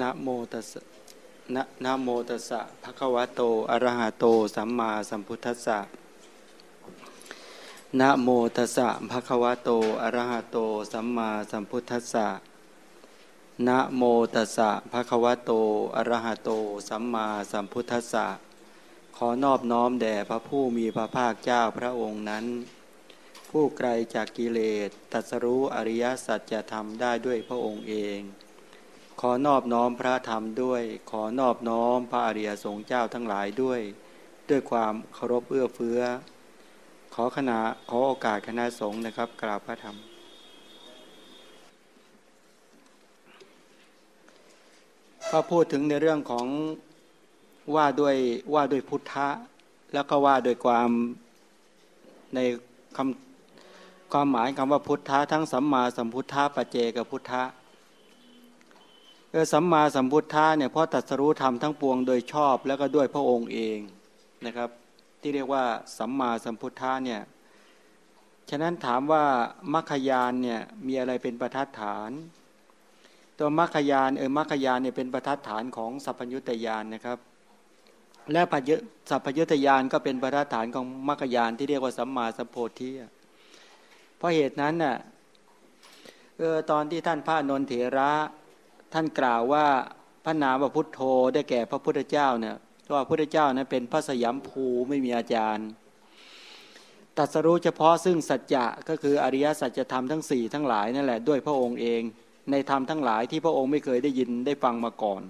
นะโมตัสสะนะนะโมตัสสะภะคะวะโตอะระหะโต สัมมาสัมพุทธัสสะนะโมตัสสะภะคะวะโตอะระหะโต สัมมาสัมพุทธัสสะนะโมตัสสะภะคะวะโตอะระหะโต สัมมาสัมพุทธัสสะขอนอบน้อมแด่พระผู้มีพระภาคเจ้าพระองค์นั้น ผู้ไกลจากกิเลสตัสรู้อริยสัจธรรมได้ด้วยพระองค์เอง ขอนอบน้อมพระธรรมด้วย ขอนอบน้อมพระอริยสงฆ์เจ้าทั้งหลายด้วย ด้วยความเคารพเอื้อเฟื้อ ขอขณะขอโอกาสคณะสงฆ์นะครับกราบพระธรรมก็พูดถึงในเรื่องของว่าด้วยว่าด้วยพุทธะ แล้วก็ว่าโดยความในคำความหมายคำว่าพุทธะทั้งสัมมาสัมพุทธะปัจเจกพุทธะ ออสัมมาสัมพุทธะเนี่ยเพราะตัดสรู้ธรรมทั้งปวงโดยชอบแล้วก็ด้วยพระองค์เองนะครับ ที่เรียกว่าสัมมาสัมพุทธะเนี่ยฉะนั้นถามว่ามัคคยานเนี่ยมีอะไรเป็นประทัดฐาน ตัวมัคคยานเออมัคคยานเนี่ยเป็นประทัดฐานของสัพพยุตยานนะครับ และพยสัพพยุตยานก็เป็นประทัดฐานของมัคคยานที่เรียกว่าสัมมาสัมโพธิเพราะเหตุนั้นน่ะเออตอนที่ท่านพระนนเถระ ท่านกล่าวว่าพระนามว่าพุทโธได้แก่พระพุทธเจ้าเนี่ยว่าพระพุทธเจ้านั้นเป็นพระสยามภูไม่มีอาจารย์ตัดสรู้เฉพาะซึ่งสัจจะก็คืออริยสัจธรรมทั้งสี่ทั้งหลายนั่นแหละด้วยพระองค์เอง ในธรรมทั้งหลายที่พระองค์ไม่เคยได้ยินได้ฟังมาก่อน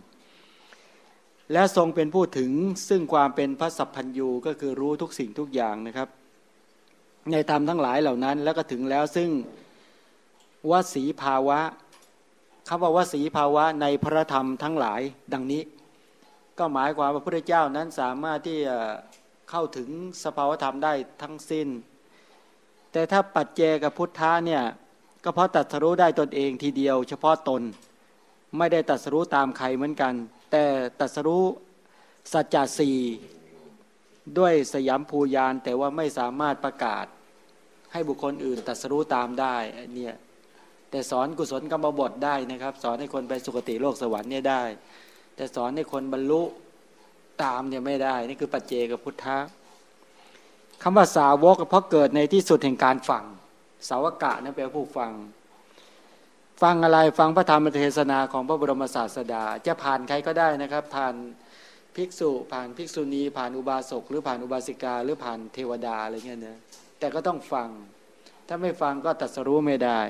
และทรงเป็นผู้ถึงซึ่งความเป็นพระสัพพัญญูก็คือรู้ทุกสิ่งทุกอย่างนะครับ ในธรรมทั้งหลายเหล่านั้น แล้วก็ถึงแล้วซึ่งวสีภาวะ คำว่าวสีภาวะในพระธรรมทั้งหลายดังนี้ ก็หมายความว่าพระพุทธเจ้านั้นสามารถที่จะเข้าถึงสภาวธรรมได้ทั้งสิ้น แต่ถ้าปัจเจกับพุทธะเนี่ยก็เพราะตัดสรู้ได้ตนเองทีเดียว เฉพาะตนไม่ได้ตัดสรู้ตามใครเหมือนกัน แต่ตัดสรู้สัจจะสีด้วยสยามภูยานแต่ว่าไม่สามารถประกาศให้บุคคลอื่นตัดสรู้ตามได้เนี่ย แต่สอนกุศลกรรมบทได้นะครับ สอนให้คนไปสุคติโลกสวรรค์เนี่ยได้ แต่สอนให้คนบรรลุตามเนี่ยไม่ได้นี่คือปัจเจกพุทธะคำว่าสาวกเพราะเกิดในที่สุดแห่งการฟังสาวกะนั่นแปลผู้ฟัง ฟังอะไรฟังพระธรรมเทศนาของพระบรมศาสดา จะผ่านใครก็ได้นะครับผ่านภิกษุผ่านภิกษุณี ผ่านอุบาสกหรือผ่านอุบาสิกา หรือผ่านเทวดาอะไรเงี้ยนะแต่ก็ต้องฟัง ถ้าไม่ฟังก็ตัดสรู้ไม่ได้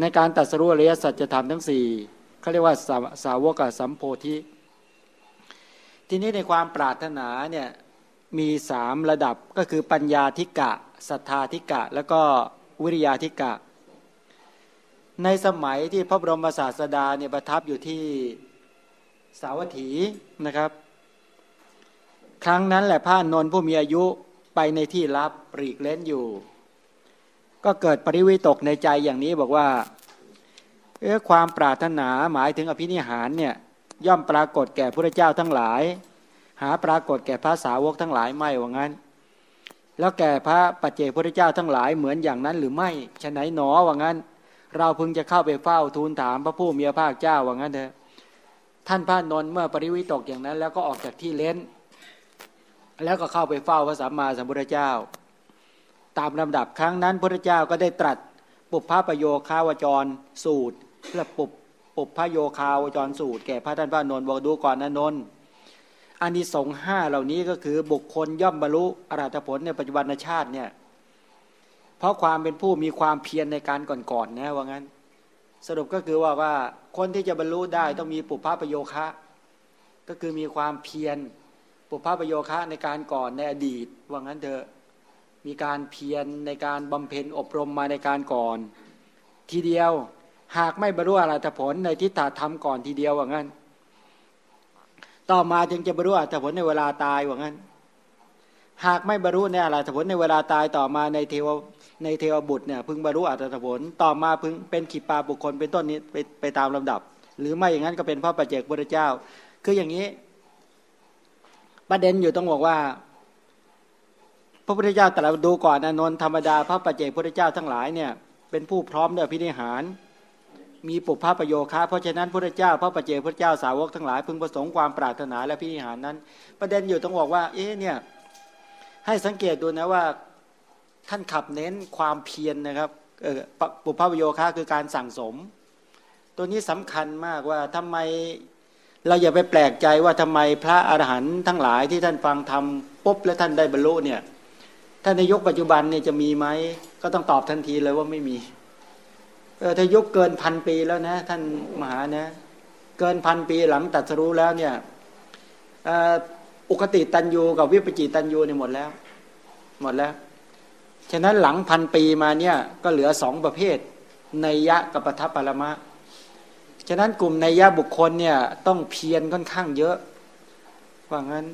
ในการตัดสรุอริยสัจธรรมทั้งสี่เขาเรียกว่าสาสาวกสัมโพธิ ทีนี้ในความปรารถนาเนี่ยมีสามระดับก็คือปัญญาธิกะศรัทธาธิกะ แล้วก็วิริยาธิกะ ในสมัยที่พระบรมศาสดาเนี่ยประทับอยู่ที่สาวัตถีนะครับ ครั้งนั้นแหละพระนนท์ผู้มีอายุไปในที่ลับปรีกเล่นอยู่ ก็เกิดปริวิตกในใจอย่างนี้บอกว่าเออความปรารถนาหมายถึงอภินิหารเนี่ยย่อมปรากฏแก่พระเจ้าทั้งหลาย หาปรากฏแก่พระสาวกทั้งหลายไม่ว่างั้น แล้วแก่พระปัจเจกพระเจ้าทั้งหลายเหมือนอย่างนั้นหรือไม่ฉะไหนหนอว่างั้น เราพึงจะเข้าไปเฝ้าทูลถามพระผู้มีพระภาคเจ้าว่างั้นเถอะท่านพระนนท์เมื่อปริวิตกอย่างนั้น แล้วก็ออกจากที่เล้น แล้วก็เข้าไปเฝ้าพระสัมมาสัมพุทธเจ้า ตามลำดับครั้งนั้นพระเจ้าก็ได้ตรัสปุพพะประโยคาวจรสูตรเพื่อปุบปุพพะโยคาวจรสูตร แก่พระท่านพระนนท์บอกดูก่อนนะนนท์อันนี้สงห้าเหล่านี้ก็คือบุคคลย่อมบรรลุอรหัตผลในปัจจุบันชาติเนี่ยเพราะความเป็นผู้มีความเพียรในการก่อนๆนะว่างั้น สรุปก็คือว่าว่าคนที่จะบรรลุได้ต้องมีปุพพะประโยคะ ก็คือมีความเพียรปุพพะประโยคะในการก่อนในอดีตว่างั้นเถอะ มีการเพียรในการบำเพ็ญอบรมมาในการก่อน ทีเดียวหากไม่บรรลุอรหัตผลในทิฏฐธรรมก่อนทีเดียวว่างั้น ต่อมาจึงจะบรรลุอรหัตผลในเวลาตายว่างั้น หากไม่บรรลุในอรหัตผลในเวลาตายต่อมาในเทวในเทวบุตรเนี่ยพึงบรรลุอรหัตผลต่อมาพึงเป็นขีปาบุคคลเป็นต้นนี้ไปไปตามลำดับ หรือไม่อย่างนั้นก็เป็นพระปัจเจกพุทธเจ้า คืออย่างนี้ ประเด็นอยู่ต้องบอกว่า พระพุทธเจ้าแต่ละดูก่อนอนนทธรรมดาพระปัจเจกพุทธเจ้าทั้งหลายเนี่ยเป็นผู้พร้อมด้วยพินิหาร มีปุพพะประโยคะเพราะฉะนั้นพระเจ้า พระปัจเจกพระเจ้าสาวกทั้งหลายพึงประสงค์ความปรารถนาและพิหารนั้น ประเด็นอยู่ต้องบอกว่า เอ๊ะเนี่ยให้สังเกตดูนะว่าท่านขับเน้นความเพียรนนะครับปุพพะประโยคะคือการสั่งสม ตัวนี้สำคัญมากว่าทำไมเราอย่าไปแปลกใจว่าทำไมพระอรหันต์ทั้งหลายที่ท่านฟังทำปุ๊บแล้วท่านได้บรรลุเนี่ย ถ้าในยุคปัจจุบันเนี่ยจะมีไหมก็ต้องตอบทันทีเลยว่าไม่มีเออถ้ายุคเกินพันปีแล้วนะ ท่านมหานะ เกินพันปีหลังตัดสรู้แล้วเนี่ยอุคติตันยูกับวิปจิตันยูเนี่ยหมดแล้ว หมดแล้ว ฉะนั้นหลังพันปีมาเนี่ยก็เหลือสองประเภทในยะกับปทัปปรมะฉะนั้นกลุ่มในยะบุคคลเนี่ยต้องเพียรค่อนข้างเยอะว่างั้น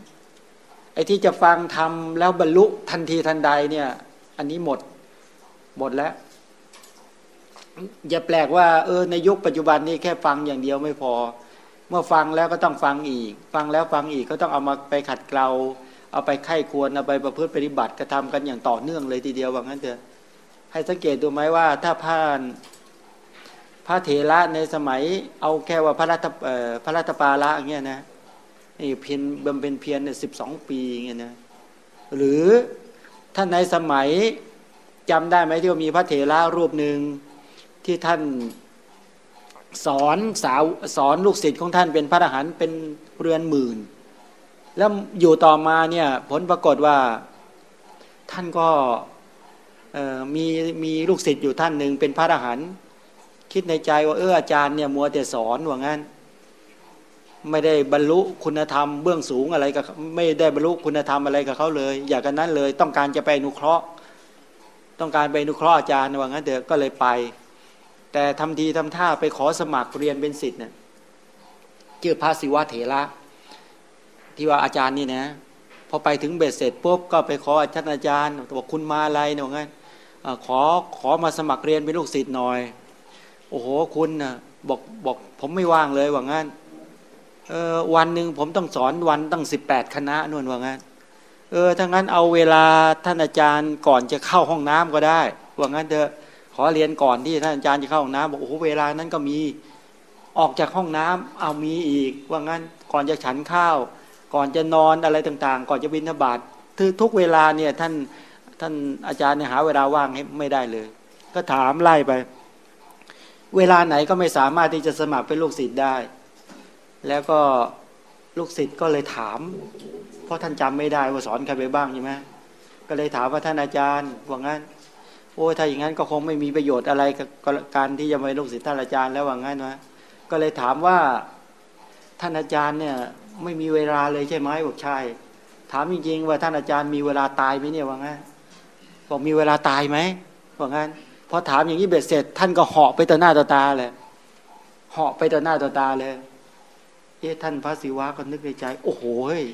ไอ้ที่จะฟังทำแล้วบรรลุทันทีทันใดเนี่ย อันนี้หมด หมดแล้ว อย่าแปลกว่าเออในยุคปัจจุบันนี้แค่ฟังอย่างเดียวไม่พอ เมื่อฟังแล้วก็ต้องฟังอีก ฟังแล้วฟังอีกก็ต้องเอามาไปขัดเกลาเอาไปไข้ควรเอาไปประพฤติปฏิบัติกระทากันอย่างต่อเนื่องเลยทีเดียวว่างั้นเถอะให้สังเกตดูไหมว่าถ้าผ่านพระเถระในสมัย เอาแค่ว่าพระรัตพระรัตปาละอย่างเงี้ยนะ นี่เพียนบำเพ็ญเพียรเนี่ยสิบสองปีอย่างเงี้ยนะหรือท่านในสมัยจำได้ไหมที่ว่ามีพระเถระรูปหนึ่งที่ท่านสอนสาวสอนลูกศิษย์ของท่านเป็นพระอรหันต์เป็นเรือนหมื่น แล้วอยู่ต่อมาเนี่ยผลปรากฏว่าท่านก็มีมีลูกศิษย์อยู่ท่านหนึ่งเป็นพระอรหันต์คิดในใจว่าเอออาจารย์เนี่ยมัวแต่สอนว่างั้น ไม่ได้บรรลุคุณธรรมเบื้องสูงอะไรกับไม่ได้บรรลุคุณธรรมอะไรกับเขาเลย อยากกันนั้นเลย ต้องการจะไปนุเคราะห์ ต้องการไปนุเคราะห์อาจารย์ว่างั้นเดี๋ยวก็เลยไป แต่ทำทีทำท่าไปขอสมัครเรียนเป็นสิทธิ์เนี่ยชื่อพระศิวะเถระที่ว่าอาจารย์นี่นะพอไปถึงเบ็ดเสร็จปุ๊บก็ไปขออาจารย์อาจารย์บอกคุณมาอะไรเนี่ยงั้นขอขอมาสมัครเรียนเป็นลูกศิษย์หน่อย โอ้โหคุณนะบอกบอกผมไม่ว่างเลยว่างั้น เออวันหนึ่งผมต้องสอนวันตั้งสิบแปดคณะนู่นว่างั้น เออถ้างั้นเอาเวลาท่านอาจารย์ก่อนจะเข้าห้องน้ำก็ได้ ว่างั้นเถอะขอเรียนก่อนที่ท่านอาจารย์จะเข้าห้องน้ำบอกโอ้โหเวลานั้นก็มีออกจากห้องน้ำเอามีอีก ว่างั้นก่อนจะฉันข้าว ก่อนจะนอนอะไรต่างๆ ก่อนจะบินทบาทคือทุกเวลาเนี่ยท่านท่านอาจารย์เนี่ยหาเวลาว่างให้ไม่ได้เลย ก็ถามไล่ไป เวลาไหนก็ไม่สามารถที่จะสมัครเป็นลูกศิษย์ได้ แล้วก็ลูกศิษย์ก็เลยถาม เพราะท่านจำไม่ได้ว่าสอนใครไปบ้างใช่ไหมก็เลยถามว่าท่านอาจารย์ว่างั้นโอ้ถ้าอย่างนั้นก็คงไม่มีประโยชน์อะไรกับการที่จะมาเป็นลูกศิษย์ท่านอาจารย์แล้วว่างั้นนะก็เลยถามว่าท่านอาจารย์เนี่ยไม่มีเวลาเลยใช่ไหมบอกใช่ถามจริงๆว่าท่านอาจารย์มีเวลาตายไหมเนี่ยว่างั้นบอกมีเวลาตายไหมว่างั้นพอถามอย่างนี้เบ็ดเสร็จ ท่านก็เหาะไปต่อหน้าต่อตาเลยเหาะไปต่อหน้าต่อตาเลย เอ๊ะท่านพระศิวะก็นึกในใจ โอ้โหเฮ้ย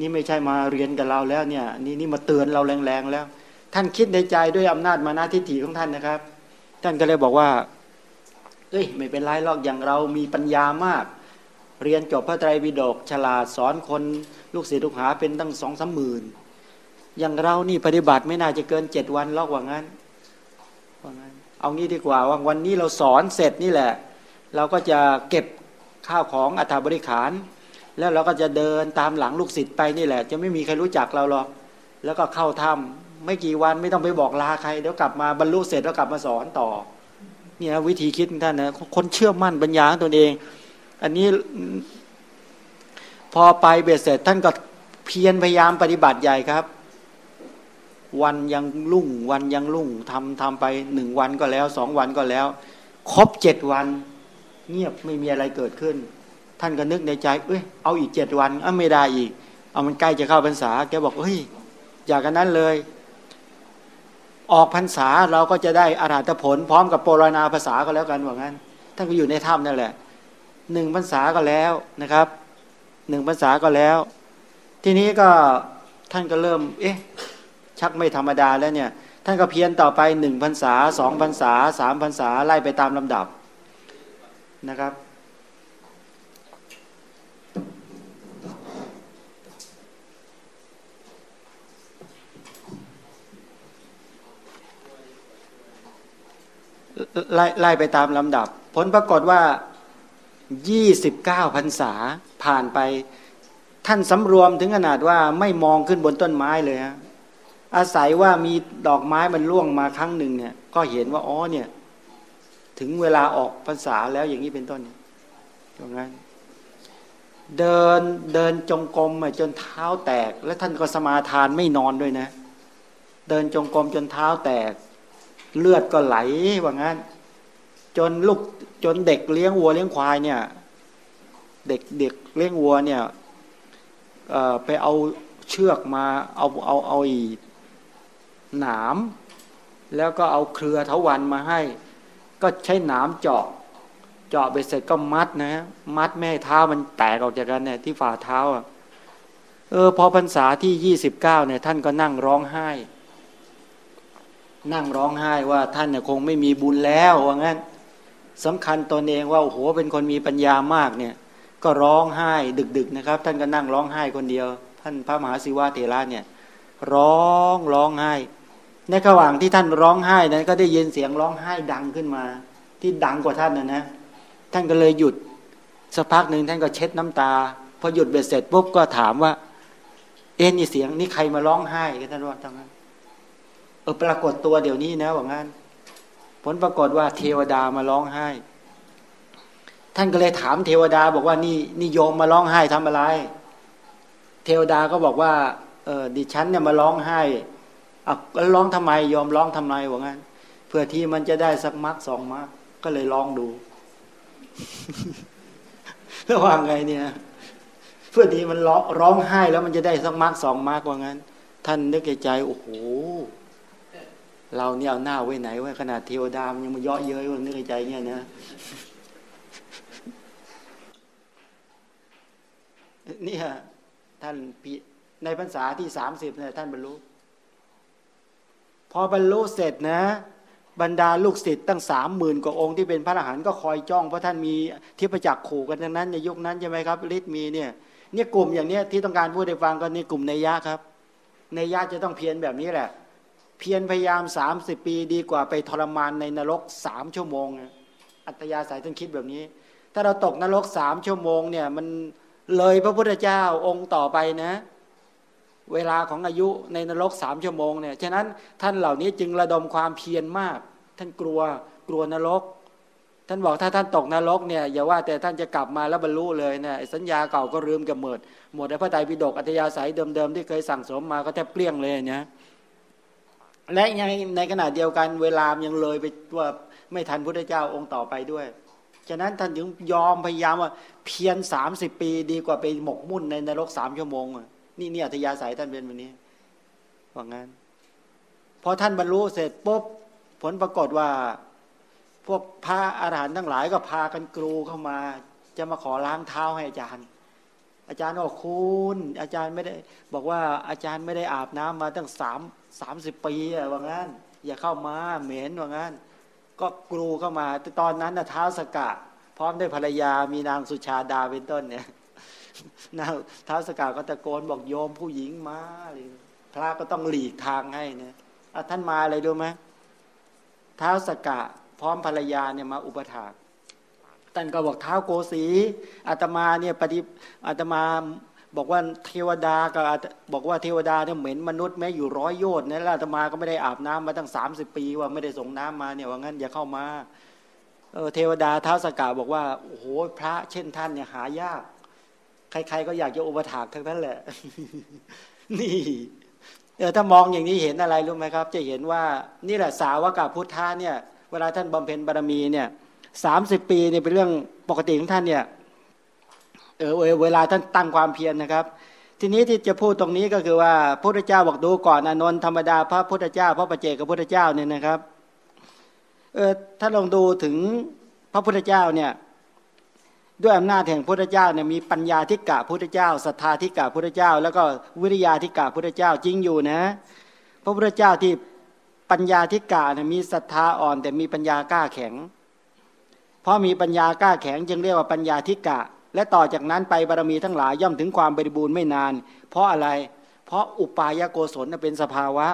นี่ไม่ใช่มาเรียนกับเราแล้วเนี่ย นี่นี่มาเตือนเราแรงๆแล้ว ท่านคิดในใจด้วยอำนาจมานาทิฏฐิของท่านนะครับ ท่านก็เลยบอกว่า เอ้ย ไม่เป็นไรหรอกอย่างเรามีปัญญามาก เรียนจบพระไตรปิฎกฉลาดสอนคนลูกศิษย์ลูกหาเป็นตั้งสองสามหมื่นอย่างเรานี่ปฏิบัติไม่น่าจะเกินเจ็ดวันลอกว่างั้นเอางี้ดีกว่าว่าวันนี้เราสอนเสร็จนี่แหละ เราก็จะเก็บ ข้าวของอัฐบริขาร แล้วเราก็จะเดินตามหลังลูกศิษย์ไปนี่แหละ จะไม่มีใครรู้จักเราหรอก แล้วก็เข้าถ้าไม่กี่วันไม่ต้องไปบอกลาใครเดี๋ยวกลับมาบรรลุเสร็จแล้วกลับมาสอนต่อเนี่ยวิธีคิดท่านนะคนเชื่อมั่นปัญญาตนเอง อันนี้พอไปเบียดเสร็จท่านก็เพียรพยายามปฏิบัติใหญ่ครับ วันยังลุ่ง วันยังลุ่งทำทำไปหนึ่งวันก็แล้วสองวันก็แล้ว ครบเจ็ดวัน เงียบไม่มีอะไรเกิดขึ้น ท่านก็นึกในใจ เอ้ยเอาอีกเจ็ดวันอ้าไม่ได้อีก เอามันใกล้จะเข้าพรรษา แกบอกเฮ้ยอยากกันนั้นเลย ออกพรรษาเราก็จะได้อาราธผล พร้อมกับโปรนาภาษาก็แล้วกันว่างั้น ท่านก็อยู่ในถ้ำนั่นแหละหนึ่งพรรษาก็แล้วนะครับหนึ่งพรรษาก็แล้ว ทีนี้ก็ท่านก็เริ่ม เอ๊ะ ชักไม่ธรรมดาแล้วเนี่ย ท่านก็เพียรต่อไปหนึ่งพรรษาสองพรรษาสามพรรษาไล่ไปตามลำดับ นะครับ ไล่ไปตามลำดับ ผลปรากฏว่ายี่สิบเก้าพรรษาผ่านไปท่านสำรวมถึงขนาดว่าไม่มองขึ้นบนต้นไม้เลยฮะอาศัยว่ามีดอกไม้มันร่วงมาครั้งหนึ่งเนี่ย ก็เห็นว่าอ๋อเนี่ย ถึงเวลาออกพรรษาแล้วอย่างนี้เป็นต้นอย่างนั้น เดินเดินจงกรมจนเท้าแตก และท่านก็สมาทานไม่นอนด้วยนะ เดินจงกรมจนเท้าแตก เลือดก็ไหลว่างั้น จนลูกจนเด็กเลี้ยงวัวเลี้ยงควายเนี่ย เด็กเด็กเลี้ยงวัวเนี่ยไปเอาเชือกมาเอาเอาเอาอีหนาม แล้วก็เอาเครือเถาวันมาให้ ก็ใช้หนามเจาะ เจาะไปเสร็จก็มัดนะ มัดแม่เท้ามันแตกออกจากกันเนี่ยที่ฝ่าเท้าอะเออพอพรรษาที่ยี่สิบเก้าเนี่ย ท่านก็นั่งร้องไห้ นั่งร้องไห้ว่าท่านเนี่ยคงไม่มีบุญแล้วว่างั้นสำคัญตนเองว่าโอ้โหเป็นคนมีปัญญามากเนี่ย ก็ร้องไห้ดึก ๆนะครับ ท่านก็นั่งร้องไห้คนเดียว ท่านพระมหาศิวะเถระเนี่ย ร้องร้องไห้ ในระหว่างที่ท่านร้องไห้นั้นก็ได้ยินเสียงร้องไห้ดังขึ้นมา ที่ดังกว่าท่านนะนะ ท่านก็เลยหยุดสักพักหนึ่งท่านก็เช็ดน้ำตาพอหยุดเบ็ดเสร็จปุ๊บก็ถามว่า เอ็นี่เสียงนี่ใครมาร้องไห้กันท่านว่าทำงั้นเออปรากฏตัวเดี๋ยวนี้นะว่างั้น ผลปรากฏว่าเทวดามาร้องไห้ ท่านก็เลยถามเทวดาบอกว่านี่นี่โยมมาร้องไห้ทำอะไร เทวดาก็บอกว่าเออดิฉันเนี่ยมาร้องไห้ อะร้องทำไมยอมร้องทำไมว่างั้นเพื่อที่มันจะได้สักมักสองมักก็เลยร้องดูระหว่างไงเนี่ย เพื่อที่มันร้องไห้แล้วมันจะได้สักมากสองมากว่างั้น ท่านนึกใจโอ้โหเราเนี่ยเอาหน้าไว้ไหนไว้ขนาดเทวดามันยังมาเยาะเย้ยว่านึกใจเนี่ยนะนี่ฮะท่านในพรรษาที่สามสิบเนี่ยท่านบรรลุ พอบรรลุเสร็จนะ บรรดาลูกศิษย์ตั้งสามหมื่นกว่าองค์ที่เป็นพระอรหันต์ก็คอยจ้องเพราะท่านมีทิพจักขู่กันทั้งนั้นในยุคนั้นใช่ไหมครับฤทธิ์มีเนี่ยเนี่ยกลุ่มอย่างเนี้ยที่ต้องการพูดให้ฟังก็นี่กลุ่มในยะครับ ในยะจะต้องเพียรแบบนี้แหละ เพียรพยายามสามสิบปีดีกว่าไปทรมานในนรกสามชั่วโมง อัตยาสายต้องคิดแบบนี้ ถ้าเราตกนรกสามชั่วโมงเนี่ยมันเลยพระพุทธเจ้าองค์ต่อไปนะ เวลาของอายุในนรกสามชั่วโมงเนี่ยฉะนั้นท่านเหล่านี้จึงระดมความเพียรมาก ท่านกลัวกลัวนรก ท่านบอกถ้าท่านตกนรกเนี่ยอย่าว่าแต่ท่านจะกลับมาแล้วบรรลุเลยนะสัญญาเก่าก็ลืมกับหมดหมดในพระไตรปิฎกอัตยาศัยเดิมๆที่เคยสั่งสมมาก็แทบเปลี่ยงเลยเนี่ยและยังในขณะเดียวกันเวลายังเลยไปว่าไม่ทันพระเจ้าองค์ต่อไปด้วยฉะนั้นท่านถึงยอมพยายามว่าเพียรสามสิบปีดีกว่าไปหมกมุ่นในนรกสามชั่วโมงนี่เนี่ยอัธยาศัยท่านเป็นแบบนี้ว่างั้นพอท่านบรรลุเสร็จปุ๊บผลปรากฏว่า พวกพระอาหารหันต์ทั้งหลายก็พากันกรูเข้ามา จะมาขอล้างเท้าให้อาจารย์ อาจารย์บอกคุณอาจารย์ไม่ได้ บอกว่าอาจารย์ไม่ได้อาบน้ำมาตั้งสามสามสิบปีอะว่างั้น อย่าเข้ามาเหม็นว่างั้น ก็กรูเข้ามาแต่ตอนนั้นนะเท้าสกะ พร้อมด้วยภรรยามีนางสุชาดาเป็นต้นเนี่ย นะท้าวสกาก็ตะโกนบอกโยมผู้หญิงมาเลยพระก็ต้องหลีกทางให้เนี่ยท่านมาอะไรดูไหมท้าวสกะพร้อมภรรยาเนี่ยมาอุปถากท่านก็บอกเท้าโกสีอาตมาเนี่ยปฏิอาตมาบอกว่าเทวดาก็บอกว่าเทวดาเนี่ยเหม็นมนุษย์แม้อยู่ร้อยโยชน์นะแล้วอาตมาก็ไม่ได้อาบน้ำมาตั้งสามสิบปีว่าไม่ได้ส่งน้ำมาเนี่ยว่างั้นอย่าเข้ามาเออเทวดาเท้าสกาบอกว่าโอ้โหพระเช่นท่านเนี่ยหายาก ใครๆก็อยากจะอุปถากทั้งนั้นแหละ นี่เออถ้ามองอย่างนี้เห็นอะไรรู้ไหมครับ จะเห็นว่านี่แหละสาวกับพุทธะเนี่ย เวลาท่านบำเพ็ญบารมีเนี่ยสามสิบปีเนี่ยเป็นเรื่องปกติของท่านเนี่ยเออเวลาท่านตั้งความเพียรนะครับ ทีนี้ที่จะพูดตรงนี้ก็คือว่าพระพุทธเจ้าบอกดูก่อนอนนท์ธรรมดาพระพุทธเจ้า พระปเจกับพระพุทธเจ้าเนี่ยนะครับเออถ้าลองดูถึงพระพุทธเจ้าเนี่ย ด้วยอำนาจแห่งพระเจ้าเนี่ยมีปัญญาธิกะพระเจ้าศรัทธาธิกะพระเจ้า แล้วก็วิริยาธิกะพระเจ้าจริงอยู่นะ พระพุทธเจ้าที่ปัญญาธิกะเนี่ยมีศรัทธาอ่อน แต่มีปัญญากล้าแข็ง เพราะมีปัญญากล้าแข็ง จึงเรียกว่าปัญญาธิกะ และต่อจากนั้นไปบารมีทั้งหลายย่อมถึงความบริบูรณ์ไม่นาน เพราะอะไร เพราะอุปายโกศลเป็นสภาวะ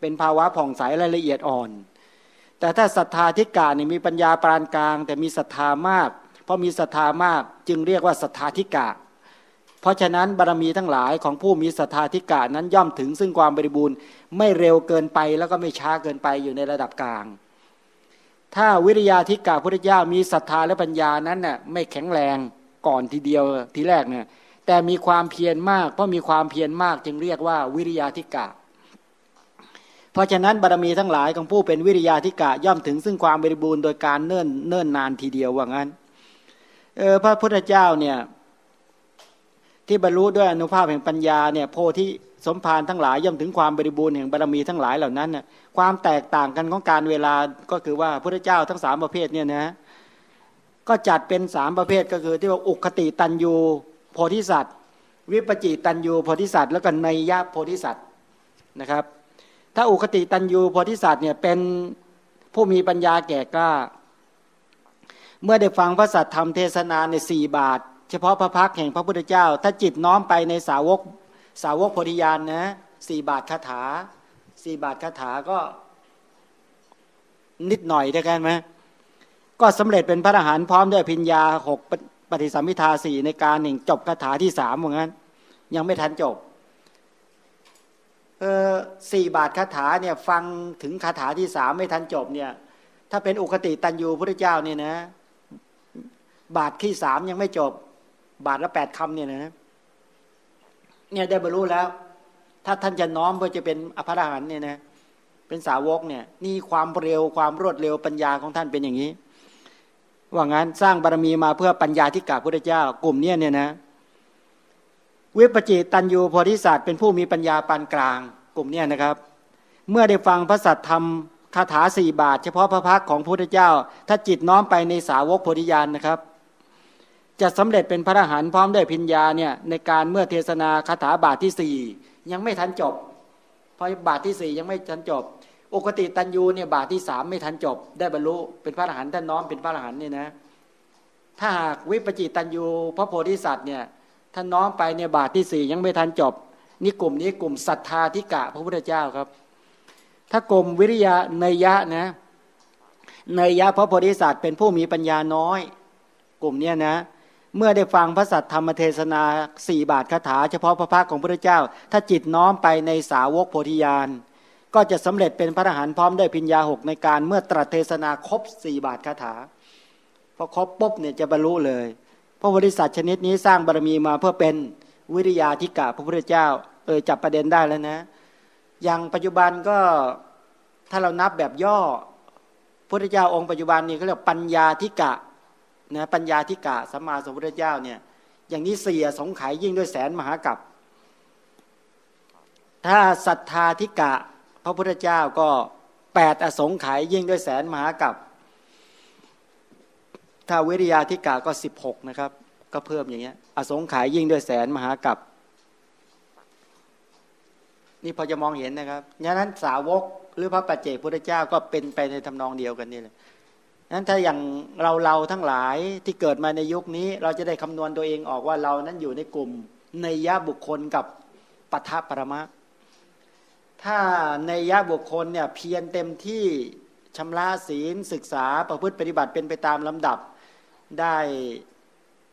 เป็นภาวะผ่องใสและละเอียดอ่อน แต่ถ้าศรัทธาทิกาเนี่ยมีปัญญาปานกลาง แต่มีศรัทธามาก ราะมีศรัทธามากจึงเรียกว่าศรัทธาทิกาเพราะฉะนั้นบารมีทั้งหลายของผู้มีศรัทธาธิกานั้นย่อมถึงซึ่งความบริบูรณ์ ไม่เร็วเกินไปแล้วก็ไม่ช้าเกินไปอยู่ในระดับกลาง ถ้าวิริยาธิกาพุทธเจ้ามีศรัทธาและปัญญานั้นน่ะไม่แข็งแรงก่อนทีเดียวทีแรกเนี่ยแต่มีความเพียรมาก เพราะมีความเพียรมากจึงเรียกว่าวิริยาธิกาเพราะฉะนั้นบารมีทั้งหลายของผู้เป็นวิริยาธิกะย่อมถึงซึ่งความบริบูรณ์โดยการเนิ่นเนิ่นนานทีเดียวว่างั้น เออพระพุทธเจ้าเนี่ย ที่บรรลุด้วยอนุภาพแห่งปัญญาเนี่ย โพธิสมภารทั้งหลายย่อมถึงความบริบูรณ์แห่งบารมีทั้งหลายเหล่านั้นน่ยความแตกต่างกันของการเวลาก็คือว่าพระเจ้าทั้งสามประเภทเนี่ยนะก็จัดเป็นสามประเภทก็คือที่ว่าอุคติตันยูโพธิสัตว์ วิปจิตันยูโพธิสัตว์ แล้วก็นยะโพธิสัตว์นะครับ ถ้าอุคติตันยูโพธิสัตว์เนี่ยเป็นผู้มีปัญญาแก่กล้า เมื่อได้ฟังพระสัตธรรมเทศนาในสี่บาท เฉพาะพระพักแห่งพระพุทธเจ้า ถ้าจิตน้อมไปในสาวกสาวกโพธิญาณนะสี่บาทคาถาสี่บาทคาถาก็นิดหน่อยได้กันไหมก็สำเร็จเป็นพระอรหันต์พร้อมด้วยพิญญาหกปฏิสัมพิทาสี่ในการหนึ่งจบคาถาที่สามเหมือนกันยังไม่ทันจบเออสี่บาทคาถาเนี่ยฟังถึงคาถาที่สามไม่ทันจบเนี่ย ถ้าเป็นอุคติตันยูพระเจ้าเนี่ยนะ บาทที่สามยังไม่จบ บาทละแปดคำเนี่ยนะเนี่ยได้บรรลุแล้ว ถ้าท่านจะน้อมเพื่อจะเป็นอภรหันเนี่ยนะเป็นสาวกเนี่ยนี่ความเร็วความรวดเร็วปัญญาของท่านเป็นอย่างนี้ ว่างั้นสร้างบารมีมาเพื่อปัญญาที่กาพระเจ้ากลุ่มเนี้ยเนี่ยนะวิปจิตันยูโพธิสัตว์เป็นผู้มีปัญญาปานกลาง กลุ่มเนี้ยนะครับ เมื่อได้ฟังพระสัตธรรมคาถาสี่บาท เฉพาะพระพักของพระพุทธเจ้า ถ้าจิตน้อมไปในสาวกโพธิญาณนะครับ จะสำเร็จเป็นพระอรหันต์พร้อมด้วยพิญญาเนี่ยในการเมื่อเทศนาคาถาบาทที่สี่ยังไม่ทันจบเพราะบาทที่สี่ยังไม่ทันจบปกติตันยูเนี่ยบาทที่สามไม่ทันจบ ได้บรรลุเป็นพระอรหันต์ท่านน้อมเป็นพระอรหันต์เนี่ยนะ ถ้าหากวิปจิตันยูพระโพธิสัตว์เนี่ยท่านน้อมไปเนี่ยบาทที่สี่ยังไม่ทันจบ นี่กลุ่มนี้กลุ่มศรัทธาทิกะพระพุทธเจ้าครับ ถ้ากลุ่มวิริยะเนยยะนะเนยยะพระโพธิสัตว์เป็นผู้มีปัญญาน้อย กลุ่มเนี้ยนะ เมื่อได้ฟังพระสัทธรรมเทศนาสี่บาทคาถา เฉพาะพระพักของพระเจ้า ถ้าจิตน้อมไปในสาวกโพธิญาณก็จะสำเร็จเป็นพระอรหันต์พร้อมด้วยพิญญาหกในการเมื่อตรัสเทศนาครบสี่บาทคาถาพอครบปุ๊บเนี่ยจะบรรลุเลยเพราะบริษัทชนิดนี้สร้างบารมีมาเพื่อเป็นวิริยาธิกะพระพุทธเจ้าเออจับประเด็นได้แล้วนะ อย่างปัจจุบันก็ถ้าเรานับแบบย่อพระพุทธเจ้าองค์ปัจจุบันนี้เขาเรียกปัญญาธิกะ นะปัญญาธิกะสัมมาสัมพุทธเจ้าเนี่ย อย่างนี้เสียสงไขยยิ่งด้วยแสนมหากับถ้าศรัทธาธิกะ พระพุทธเจ้าก็แปดอสงไขยยิ่งด้วยแสนมหากับถ้าวิริยาธิกะก็สิบหกนะครับ ก็เพิ่มอย่างเงี้ย อสงไขยยิ่งด้วยแสนมหากับนี่พอจะมองเห็นนะครับดังนั้นสาวกหรือพระปัจเจกพุทธเจ้าก็เป็นไปในทำนองเดียวกันนี่แหละ นั้นถ้าอย่างเราเราทั้งหลายที่เกิดมาในยุคนี้ เราจะได้คำนวณตัวเองออกว่าเรานั้นอยู่ในกลุ่มในยะบุคคลกับปัทปรมะ ถ้าในยะบุคคลเนี่ยเพียรเต็มที่ชำระศีลศึกษาประพฤติปฏิบัติเป็นไปตามลำดับได้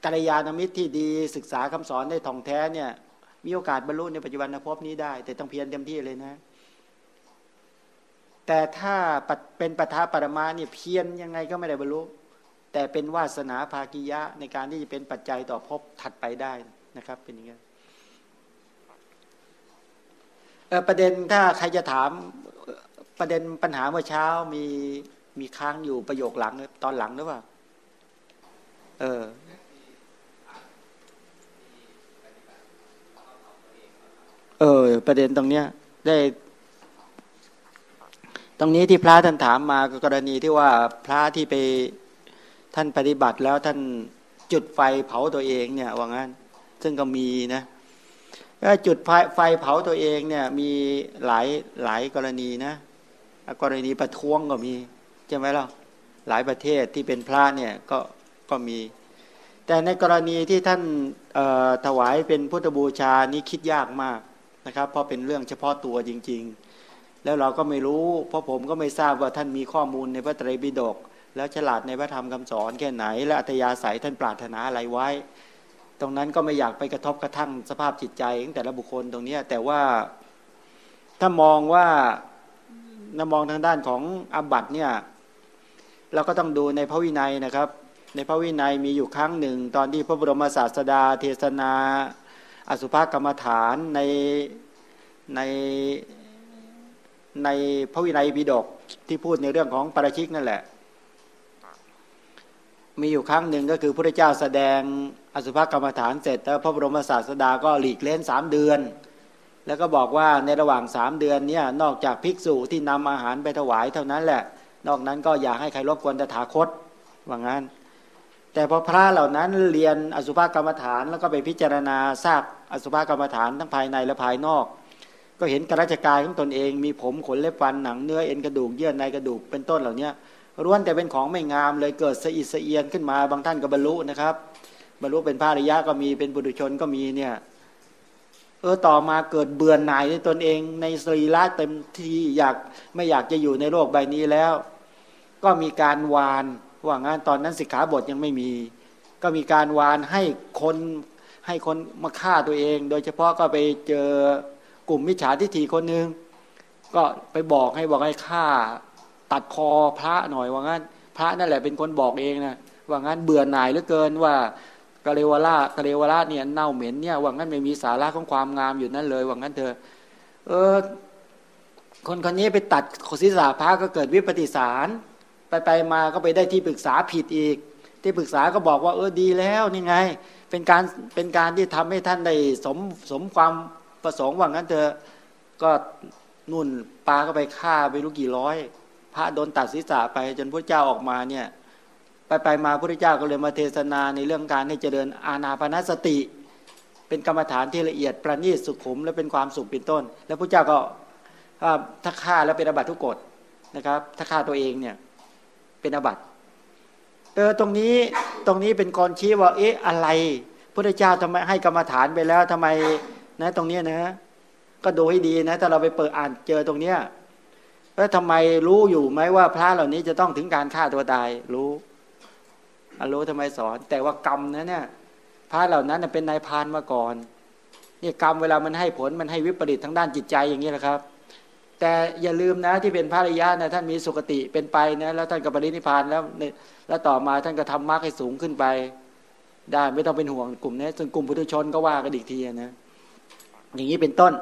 กัลยาณมิตรที่ดีศึกษาคำสอนได้ท่องแท้เนี่ยมีโอกาสบรรลุในปัจจุบันภพนี้ได้ แต่ต้องเพียรเต็มที่เลยนะ แต่ถ้าเป็นปทาปรมาเนี่ยเพียนยังไงก็ไม่ได้บรรลุแต่เป็นวาสนาภากิยะในการที่จะเป็นปัจจัยต่อภพถัดไปได้นะครับ เป็นอย่างนี้ประเด็นถ้าใครจะถามประเด็นปัญหาเมื่อเช้ามีมีค้างอยู่ประโยคหลังตอนหลังหรือเปล่า เออเออ ประเด็นตรงเนี้ย ได้ ตรงนี้ที่พระท่านถามมากรณีที่ว่าพระที่ไปท่านปฏิบัติแล้วท่านจุดไฟเผาตัวเองเนี่ยว่างั้น ซึ่งก็มีนะจุดไฟเผาตัวเองเนี่ย มีหลายหลายกรณีนะกรณีประท้วงก็มีใช่ไหมล่ะหลายประเทศที่เป็นพระเนี่ยก็ก็มี แต่ในกรณีที่ท่านถวายเป็นพุทธบูชานี้คิดยากมากนะครับ เพราะเป็นเรื่องเฉพาะตัวจริง ๆ แล้วเราก็ไม่รู้ เพราะผมก็ไม่ทราบว่าท่านมีข้อมูลในพระไตรปิฎกแล้วฉลาดในพระธรรมคำสอนแค่ไหน และอัธยาศัยท่านปรารถนาอะไรไว้ ตรงนั้นก็ไม่อยากไปกระทบกระทั่งสภาพจิตใจของแต่ละบุคคลตรงนี้แต่ว่าถ้ามองว่านมองทางด้านของอบัตเนี่ยเราก็ต้องดูในพระวินัยนะครับ ในพระวินัยมีอยู่ครั้งหนึ่ง ตอนที่พระบรมศาสดา เทศนา อสุภกรรมฐานในใน ในพระวินัยปิฎกที่พูดในเรื่องของปราชิกนั่นแหละ มีอยู่ครั้งหนึ่งก็คือพระเจ้าแสดงอสุภกรรมฐานเสร็จแล้วพระบรมศาสดาก็หลีกเล่นสามเดือน แล้วก็บอกว่าในระหว่างสามเดือนเนี่ยนอกจากภิกษุที่นำอาหารไปถวายเท่านั้นแหละ นอกนั้นก็อย่าให้ใครรบกวนตถาคตว่างั้น แต่พอพระเหล่านั้นเรียนอสุภกรรมฐานแล้วก็ไปพิจารณาทราบอสุภกรรมฐานทั้งภายในและภายนอก ก็เห็นกระราชกายของตนเอง มีผมขนเล็บฟันหนังเนื้อเอ็นกระดูกเยื่อในกระดูกเป็นต้นเหล่านี้ร้วนแต่เป็นของไม่งามเลยเกิดสะอิดสะเอียนขึ้นมาบางท่านก็บรรลุนะครับ บรรลุเป็นพระอริยะก็มีเป็นบุตรชนก็มีเนี่ยเออต่อมาเกิดเบื่อหน่ายในตนเอง ในสรีระเต็มที่อยากไม่อยากจะอยู่ในโลกใบนี้แล้ว ก็มีการวานว่างานตอนนั้นสิกขาบทยังไม่มี ก็มีการวานให้คนให้คนมาฆ่าตัวเอง โดยเฉพาะก็ไปเจอ กลุ่มมิจฉาทิฏฐิคนหนึ่งก็ไปบอกให้บอกให้ฆ่า ตัดคอพระหน่อยว่างั้น พระนั่นแหละเป็นคนบอกเองนะว่างั้นเบื่อหน่ายเหลือเกินว่ากะเลวรากะเลวราเนี่ยเน่าเหม็นเนี่ยว่างั้นไม่มีสาระของความงามอยู่นั่นเลยว่างั้นเธอ เออ คนคนนี้ไปตัดขศีรษะพระก็เกิดวิปฏิสาร ไปไปมาก็ไปได้ที่ปรึกษาผิดอีก ที่ปรึกษาก็บอกว่า เออดีแล้วนี่ไง เป็นการเป็นการที่ทำให้ท่านได้สมสมความ ประสงค์ว่างั้นเธอก็นุ่นปลาก็ไปฆ่าไปรู้กี่ร้อย พระโดนตัดศีรษะไปจนพระเจ้าออกมาเนี่ยไปไปมาพระเจ้าก็เลยมาเทศนาในเรื่องการให้เจริญอาณาปณสติ เป็นกรรมฐานที่ละเอียดประณีตสุขุม และเป็นความสุขเป็นต้น แล้วพระเจ้าก็ถ้าฆ่าแล้วเป็นอบัตทุกกฎนะครับถ้าฆ่าตัวเองเนี่ยเป็นอบัตเออตรงนี้ตรงนี้เป็นกรชี้ว่าเอ๊ะอะไรพระเจ้าทำไมให้กรรมฐานไปแล้วทำไม นะตรงนี้นะ ก็ดูให้ดีนะถ้าเราไปเปิดอ่านเจอตรงเนี้ยแล้วทำไมรู้อยู่ไหมว่าพระเหล่านี้จะต้องถึงการฆ่าตัวตายรู้รู้ทำไมสอน แต่ว่ากรรมนะเนี่ยพระเหล่านั้นเป็นนายพานมาก่อนนี่กรรมเวลามันให้ผลมันให้วิปริตทางด้านจิตใจอย่างนี้แหละครับ แต่อย่าลืมนะที่เป็นพระริยะนะท่านมีสุคติเป็นไปนะแล้วท่านก็ปรินิพานแล้วแล้วต่อมาท่านก็ทำมรรคให้สูงขึ้นไป ได้ไม่ต้องเป็นห่วงกลุ่มนี้ส่วนกลุ่มพุทธชนก็ว่ากันอีกทีนะ อย่างนี้เป็นต้น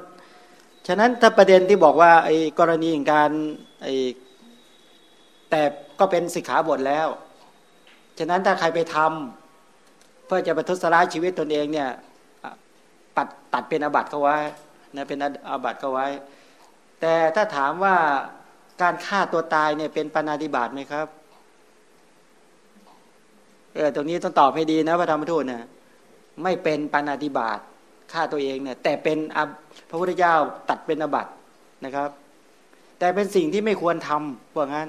ฉะนั้นถ้าประเด็นที่บอกว่าไอ้กรณีอย่างการไอ้แต่ก็เป็นสิกขาบทแล้ว ฉะนั้นถ้าใครไปทำเพื่อจะประทุษร้ายชีวิตตนเองเนี่ยปัดตัดเป็นอาบัติเขาไว้นะเป็นอาบัติเขาไว้ แต่ถ้าถามว่าการฆ่าตัวตายเนี่ยเป็นปณาติบาตไหมครับเออตรงนี้ต้องตอบให้ดีนะพระธรรมทูตนะไม่เป็นปณาติบาต ฆ่าตัวเองเนี่ยแต่เป็นพระพุทธเจ้าตัดเป็นอบัตนะครับ แต่เป็นสิ่งที่ไม่ควรทำพวกนั้น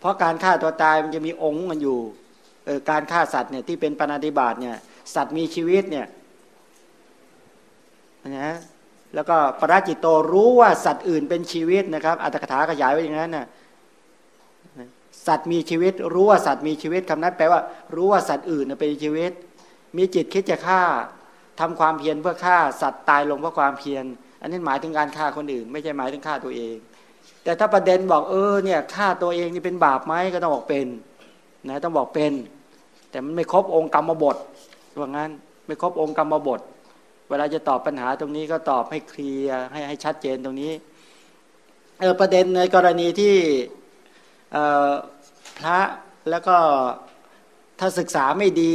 เพราะการฆ่าตัวตายมันจะมีองค์มันอยู่การฆ่าสัตว์เนี่ยที่เป็นปณฑิบาตเนี่ยสัตว์มีชีวิตเนี่ยนะแล้วก็ปราจิตโตรู้ว่าสัตว์อื่นเป็นชีวิตนะครับอัตถกถาขยายไว้อย่างนั้นนะสัตว์มีชีวิต รู้ว่าสัตว์มีชีวิตคำนั้นแปลว่า รู้ว่าสัตว์อื่นเป็นชีวิต มีจิตคิดจะฆ่า ทำความเพียรเพื่อฆ่าสัตว์ตายลงเพราะความเพียร อันนี้หมายถึงการฆ่าคนอื่น ไม่ใช่หมายถึงฆ่าตัวเอง แต่ถ้าประเด็นบอกเออเนี่ยฆ่าตัวเองนี่เป็นบาปไหมก็ต้องบอกเป็นนะต้องบอกเป็น แต่มันไม่ครบองค์กรรมบทว่างั้นไม่ครบองค์กรรมบท เวลาจะตอบปัญหาตรงนี้ก็ตอบให้เคลียร์ให้ให้ชัดเจนตรงนี้เออประเด็นในกรณีที่พระแล้วก็ถ้าศึกษาไม่ดี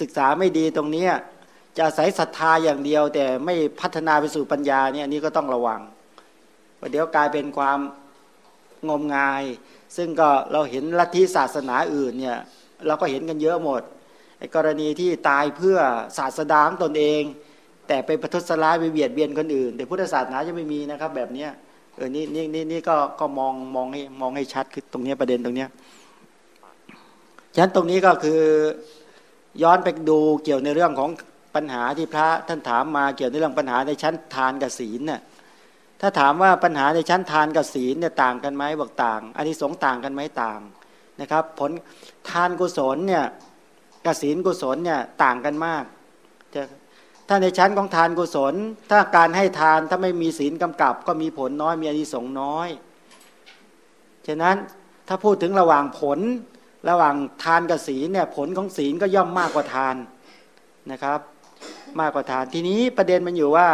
ศึกษาไม่ดีตรงนี้ จะอาศัยศรัทธาอย่างเดียว แต่ไม่พัฒนาไปสู่ปัญญาเนี่ยนี่ก็ต้องระวังว่าเดี๋ยวกลายเป็นความงมงาย ซึ่งก็เราเห็นลัทธิศาสนาอื่นเนี่ยเราก็เห็นกันเยอะหมดไอ้กรณีที่ตายเพื่อศาสดาของตนเอง แต่ไปประทุษร้ายไปเบียดเบียนคนอื่น แต่พุทธศาสนาจะไม่มีนะครับ แบบเนี้ยเออนี่นี่นี่นี่ก็ก็มองมองให้มองให้ชัดคือตรงนี้ประเด็นตรงเนี้ยฉะนั้นตรงนี้ก็คือย้อนไปดูเกี่ยวในเรื่องของ ปัญหาที่พระท่านถามมาเกี่ยวในเรื่องปัญหาในชั้นทานกับศีลน่ะถ้าถามว่าปัญหาในชั้นทานกับศีลเนี่ยต่างกันไหมบอกต่างอันนี้สงต่างกันไหมต่างนะครับ ผลทานกุศลเนี่ยกับศีลกุศลเนี่ยต่างกันมากจะถ้าในชั้นของทานกุศล ถ้าการให้ทานถ้าไม่มีศีลกำกับ ก็มีผลน้อยมีอานิสงส์น้อยฉะนั้นถ้าพูดถึงระหว่างผลระหว่างทานกับศีลเนี่ยผลของศีลก็ย่อมมากกว่าทานนะครับ มากกว่าทาน ทีนี้ประเด็นมันอยู่ว่า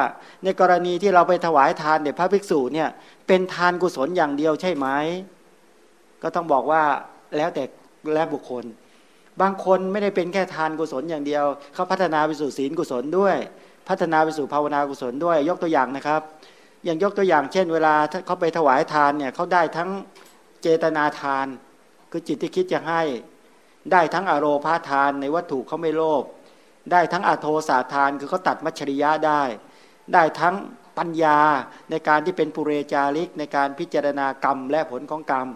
ในกรณีที่เราไปถวายทานเด็กพระภิกษุเนี่ย เป็นทานกุศลอย่างเดียวใช่ไหมก็ต้องบอกว่าแล้วแต่แล้วบุคคล บางคนไม่ได้เป็นแค่ทานกุศลอย่างเดียว เขาพัฒนาไปสู่ศีลกุศลด้วย พัฒนาไปสู่ภาวนากุศลด้วย ยกตัวอย่างนะครับ อย่างยกตัวอย่างเช่น เวลาเขาไปถวายทานเนี่ยเขาได้ทั้งเจตนาทาน คือจิตที่คิดจะให้ได้ทั้งอโรพาทานในวัตถุเขาไม่โลภ ได้ทั้งอโทสาทานคือเขาตัดมัชริยะได้ ได้ทั้งปัญญาในการที่เป็นปุเรจาริกในการพิจารณากรรมและผลของกรรม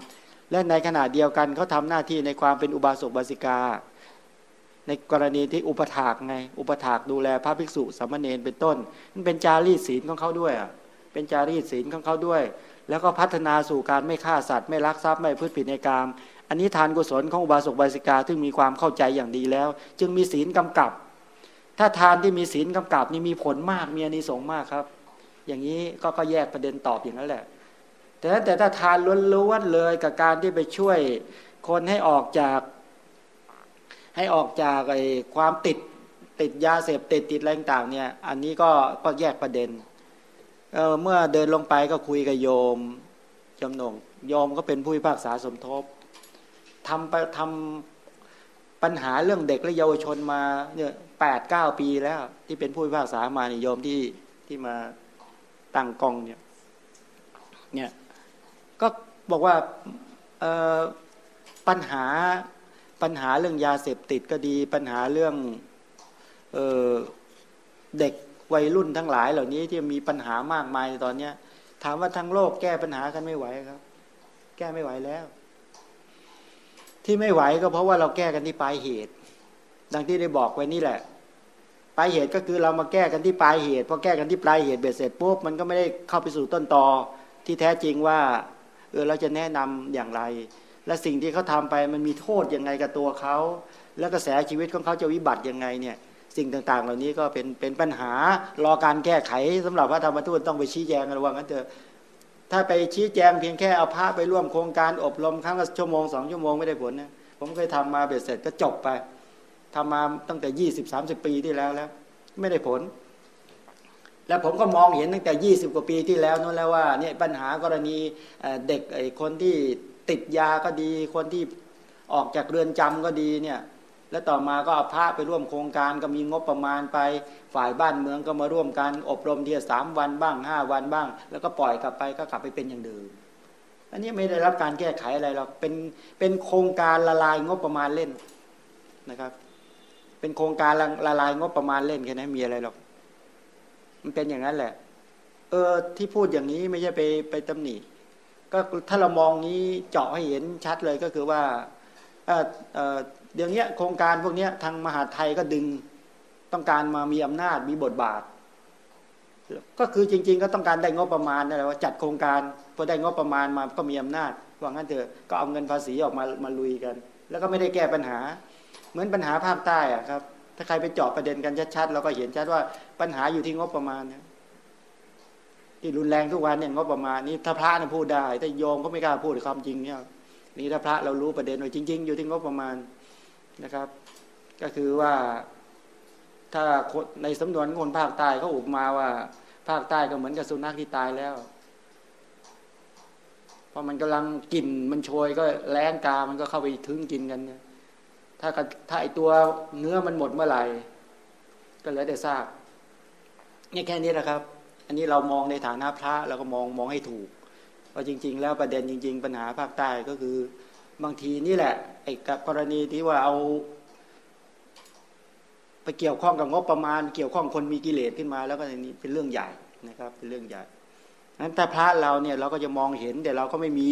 และในขณะเดียวกันเขาทาหน้าที่ในความเป็นอุบาสกบาสิกา ในกรณีที่อุปถากไง อุปถากดูแลพระภิกษุสามเณรเป็นต้นมันเป็นจารีตศีลของเขาด้วยอะเป็นจารีตศีลของเขาด้วย แล้วก็พัฒนาสู่การไม่ฆ่าสัตว์ ไม่ลักทรัพย์ไม่พืชผิดในกามอันนี้ทานกุศลของอุบาสกบาสิกาซึ่งมีความเข้าใจอย่างดีแล้ว จึงมีศีลกำกับ ถ้าทานที่มีศีลกำกับนี่มีผลมากมีอานิสงส์มากครับ อย่างนี้ก็ก็แยกประเด็นตอบอย่างนั้นแหละ แต่แต่ถ้าทานล้วนๆเลยกับการที่ไปช่วยคนให้ออกจาก ให้ออกจากไอ้ความติดติดยาเสพติดติดอะไรต่างเนี่ย อันนี้ก็ก็แยกประเด็นเเมื่อเดินลงไปก็คุยกับโยมจำนงโยมก็เป็นผู้พิพากษาสมทบทำไปทำ ปัญหาเรื่องเด็กและเยาวชนมาเนี่ยแปดเก้าปีแล้ว ที่เป็นผู้พิพากษามาเนี่ยโยมที่ที่มาตั้งกองเนี่ยเนี่ยก็บอกว่าปัญหาปัญหาเรื่องยาเสพติดก็ดี ปัญหาเรื่องเออเด็กวัยรุ่นทั้งหลายเหล่านี้ที่มีปัญหามากมายในตอนเนี้ยถามว่าทั้งโลกแก้ปัญหากันไม่ไหวครับ แก้ไม่ไหวแล้ว ที่ไม่ไหวก็เพราะว่าเราแก้กันที่ปลายเหตุ ดังที่ได้บอกไว้นี่แหละ ปลายเหตุก็คือเรามาแก้กันที่ปลายเหตุพอแก้กันที่ปลายเหตุเบ็ดเสร็จปุ๊บมันก็ไม่ได้เข้าไปสู่ต้นตอที่แท้จริงว่าเออเราจะแนะนำอย่างไร และสิ่งที่เขาทาไปมันมีโทษยังไงกับตัวเขาแล้วกระแสชีวิตของเขาจะวิบัติยังไงเนี่ย สิ่งต่างๆ เหล่านี้ก็เป็นเป็นปัญหารอการแก้ไขสำหรับพระธรรมทูตต้องไปชี้แจงระวังกันเถอะ ถ้าไปชี้แจงเพียงแค่เอาพระไปร่วมโครงการอบรมครั้งละชั่วโมงสองชั่วโมงไม่ได้ผลนะผมเคยทำมาเบ็ดเสร็จก็จบไปทำมาตั้งแต่ยี่สิบสามสิบปีที่แล้วแล้ว ไม่ได้ผล แล้วผมก็มองเห็นตั้งแต่20กว่าปีที่แล้วนั่นแล้วว่าเนี่ยปัญหากรณีเด็กไอ้คนที่ติดยาก็ดี คนที่ออกจากเรือนจำก็ดีเนี่ย แล้วต่อมาก็เอาพระไปร่วมโครงการก็มีงบประมาณไป ฝ่ายบ้านเมืองก็มาร่วมกันอบรมเทียสามวันบ้างห้าวันบ้าง แล้วก็ปล่อยกลับไปก็กลับไปเป็นอย่างเดิมอันนี้ไม่ได้รับการแก้ไขอะไรหรอกเป็นเป็นโครงการละลายงบประมาณเล่นนะครับ เป็นโครงการละลายงบประมาณเล่นแค่นั้นมีอะไรหรอก มันเป็นอย่างนั้นแหละ เออที่พูดอย่างนี้ไม่ใช่ไปไปตำหนิก็ถ้าเรามองนี้เจาะให้เห็นชัดเลยก็คือว่า เดี๋ยวนี้โครงการพวกนี้ทางมหาไทยก็ดึงต้องการมามีอำนาจมีบทบาท ก็คือจริง ๆ ก็ต้องการได้งบประมาณนั่นแหละว่าจัดโครงการพอได้งบประมาณมาก็มีอำนาจว่างั้นเถอะก็เอาเงินภาษีออกมามาลุยกัน แล้วก็ไม่ได้แก้ปัญหา เหมือนปัญหาภาคใต้อะครับ ถ้าใครไปเจาะประเด็นกันชัดๆเราก็เห็นชัดว่าปัญหาอยู่ที่งบประมาณนี่ยที่รุนแรงทุกวันเนี่ยงบประมาณนี้ถ้าพระเนี่ยพูดได้ถ้าโยมก็ไม่กล้าพูดความจริงเนี่ยนี่ถ้าพระเรารู้ประเด็นว่าจริง ๆ อยู่ที่งบประมาณ นะครับ ก็คือว่าถ้าในสำนวนคนภาคใต้เขาอุบมาว่า ภาคใต้ก็เหมือนกับสุนัขที่ตายแล้วพอมันกำลังกินมันโชยก็แรงกา มันก็เข้าไปถึงกินกันเนี่ยถ้าถ้าไอตัวเนื้อมันหมดเมื่อไหร่ ก็เหลือแต่ซากนี่แค่นี้นะครับ อันนี้เรามองในฐานะพระเราก็มองมองให้ถูกว่าจริง ๆ แล้วประเด็นจริง ๆ ปัญหาภาคใต้ก็คือ บางทีนี่แหละไอ้กรณีที่ว่าเอาไปเกี่ยวข้องกับงบประมาณ เกี่ยวข้องคนมีกิเลสขึ้นมา แล้วก็อันนี้เป็นเรื่องใหญ่นะครับ เป็นเรื่องใหญ่นั้นถ้าพระเราเนี่ยเราก็จะมองเห็นแต่เราก็ไม่มี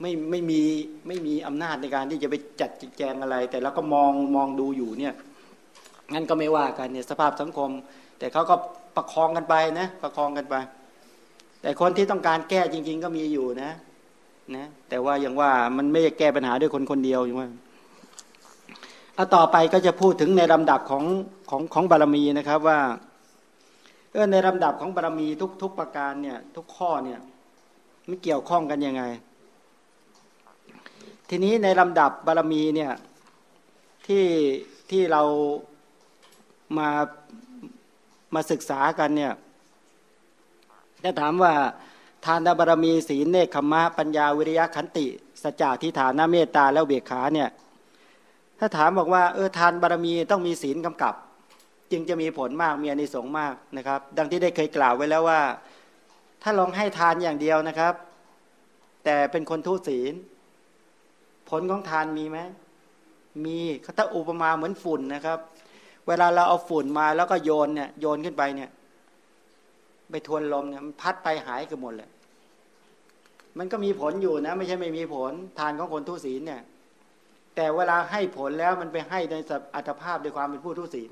ไม่ไม่มีไม่มีอำนาจในการที่จะไปจัดแจงอะไร แต่เราก็มองมองดูอยู่เนี่ยงั้นก็ไม่ว่ากันเนี่ยสภาพสังคม แต่เขาก็ประคองกันไปนะประคองกันไป แต่คนที่ต้องการแก้จริง ๆ ก็มีอยู่นะ นะแต่ว่าอย่างว่ามันไม่แก้ปัญหาด้วยคนคนเดียวอย่างว่าเอาต่อไปก็จะพูดถึงในลำดับของของของบารมีนะครับว่าเออในลำดับของบารมีทุกทุกประการเนี่ย ทุกข้อเนี่ยมันเกี่ยวข้องกันยังไง ทีนี้ในลำดับบารมีเนี่ยที่ที่เรามามาศึกษากันเนี่ยถ้าถามว่า ทานบารมีศีลเนคขมะปัญญาวิริยะขันติสัจจะทิฏฐานะเมตตาแล้วเบียขาเนี่ยถ้าถามบอกว่าเออทานบารมีต้องมีศีลกำกับ จึงจะมีผลมากมีอนิสงส์มากนะครับ ดังที่ได้เคยกล่าวไว้แล้วว่า ถ้าลองให้ทานอย่างเดียวนะครับ แต่เป็นคนทุศีล ผลของทานมีไหมมีถ้าอุปมาเหมือนฝุ่นนะครับ เวลาเราเอาฝุ่นมาแล้วก็โยนเนี่ยโยนขึ้นไปเนี่ย ไปทวนลมเนี่ยมันพัดไปหายกันหมดเลย มันก็มีผลอยู่นะ ไม่ใช่ไม่มีผลทานของคนทุศีลเนี่ย แต่เวลาให้ผลแล้วมันไปให้ในอัตภาพด้วยความเป็นผู้ทุศีล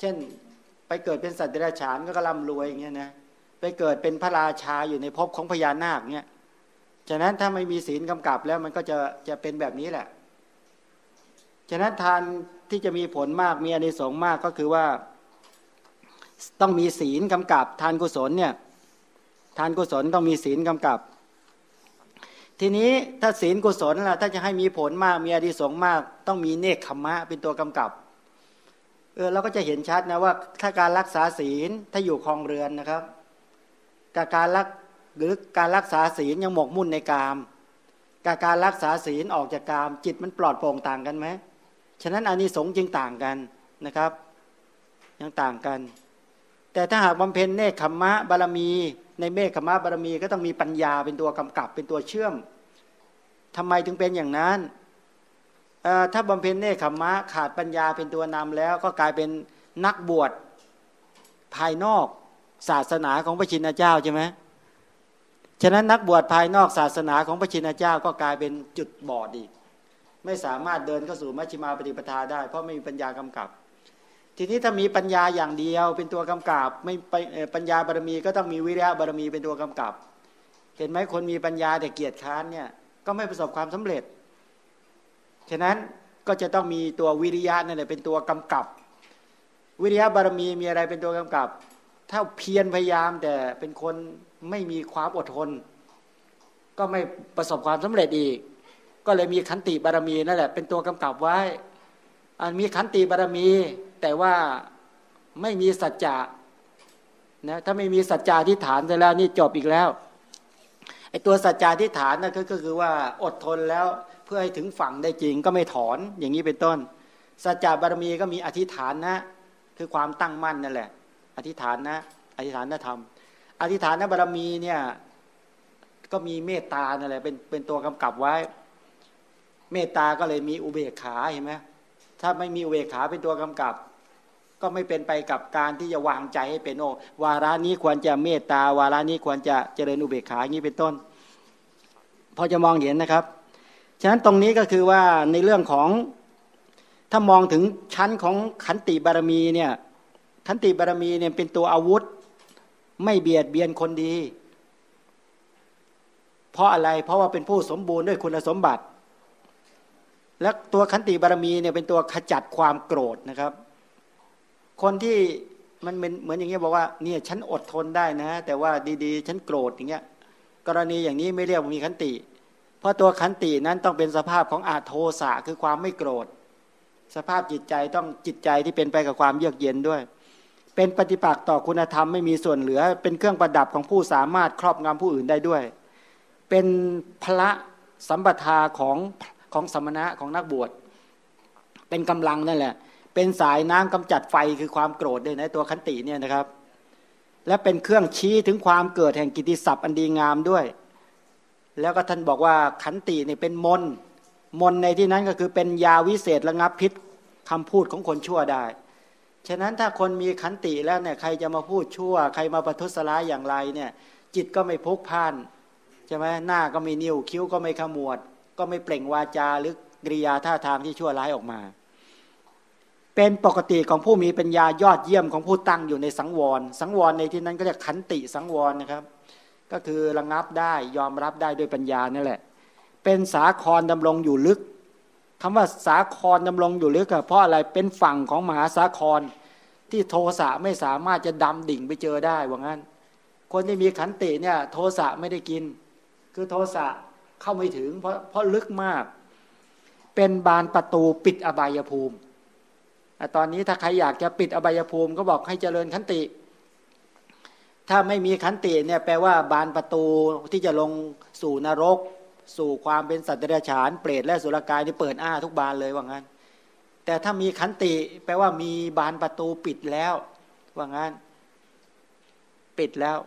เช่นไปเกิดเป็นสัตว์เดรัจฉานก็กำลังรวยอย่างเงี้ยนะไปเกิดเป็นพระราชาอยู่ในภพของพญานาคเนี่ยฉะนั้นถ้าไม่มีศีลกำกับแล้วมันก็จะจะเป็นแบบนี้แหละ ฉะนั้นทานที่จะมีผลมากมีอนิสงส์มากก็คือว่า ต้องมีศีลกำกับ ทานกุศลเนี่ย ทานกุศลต้องมีศีลกำกับ ทีนี้ถ้าศีลกุศลล่ะถ้าจะให้มีผลมากมีอดีสงมาก ต้องมีเนคขมะเป็นตัวกำกับเออเราก็จะเห็นชัดนะว่าถ้าการรักษาศีลถ้าอยู่คลองเรือนนะครับกับการรักหรือการรักษาศีลยังหมกมุ่นในกามกับการรักษาศีลออกจากกาม จิตมันปลอดโปร่งต่างกันไหมฉะนั้นอานิสงส์จึงต่างกันนะครับ ยังต่างกัน แต่ถ้าหากบำเพ็ญเนคขมะบารมี ในเมฆขมะบารมีก็ต้องมีปัญญาเป็นตัวกำกับเป็นตัวเชื่อมทำไมถึงเป็นอย่างนั้นถ้าบำเพ็ญเนคขมะขาดปัญญาเป็นตัวนำแล้ว ก็กลายเป็นนักบวชภายนอกศาสนาของพระชินเจ้าใช่ไหมฉะนั้นนักบวชภายนอกศาสนาของพระชินเจ้าก็กลายเป็นจุดบอดอีก ไม่สามารถเดินเข้าสู่มัชฌิมาปฏิปทาได้ เพราะไม่มีปัญญากำกับ ทีนี้ถ้ามีปัญญาอย่างเดียวเป็นตัวกำกับ ไม่ปัญญาบารมีก็ต้องมีวิริยะบารมีเป็นตัวกำกับ เห็นไหมคนมีปัญญาแต่เกียรติค้านเนี่ยก็ไม่ประสบความสำเร็จ ฉะนั้นก็จะต้องมีตัววิริยะนั่นแหละเป็นตัวกำกับ วิริยะบารมีมีอะไรเป็นตัวกำกับ ถ้าเพียรพยายามแต่เป็นคนไม่มีความอดทน ก็ไม่ประสบความสำเร็จอีก ก็เลยมีขันติบารมีนั่นแหละเป็นตัวกำกับไว้มีขันติบารมี แต่ว่าไม่มีสัจจะนะถ้าไม่มีสัจจะที่ฐานเสร็จแล้วนี่จบอีกแล้วไอ้ตัวสัจจะที่ฐานนั่นก็คือว่าอดทนแล้วเพื่อให้ถึงฝั่งได้จริงก็ไม่ถอนอย่างนี้เป็นต้น สัจจะบารมีก็มีอธิษฐานนะ คือความตั้งมั่นนั่นแหละ อธิษฐานนะ อธิษฐานธรรม อธิษฐานนะบารมีเนี่ยก็มีเมตตานั่นแหละเป็นเป็นตัวกำกับไว้ เมตตาก็เลยมีอุเบกขาเห็นไหม ถ้าไม่มีอุเบกขาเป็นตัวกำกับ ก็ไม่เป็นไปกับการที่จะวางใจให้เป็นโอวาระนี้ควรจะเมตตาวาระนี้ควรจะเจริญอุเบกขาอย่างนี้เป็นต้น พอจะมองเห็นนะครับ ฉะนั้นตรงนี้ก็คือว่าในเรื่องของถ้ามองถึงชั้นของขันติบารมีเนี่ยขันติบารมีเนี่ยเป็นตัวอาวุธ ไม่เบียดเบียนคนดี เพราะอะไรเพราะว่าเป็นผู้สมบูรณ์ด้วยคุณสมบัติ และตัวขันติบารมีเนี่ยเป็นตัวขจัดความโกรธนะครับ คนที่มันเป็นเหมือนอย่างเงี้ยบอกว่าเนี่ยฉันอดทนได้นะ แต่ว่าดีๆ ฉันโกรธอย่างเงี้ย กรณีอย่างนี้ไม่เรียกว่ามีขันติ เพราะตัวขันตินั้นต้องเป็นสภาพของอาโทสะคือความไม่โกรธ สภาพจิตใจต้องจิตใจที่เป็นไปกับความเยือกเย็นด้วย เป็นปฏิปักษ์ต่อคุณธรรมไม่มีส่วนเหลือ เป็นเครื่องประดับของผู้สามารถครอบงำผู้อื่นได้ด้วย เป็นพระสัมปทาของ ของสมณะของนักบวช เป็นกำลังนั่นแหละ เป็นสายน้ำกำจัดไฟคือความโกรธด้วยนะตัวขันติเนี่ยนะครับ และเป็นเครื่องชี้ถึงความเกิดแห่งกิติศัพท์อันดีงามด้วย แล้วก็ท่านบอกว่าขันติเนี่ยเป็นมนมนในที่นั้นก็คือเป็นยาวิเศษระงับพิษคำพูดของคนชั่วได้ ฉะนั้นถ้าคนมีขันติแล้วเนี่ยใครจะมาพูดชั่ว ใครมาประทุษร้ายอย่างไรเนี่ยจิตก็ไม่พกพ่านใช่ไหมหน้าก็ไม่นิ้วคิ้วก็ไม่ขมวด ก็ไม่เปล่งวาจาหรือกริยาท่าทางที่ชั่วร้ายออกมา เป็นปกติของผู้มีปัญญายอดเยี่ยมของผู้ตั้งอยู่ในสังวร สังวรในที่นั้นก็เรียกขันติสังวรนะครับ ก็คือระงับได้ยอมรับได้ด้วยปัญญานี่แหละ เป็นสาครดำรงอยู่ลึกคำว่าสาครดำรงอยู่ลึกเพราะอะไรเป็นฝั่งของมหาสาครที่โทสะไม่สามารถจะดำดิ่งไปเจอได้ว่างั้น คนที่มีขันติเนี่ย โทสะไม่ได้กิน คือโทสะ เข้าไม่ถึง เพราะเพราะลึกมาก เป็นบานประตูปิดอบายภูมิตอนนี้ถ้าใครอยากจะปิดอบายภูมิ ก็บอกให้เจริญขันติ ถ้าไม่มีขันติเนี่ยแปลว่าบานประตูที่จะลงสู่นรก สู่ความเป็นสัตว์เดรัจฉานเปรตและสุรกายนี่เปิดอ้าทุกบานเลยว่างั้น แต่ถ้ามีขันติ แปลว่ามีบานประตูปิดแล้ว ว่างั้น ปิดแล้ว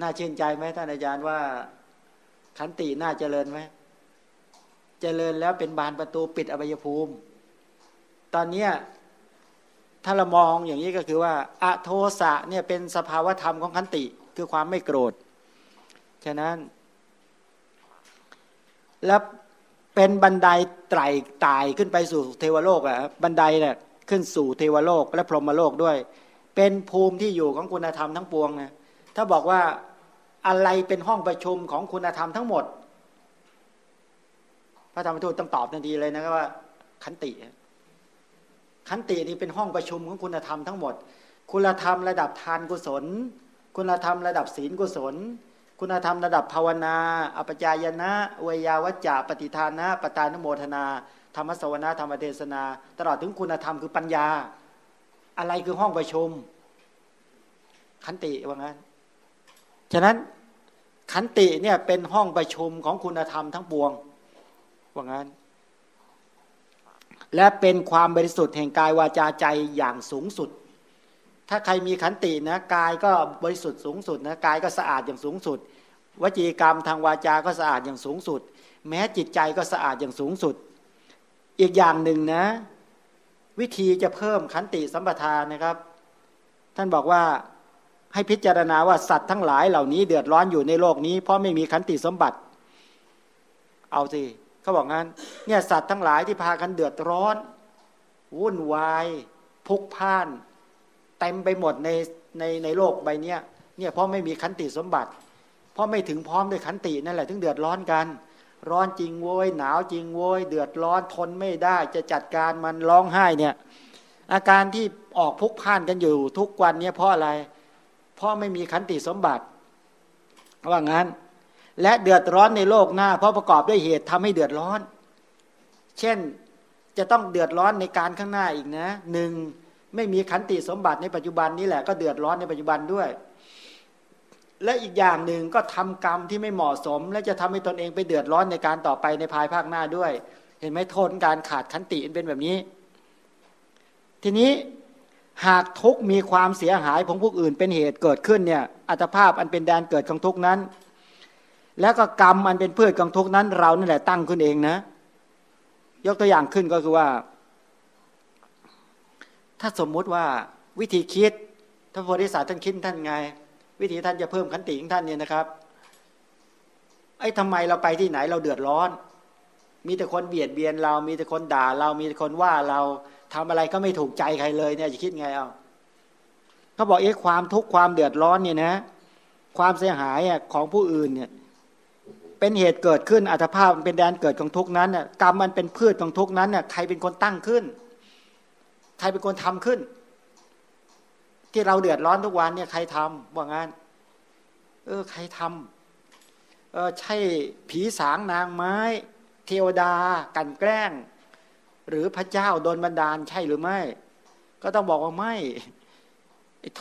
น่าชื่นใจไหมท่านอาจารย์ว่า ขันติน่าเจริญไหมเจริญแล้วเป็นบานประตูปิดอบายภูมิ ตอนนี้ถ้าเรามองอย่างนี้ก็คือว่าอโทสะเนี่ยเป็นสภาวธรรมของขันติคือความไม่โกรธ ฉะนั้น แล้วเป็นบันไดไต่ตายขึ้นไปสู่เทวโลกอะบันไดเนี่ยขึ้นสู่เทวโลกและพรหมโลกด้วย เป็นภูมิที่อยู่ของคุณธรรมทั้งปวงนะถ้าบอกว่า อะไรเป็นห้องประชุมของคุณธรรมทั้งหมด พระธรรมทูตต้องตอบทันทีเลยนะครับว่า ขันติ ขันตินี่เป็นห้องประชุมของคุณธรรมทั้งหมด คุณธรรมระดับทานกุศล คุณธรรมระดับศีลกุศล คุณธรรมระดับภาวนา อปจายนะเวยาวัจจะปฏิทานะปตานุโมทนา ธรรมสวนาธรรมเทศนา ตลอดถึงคุณธรรมคือปัญญา อะไรคือห้องประชุม ขันติว่างั้น ฉะนั้นขันติเนี่ยเป็นห้องประชุมของคุณธรรมทั้งปวงว่างั้น และเป็นความบริสุทธิ์แห่งกายวาจาใจอย่างสูงสุด ถ้าใครมีขันตินะกายก็บริสุทธิ์สูงสุดนะกายก็สะอาดอย่างสูงสุด วจีกรรมทางวาจา ก็สะอาดอย่างสูงสุด แม้จิตใจก็สะอาดอย่างสูงสุด อีกอย่างหนึ่งนะ วิธีจะเพิ่มขันติสัมปทานนะครับ ท่านบอกว่า ให้พิจารณาว่าสัตว์ทั้งหลายเหล่านี้เดือดร้อนอยู่ในโลกนี้ เพราะไม่มีขันติสมบัติ เอาสิเขาบอกงั้น เนี่ยสัตว์ทั้งหลายที่พากันเดือดร้อน วุ่นวายพุกพ่านเต็มไปหมดในในในโลกใบนี้เนี่ยเพราะไม่มีขันติสมบัติ เพราะไม่ถึงพร้อมด้วยขันตินั่นแหละถึงเดือดร้อนกัน ร้อนจริงโวยหนาวจริงโวยเดือดร้อนทนไม่ได้ จะจัดการมันร้องไห้เนี่ย อาการที่ออกพุกพ่านกันอยู่ทุกวันเนี่ยเพราะอะไร เพราะไม่มีขันติสมบัติว่างั้น และเดือดร้อนในโลกหน้า เพราะประกอบด้วยเหตุทำให้เดือดร้อน เช่นจะต้องเดือดร้อนในการข้างหน้าอีกนะหนึ่งไม่มีขันติสมบัติในปัจจุบันนี้แหละก็เดือดร้อนในปัจจุบันด้วย และอีกอย่างหนึ่งก็ทำกรรมที่ไม่เหมาะสม และจะทำให้ตนเองไปเดือดร้อนในการต่อไปในภายภาคหน้าด้วย เห็นไหมโทษการขาดขันติเป็นแบบนี้ ทีนี้ หากทุกมีความเสียหายของผู้อื่นเป็นเหตุเกิดขึ้นเนี่ยอัตภาพอันเป็นแดนเกิดของทุกนั้น แล้วก็กรรมมันเป็นเพื่อกองทุกนั้น เรานี่แหละตั้งขึ้นเองนะ ยกตัวอย่างขึ้นก็คือว่า ถ้าสมมุติว่าวิธีคิดถ้าโพธิสัตว์ท่านคิดท่านไง วิธีท่านจะเพิ่มขันติของท่านเนี่ยนะครับไอ้ทำไมเราไปที่ไหนเราเดือดร้อน มีแต่คนเบียดเบียนเรา มีแต่คนด่าเรา มีแต่คนว่าเรา ทำอะไรก็ไม่ถูกใจใครเลยเนี่ยจะคิดไงเอาเขาบอกเอ๊ะความทุกข์ความเดือดร้อนเนี่ยนะ ความเสียหายของผู้อื่นเนี่ย เป็นเหตุเกิดขึ้นอัตภาพมันเป็นแดนเกิดของทุกนั้นน่ะกรรมมันเป็นพืชของทุกนั้นน่ะใครเป็นคนตั้งขึ้น ใครเป็นคนทำขึ้น ที่เราเดือดร้อนทุกวันเนี่ยใครทำว่างั้นเออใครทำเออใช่ผีสางนางไม้ เทวดา กันแกล้ง หรือพระเจ้าโดนบันดาลใช่หรือไม่ ก็ต้องบอกว่าไม่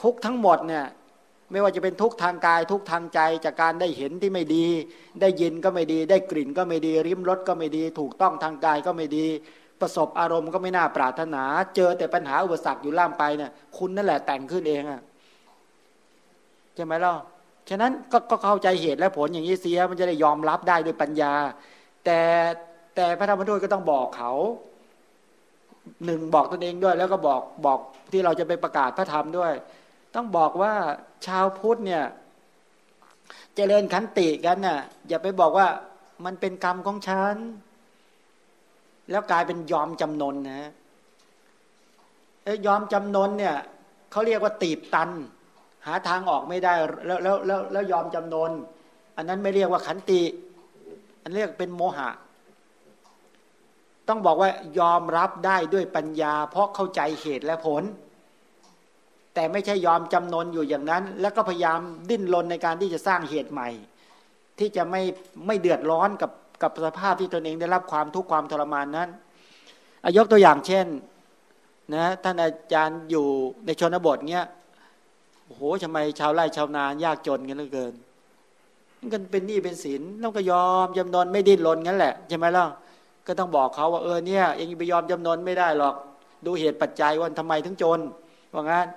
ทุกทั้งหมดเนี่ยไม่ว่าจะเป็นทุกทางกายทุกทางใจจากการได้เห็นที่ไม่ดี ได้ยินก็ไม่ดี ได้กลิ่นก็ไม่ดี ริมรสก็ไม่ดี ถูกต้องทางกายก็ไม่ดี ประสบอารมณ์ก็ไม่น่าปรารถนา เจอแต่ปัญหาอุปสรรคอยู่ล่ามไปเนี่ยคุณนั่นแหละแต่งขึ้นเองอะใช่ไหมล่ะฉะนั้นก็เข้าใจเหตุและผลอย่างนี้เสียมันจะได้ยอมรับได้ด้วยปัญญา แต่แต่พระธรรมทูตก็ต้องบอกเขา หนึ่งบอกตนเองด้วย แล้วก็บอกบอกที่เราจะไปประกาศพระธรรมด้วย ต้องบอกว่าชาวพุทธเนี่ยจเจริญขันติกันน่ะอย่าไปบอกว่ามันเป็นกรรมของฉัน แล้วกลายเป็นยอมจำนนนะยอมจำนนเนี่ยเขาเรียกว่าตีบตัน หาทางออกไม่ได้แล้วแล้วแล้วแล้วยอมจำนน อันนั้นไม่เรียกว่าขันติ อันเรียกเป็นโมหะ ต้องบอกว่ายอมรับได้ด้วยปัญญา เพราะเข้าใจเหตุและผล แต่ไม่ใช่ยอมจำนนอยู่อย่างนั้น แล้วก็พยายามดิ้นรนในการที่จะสร้างเหตุใหม่ ที่จะไม่ไม่เดือดร้อนกับกับสภาพที่ตนเองได้รับความทุกข์ความทรมานนั้นยกตัวอย่างเช่นนะท่านอาจารย์อยู่ในชนบทเนี้ยโอ้โหทำไมชาวไร่ชาวนายากจนกันเหลือเกินกันเป็นหนี้เป็นสินต้องก็ยอมจำนนไม่ดิ้นรนงั้นแหละใช่ไหมล่ะ ก็ต้องบอกเขาว่าเออเนี่ยเองไปยอมจำนนไม่ได้หรอก ดูเหตุปัจจัยว่าทำไมถึงจนว่างั้น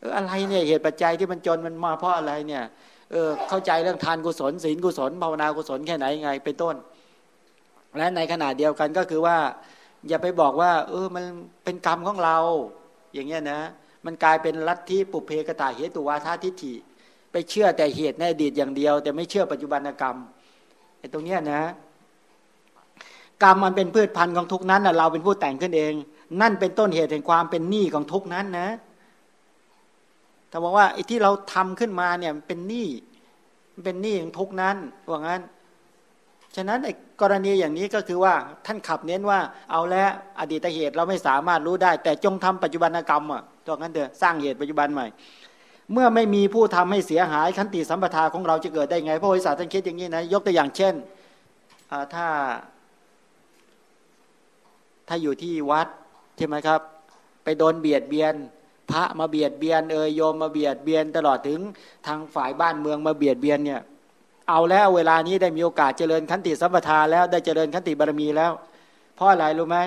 เอออะไรเนี่ยเหตุปัจจัยที่มันจนมันมาเพราะอะไรเนี่ยเออเข้าใจเรื่องทานกุศลศีลกุศลภาวนากุศลแค่ไหนไงเป็นต้น และในขณะเดียวกันก็คือว่า อย่าไปบอกว่า เออมันเป็นกรรมของเรา อย่างเงี้ยนะมันกลายเป็นลัทธิปุเพกตาเหตุวาทาทิฏฐิ ไปเชื่อแต่เหตุในอดีตอย่างเดียว แต่ไม่เชื่อปัจจุบันกรรมไอ้ตรงเนี้ยนะ กรรมมันเป็นพืชพันธุ์ของทุกนั้นนะเราเป็นผู้แต่งขึ้นเอง นั่นเป็นต้นเหตุแห่งความเป็นหนี้ของทุกนั้นนะถ้าบอกว่าไอ้ที่เราทำขึ้นมาเนี่ยเป็นหนี้เป็นหนี้ของทุกนั้นว่างั้น ฉะนั้นไอ้กรณีอย่างนี้ก็คือว่าท่านขับเน้นว่าเอาแล้วอดีตเหตุเราไม่สามารถรู้ได้ แต่จงทำปัจจุบันกรรมอะตัวนั้นเถอะสร้างเหตุปัจจุบันใหม่ เมื่อไม่มีผู้ทำให้เสียหายขันติสัมปทาของเราจะเกิดได้ไงพระโพธิสัตว์ท่านคิดอย่างนี้นะยกตัวอย่างเช่นถ้า ถ้าอยู่ที่วัดใช่ไหมครับ ไปโดนเบียดเบียน พระมาเบียดเบียนเอยโยมมาเบียดเบียนตลอดถึงทางฝ่ายบ้านเมืองมาเบียดเบียนเนี่ยเอาแล้วเวลานี้ได้มีโอกาสเจริญขันติสัมปทาแล้วได้เจริญขันติบารมีแล้ว เพราะอะไรรู้ไหม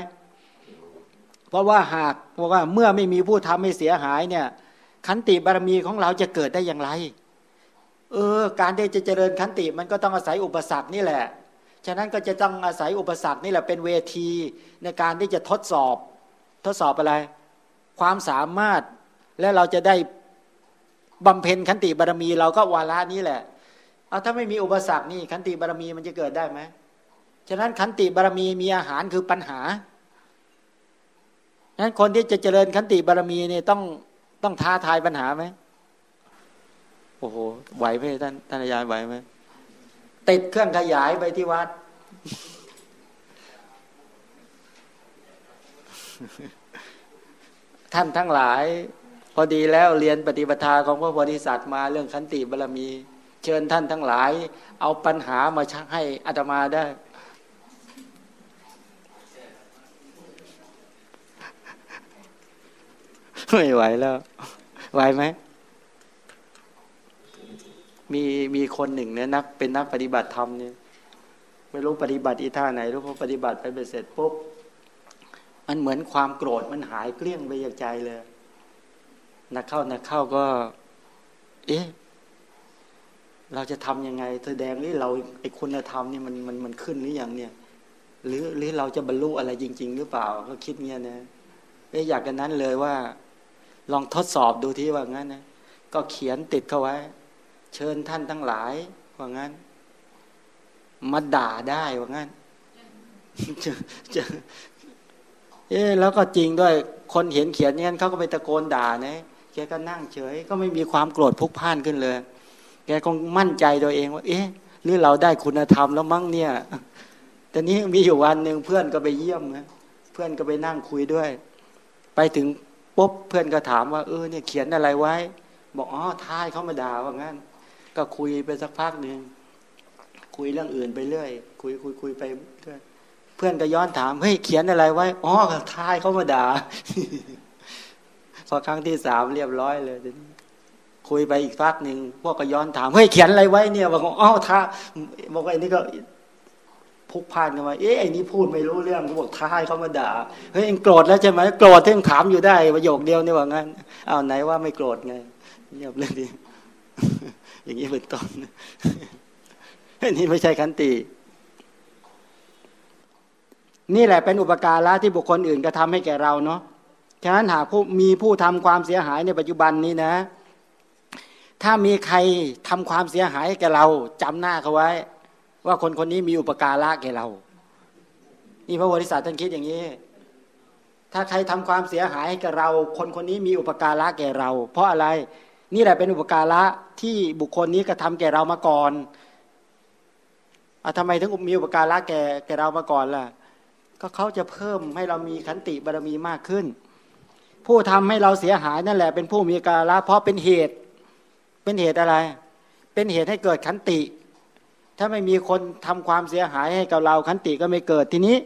เพราะว่าหากเพราะว่าเมื่อไม่มีผู้ทำให้เสียหายเนี่ย ขันติบารมีของเราจะเกิดได้อย่างไร เออ การที่จะเจริญขันติมันก็ต้องอาศัยอุปสรรคนี่แหละ ฉะนั้นก็จะต้องอาศัยอุปสรรคนี่แหละเป็นเวทีในการที่จะทดสอบ ทดสอบอะไร ความสามารถและเราจะได้บำเพ็ญขันติบารมี เราก็วาระนี้แหละเอาถ้าไม่มีอุปสรรคนี่ขันติบารมีมันจะเกิดได้ไหมฉะนั้นขันติบารมีมีอาหารคือปัญหาฉะนั้นคนที่จะเจริญขันติบารมีเนี่ยต้องต้องท้าทายปัญหาไหมโอ้โหไหวไหมท่านท่านอาจารย์ไหวไหม ติดเครื่องขยายไปที่วัด ท่านทั้งหลาย พอดีแล้วเรียนปฏิปทาของพระโพธิสัตว์มาเรื่องขันติบารมี เชิญท่านทั้งหลาย เอาปัญหามาชักให้อัตมาได้ไม่ไหวแล้ว ไหวไหม มีมีคนหนึ่งเนี่ยนักเป็นนักปฏิบัติธรรมเนี่ยไม่รู้ปฏิบัติอีท่าไหนรู้พอปฏิบัติไปเสร็จปุ๊บมันเหมือนความโกรธมันหายเกลี้ยงไปจากใจเลยนักเข้านักเข้าก็ เอ๊ะเราจะทํำยังไงแสดงนี่เราไอคุณธรรมนี่มันมันมันขึ้นหรือยังเนี่ย หรือหรือเราจะบรรลุอะไรจริง ๆ หรือเปล่า ก็คิดเงี้ยนะเอ๊ะอยากกันนั้นเลยว่า ลองทดสอบดูที่ว่างั้นนะก็เขียนติดเข้าไว้ เชิญท่านทั้งหลายว่างั้น มาด่าได้ว่างั้นเอ๊แล้วก็จริงด้วยคนเห็นเขียนงั้นเขาก็ไปตะโกนด่านะแกก็นั่งเฉย ก็ไม่มีความโกรธพุกพ่านขึ้นเลย แกคงมั่นใจตัวเองว่า เอ๊ะหรือเราได้คุณธรรมแล้วมั้งเนี่ยแต่นี้มีอยู่วันหนึ่งเพื่อนก็ไปเยี่ยมนะเพื่อนก็ไปนั่งคุยด้วย ไปถึงปุ๊บเพื่อนก็ถามว่าเออเนี่ยเขียนอะไรไว้ บอกอ๋อท้ายเขามาด่าว่างั้น ก็คุยไปสักพักหนึ่งคุยเรื่องอื่นไปเรื่อย คุยคุยคุยไปเรื่อยเพื่อนก็ย้อนถามเฮ้ยเขียนอะไรไว้อ๋อท้ายเขามาด่าพอครั้งที่สามเรียบร้อยเลยคุยไปอีกฟักหนึ่งพวกก็ย้อนถามเฮ้ยเขียนอะไรไว้เนี่ยบอกอ้าวท้าบอกไอ้นี่ก็พุกพานกันมาเอ๊ะไอ้นี่พูดไม่รู้เรื่องก็บอกท้ายเขามาด่าเฮ้ยเองโกรธแล้วใช่ไหมโกรธที่ถามอยู่ได้ประโยคเดียวนี่ว่างั้นเอาไหนว่าไม่โกรธไงเงียบเลยดิ อย่างนี้เป็นต้นนี่ไม่ใช่ขันตินี่แหละเป็นอุปการะที่บุคคลอื่นกระทาให้แก่เราเนาะ ฉะนั้นหากผู้มีผู้ทำความเสียหายในปัจจุบันนี้นะ ถ้ามีใครทำความเสียหายแก่เราจำหน้าเขาไว้ ว่าคนคนนี้มีอุปการะแก่เรา นี่พระบริษัทท่านคิดอย่างนี้ ถ้าใครทำความเสียหายให้กับเรา คนคนนี้มีอุปการะแก่เรา เพราะอะไร นี่แหละเป็นอุปการะที่บุคคลนี้กระทาแก่เรามาก่อนอะทำไมถึงมีอุปการะแก่แก่เรามาก่อนล่ะ ก็เขาจะเพิ่มให้เรามีขันติบารมีมากขึ้น ผู้ทำให้เราเสียหายนั่นแหละ เป็นผู้มีการะเพราะเป็นเหตุ เป็นเหตุอะไร เป็นเหตุให้เกิดขันติ ถ้าไม่มีคนทำความเสียหายให้กับเราขันติก็ไม่เกิดทีนี้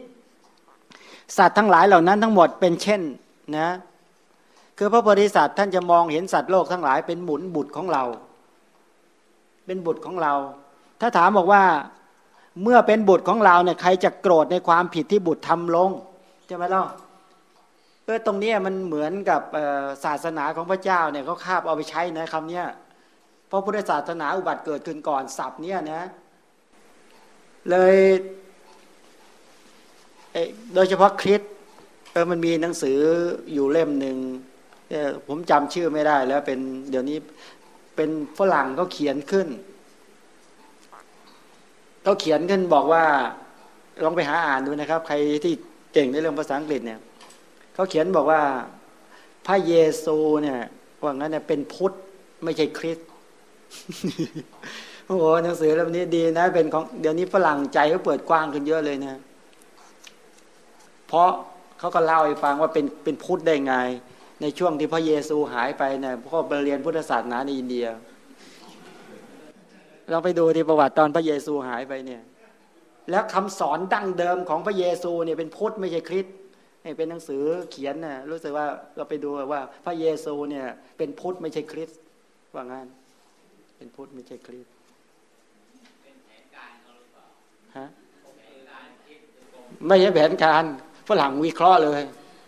สัตว์ทั้งหลายเหล่านั้นทั้งหมดเป็นเช่น นะ คือพระโพธิสัตว์ท่านจะมองเห็นสัตว์โลกทั้งหลายเป็นหมุนบุตรของเรา เป็นบุตรของเรา ถ้าถามบอกว่าเมื่อเป็นบุตรของเราเนี่ยใครจะโกรธในความผิดที่บุตรทำลงใช่ไหมล่ะเออตรงนี้มันเหมือนกับศาสนาของพระเจ้าเนี่ยเขาคาบเอาไปใช้นะคำนี้เพราะพุทธศาสนาอุบัติเกิดขึ้นก่อนศัพท์เนี่ยนะ เลยโดยเฉพาะคริสเออมันมีหนังสืออยู่เล่มหนึ่ง ผมจำชื่อไม่ได้ แล้วเป็นเดี๋ยวนี้เป็นฝรั่งเขาเขียนขึ้นเขาเขียนขึ้นบอกว่าลองไปหาอ่านดูนะครับ ใครที่เก่งในเรื่องภาษาอังกฤษเนี่ยเขาเขียนบอกว่าพระเยซูเนี่ยว่างั้นเนี่ยเป็นพุทธไม่ใช่คริสต์โอ้โหหนังสือเล่มนี้ดีนะ เป็นของเดี๋ยวนี้ฝรั่งใจเขาเปิดกว้างขึ้นเยอะเลยนะ เพราะเขาก็เล่าให้ฟังว่าเป็นเป็นพุทธได้ไง ในช่วงที่พระเยซูหายไปเนี่ยพ่อไปเรียนพุทธศาสนาในอินเดีย เราไปดูที่ประวัติตอนพระเยซูหายไปเนี่ย แล้วคำสอนดั้งเดิมของพระเยซูเนี่ยเป็นพุทธไม่ใช่คริสต์เป็นหนังสือเขียนนะรู้สึกว่าเราไปดูว่าพระเยซูเนี่ยเป็นพุทธไม่ใช่คริสต์ว่างั้น เป็นพุทธไม่ใช่คริสต์ฮะไม่ใช่แผนการฝรั่งวิเคราะห์เลย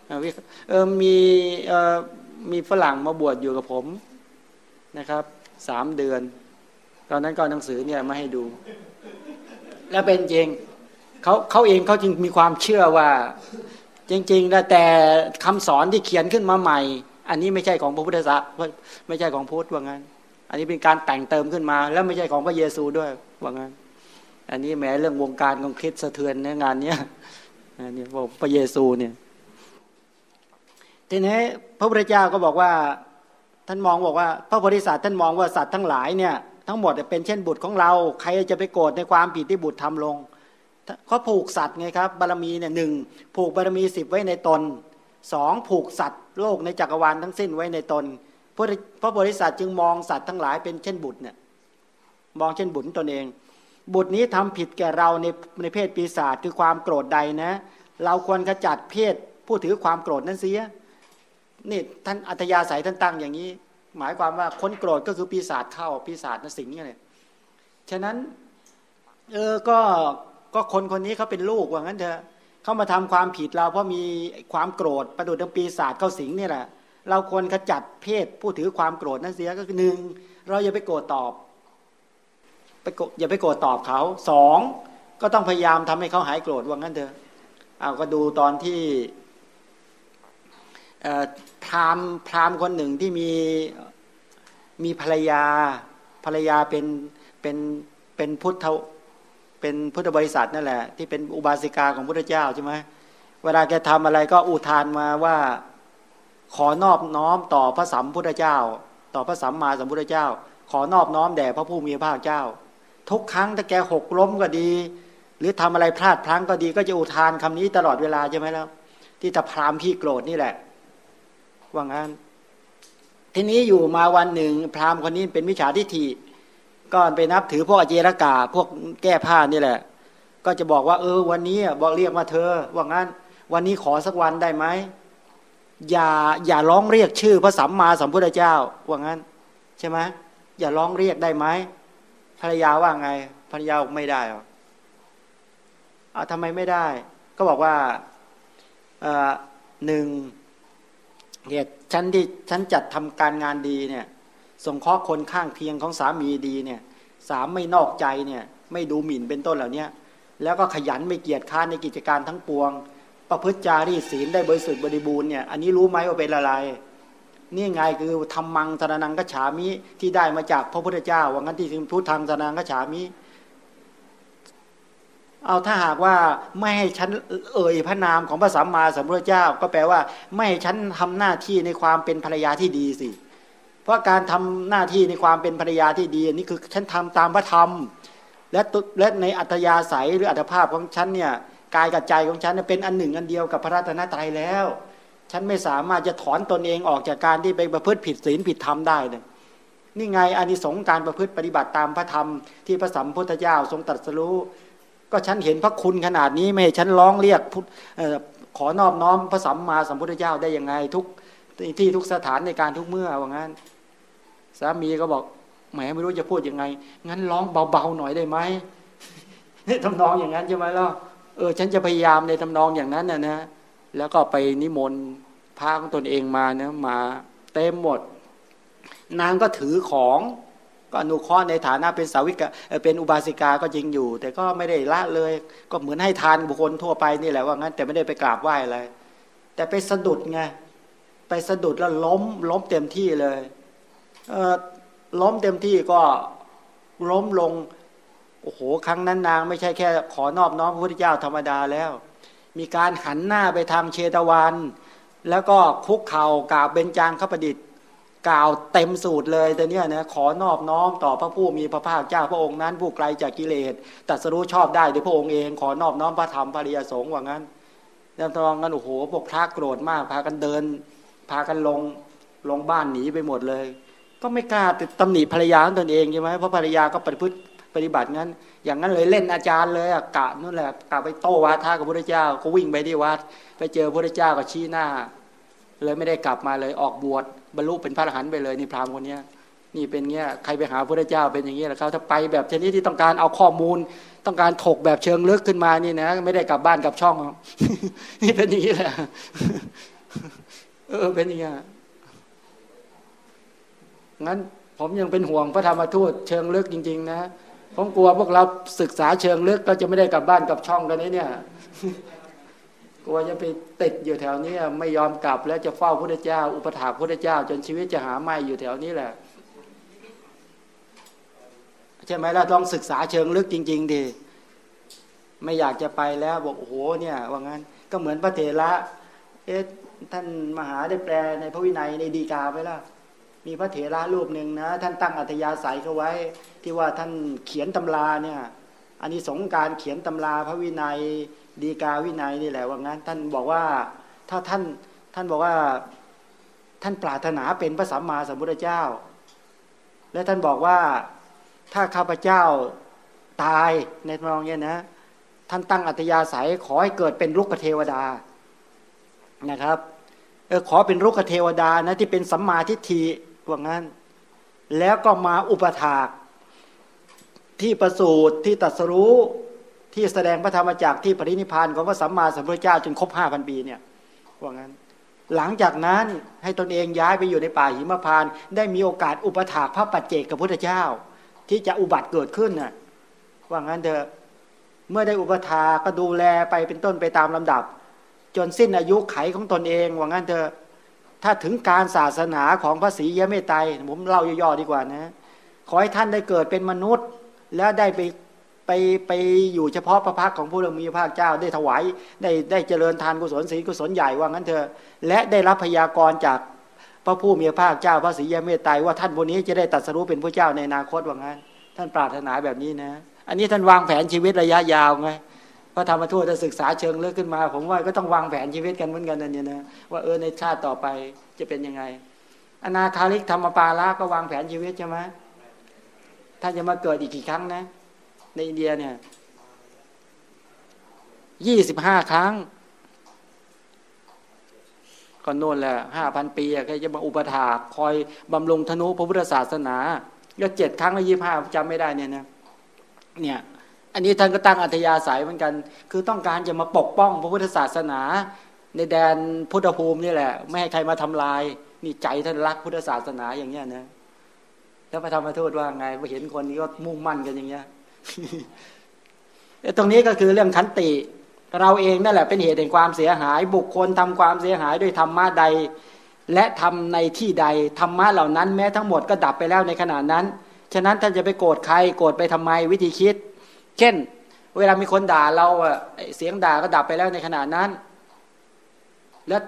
เออมีเออมีฝรั่งมาบวชอยู่กับผมนะครับสามเดือน ตอนนั้นก็หนังสือเนี่ยมาให้ดู แล้วเป็นจริงเขาเขาเองเขาจึงมีความเชื่อว่า จริงๆแล้วแต่คำสอนที่เขียนขึ้นมาใหม่ อันนี้ไม่ใช่ของพระพุทธศาสนาไม่ใช่ของพุทธว่างั้น อันนี้เป็นการแต่งเติมขึ้นมา แล้วไม่ใช่ของพระเยซูด้วยว่างั้น อันนี้แม้เรื่องวงการของคริสสะเทือนในงานเนี้ยอันนี้บอกพระเยซูเนี่ย ทีนี้พระพุทธเจ้าก็บอกว่าท่านมองบอกว่า พระโพธิสัตว์ท่านมองว่าสัตว์ทั้งหลายเนี่ยทั้งหมดเป็นเช่นบุตรของเรา ใครจะไปโกรธในความผิดที่บุตรทำลงเขาผูกสัตว์ไงครับบารมีเนี่ยหนึ่งผูกบารมีสิบไว้ในตนสองผูกสัตว์โลกในจักรวาลทั้งสิ้นไว้ในตนพระบริษัทจึงมองสัตว์ทั้งหลายเป็นเช่นบุตรเนี่ยมองเช่นบุตรตนเอง บุตรนี้ทำผิดแก่เราในในเพศปีศาจคือความโกรธใดนะ เราควรขจัดเพศผู้ถือความโกรธนั้นเสีย นี่ท่านอัธยาศัยท่านตั้งอย่างนี้ หมายความว่าคนโกรธก็คือปีศาจเข้าปีศาจนสิงเนี่ยฉะนั้นเออก็ก็คนคนนี้เขาเป็นลูกว่างั้นเถอะเขามาทำความผิดเราเพราะมีความโกรธประดุจปีศาจเข้าสิงนี่แหละเราควรขจัดเพศผู้ถือความโกรธนั่นเสียก็คือหนึ่งเราอย่าไปโกรธตอบไปอย่าไปโกรธตอบเขาสองก็ต้องพยายามทำให้เขาหายโกรธว่างั้นเถอะเอาก็ดูตอนที่ พรามพรามคนหนึ่งที่มีมีภรรยาภรรยาเป็นเป็นเป็นพุทธเป็นพุทธบริษัทนั่นแหละ ที่เป็นอุบาสิกาของพุทธเจ้าใช่ไหมเวลาแกทำอะไรก็อุทานมาว่าขอนอบน้อมต่อพระสัมพุทธเจ้า ต่อพระสัมมาสัมพุทธเจ้า ขอนอบน้อมแด่พระผู้มีพระภาคเจ้า ทุกครั้งถ้าแกหกล้มก็ดี หรือทำอะไรพลาดพลั้งก็ดี ก็จะอุทานคำนี้ตลอดเวลาใช่ไหมแล้วที่ตะพรามพี่โกรธนี่แหละ ว่างั้น ทีนี้อยู่มาวันหนึ่ง พราหมณ์คนนี้เป็นมิจฉาทิฏฐิก็ไปนับถือพวกอเจรกา พวกแก้ผ้านี่แหละ ก็จะบอกว่า เออ วันนี้บอกเรียกมาเธอ ว่างั้น วันนี้ขอสักวันได้ไหมอย่าอย่าร้องเรียกชื่อพระสัมมาสัมพุทธเจ้า ว่างั้น ใช่ไหมอย่าร้องเรียกได้ไหมภรรยาว่าไงภรรยาไม่ได้หรอเอาทำไมไม่ได้ ก็บอกว่าหนึ่ง เหตุฉันที่ฉันจัดทำการงานดีเนี่ยส่งเคราะคนข้างเคียงของสามีดีเนี่ยสามไม่นอกใจเนี่ยไม่ดูหมิ่นเป็นต้นเหล่านี้แล้วก็ขยันไม่เกียจค้านในกิจการทั้งปวง ประพฤติจารีศีลได้บริสุทธิ์บริบูรณ์เนี่ยอันนี้รู้ไหมว่าเป็นอะไร นี่ไงคือทำมังสนังกฉามิที่ได้มาจากพระพุทธเจ้าว่างั้นที่ถึงพุทธังสนังกฉามิ เอาถ้าหากว่าไม่ให้ฉันเอ่ยพระนามของพระสัมมาสัมพุทธเจ้า ก็แปลว่า ไม่ให้ฉันทำหน้าที่ในความเป็นภรรยาที่ดีสิ เพราะการทำหน้าที่ในความเป็นภรรยาที่ดีนี่คือฉันทำตามพระธรรม และและในอัตยาศัยหรืออัตภาพของฉันเนี่ยกายกับใจของฉันเป็นอันหนึ่งอันเดียวกับพระรัตนตรัยแล้ว ฉันไม่สามารถจะถอนตนเองออกจากการที่ไปประพฤติผิดศีลผิดธรรมได้เนี่ยนี่ไงอานิสงส์การประพฤติปฏิบัติตามพระธรรมที่พระสัมพุทธเจ้าทรงตรัสรู้ ก็ฉันเห็นพระคุณขนาดนี้ไม่ให้ฉันร้องเรียกขอนอบน้อมพระสัมมาสัมพุทธเจ้าได้ยังไง ทุกที่ทุกสถานในการทุกเมื่อว่างั้น สามีก็บอกแหมไม่รู้จะพูดยังไง งั้นร้องเบาๆหน่อยได้ไหมทำนองอย่างนั้นใช่ไหมล่ะเออฉันจะพยายามในทำนองอย่างนั้นนะนะแล้วก็ไปนิมนต์พาของตนเองมานะมาเต็มหมด นางก็ถือของ ก็อนุเคราะห์ในฐานะเป็นสาวิกาเป็นอุบาสิกาก็จริงอยู่ แต่ก็ไม่ได้ละเลย ก็เหมือนให้ทานบุคคลทั่วไปนี่แหละว่างั้นแต่ไม่ได้ไปกราบไหว้อะไรแต่ไปสะดุดไงไปสะดุดแล้วล้มล้มเต็มที่เลยล้มเต็มที่ก็ล้มลงโอ้โหครั้งนั้นนาง ไม่ใช่แค่ขอนอบน้อมพระพุทธเจ้าธรรมดาแล้ว มีการหันหน้าไปทางเชตวัน แล้วก็คุกเข่ากราบเบญจางขประดิษฐ์ กล่าวเต็มสูตรเลยแต่เนี้ยนะขอนอบน้อมต่อพระผู้มีพระภาคเจ้าพระองค์นั้น ผู้ไกลจากกิเลสตัดสรู้ชอบได้ด้วยพระองค์เองขอนอบน้อมพระธรรมปริยสงฆ์ว่างั้นแล้วตอนนั้นโอ้โหพวกพระโกรธมาก พากันเดิน พากันลงลงบ้านหนีไปหมดเลย ก็ไม่กล้าติดตำหนิภรรยาตนเองใช่ไหมเพราะภรรยาก็ปฏิพฤติปฏิบัติงั้น อย่างนั้นเลยเล่นอาจารย์เลยกะนั่นแหละกะไปโต้วาทากับพระเจ้าก็วิ่งไปที่วัด ไปเจอพระเจ้าก็ชี้หน้า เลยไม่ได้กลับมาเลยออกบวช บรรลุเป็นพระอรหันต์ไปเลยนี่พราหมณ์คนนี้นี่เป็นเงี้ยใครไปหาพระเจ้าเป็นอย่างเงี้ยแหละครับถ้าไปแบบชนิดที่ต้องการเอาข้อมูล ต้องการถกแบบเชิงลึกขึ้นมานี่นะไม่ได้กลับบ้านกลับช่อง นี่เป็นอย่างนี้แหละเออเป็นอย่างเงี้ยงั้นผมยังเป็นห่วงพระธรรมทูตเชิงลึกจริง ๆ นะผมกลัวพวกเราศึกษาเชิงลึกก็จะไม่ได้กลับบ้านกลับช่องกันนี้เนี่ย ลัวจะไปติดอยู่แถวนี้ไม่ยอมกลับแล้วจะเฝ้าพระเจ้า อุปถากพระเจ้า จนชีวิตจะหาไม่อยู่แถวนี้แหละใช่ไหมล่ะต้องศึกษาเชิงลึกจริง ๆดีไม่อยากจะไปแล้วบอกโอ้โหเนี่ย ว่างั้นก็เหมือนพระเถระเอ๊ะท่านมหาได้แปลในพระวินัยในดีกาไปแล้วมีพระเถระรูปหนึ่งนะ ท่านตั้งอัธยาศัยเขาไว้ ที่ว่าท่านเขียนตำราเนี่ยอันนี้สงการเขียนตำราพระวินัย ดีกาวินัยนี่แหละว่างั้น ท่านบอกว่าถ้าท่านท่านบอกว่าท่านปรารถนาเป็นพระสัมมาสัมพุทธเจ้า และท่านบอกว่าถ้าข้าพเจ้าตายในมองเนี้ยนะ ท่านตั้งอัตยาศัยขอให้เกิดเป็นลูกเทวดานะครับเออขอเป็นลูกเทวดานะที่เป็นสัมมาทิฏฐิว่างั้น แล้วก็มาอุปถากที่ประสูตรที่ตัสรู้ ที่แสดงพระธรรมจักรที่ปรินิพานของพระสัมมาสัมพุทธเจ้าจนครบห้าพันปีเนี่ยว่างั้น หลังจากนั้นให้ตนเองย้ายไปอยู่ในป่าหิมพาน ได้มีโอกาสอุปถากพระปัจเจกกับพุทธเจ้า ที่จะอุบัติเกิดขึ้นน่ะว่างั้นเถอะเมื่อได้อุปถาก็ดูแลไปเป็นต้นไปตามลำดับ จนสิ้นอายุไขของตนเอง ว่างั้นเถอะถ้าถึงการศาสนาของพระศรียะเมตไตรผมเล่าย่อๆดีกว่านะขอให้ท่านได้เกิดเป็นมนุษย์ แล้วได้ไป ไปไปอยู่เฉพาะพระพักของผู้มีพระเจ้าได้ถวายได้ได้เจริญทานกุศลศีลกุศลใหญ่ว่างั้นเถอะและได้รับพยากรจากพระผู้มีพระเจ้าพระศรียะเมตไตรว่าท่านคนนี้จะได้ตัดสรู้เป็นพระเจ้าในอนาคตว่างั้น ท่านปรารถนาแบบนี้นะ อันนี้ท่านวางแผนชีวิตระยะยาวไงพระธรรมทูตจะศึกษาเชิงเลือกขึ้นมา ผมว่าก็ต้องวางแผนชีวิตกันเหมือนกันนั่นเนี่ยนะว่าเออในชาติต่อไปจะเป็นยังไง อนาคาริกธรรมปาละก็วางแผนชีวิตใช่ไหมถ้าจะมาเกิดอีกกี่ครั้งนะ ในอินเดียเนี่ยยี่สิบห้าครั้งก็โน่นแหละห้าพันปีอะใครจะมาอุปถาคอยบำรุงธนุพระพุทธศาสนาก็เจ็ดครั้งแล้วยี่ห้าจำไม่ได้เนี่ยนะเนี่ยอันนี้ท่านก็ตั้งอัธยาศัยเหมือนกัน คือต้องการจะมาปกป้องพระพุทธศาสนา ในแดนพุทธภูมินี่แหละ ไม่ให้ใครมาทำลาย นี่ใจท่านรักพุทธศาสนาอย่างเงี้ยนะแล้วพระธรรมทูตว่าไงพอเห็นคนนี้ก็มุ่งมั่นกันอย่างเงี้ย ตรงนี้ก็คือเรื่องขันติ เราเองนั่นแหละเป็นเหตุแห่งความเสียหาย บุคคลทำความเสียหายด้วยธรรมะใด และทำในที่ใดธรรมะเหล่านั้นแม้ทั้งหมดก็ดับไปแล้วในขณะนั้น ฉะนั้นท่านจะไปโกรธใครโกรธไปทำไมวิธีคิด เช่น เวลามีคนด่าเราเสียงด่าก็ดับไปแล้วในขณะนั้น แล้ว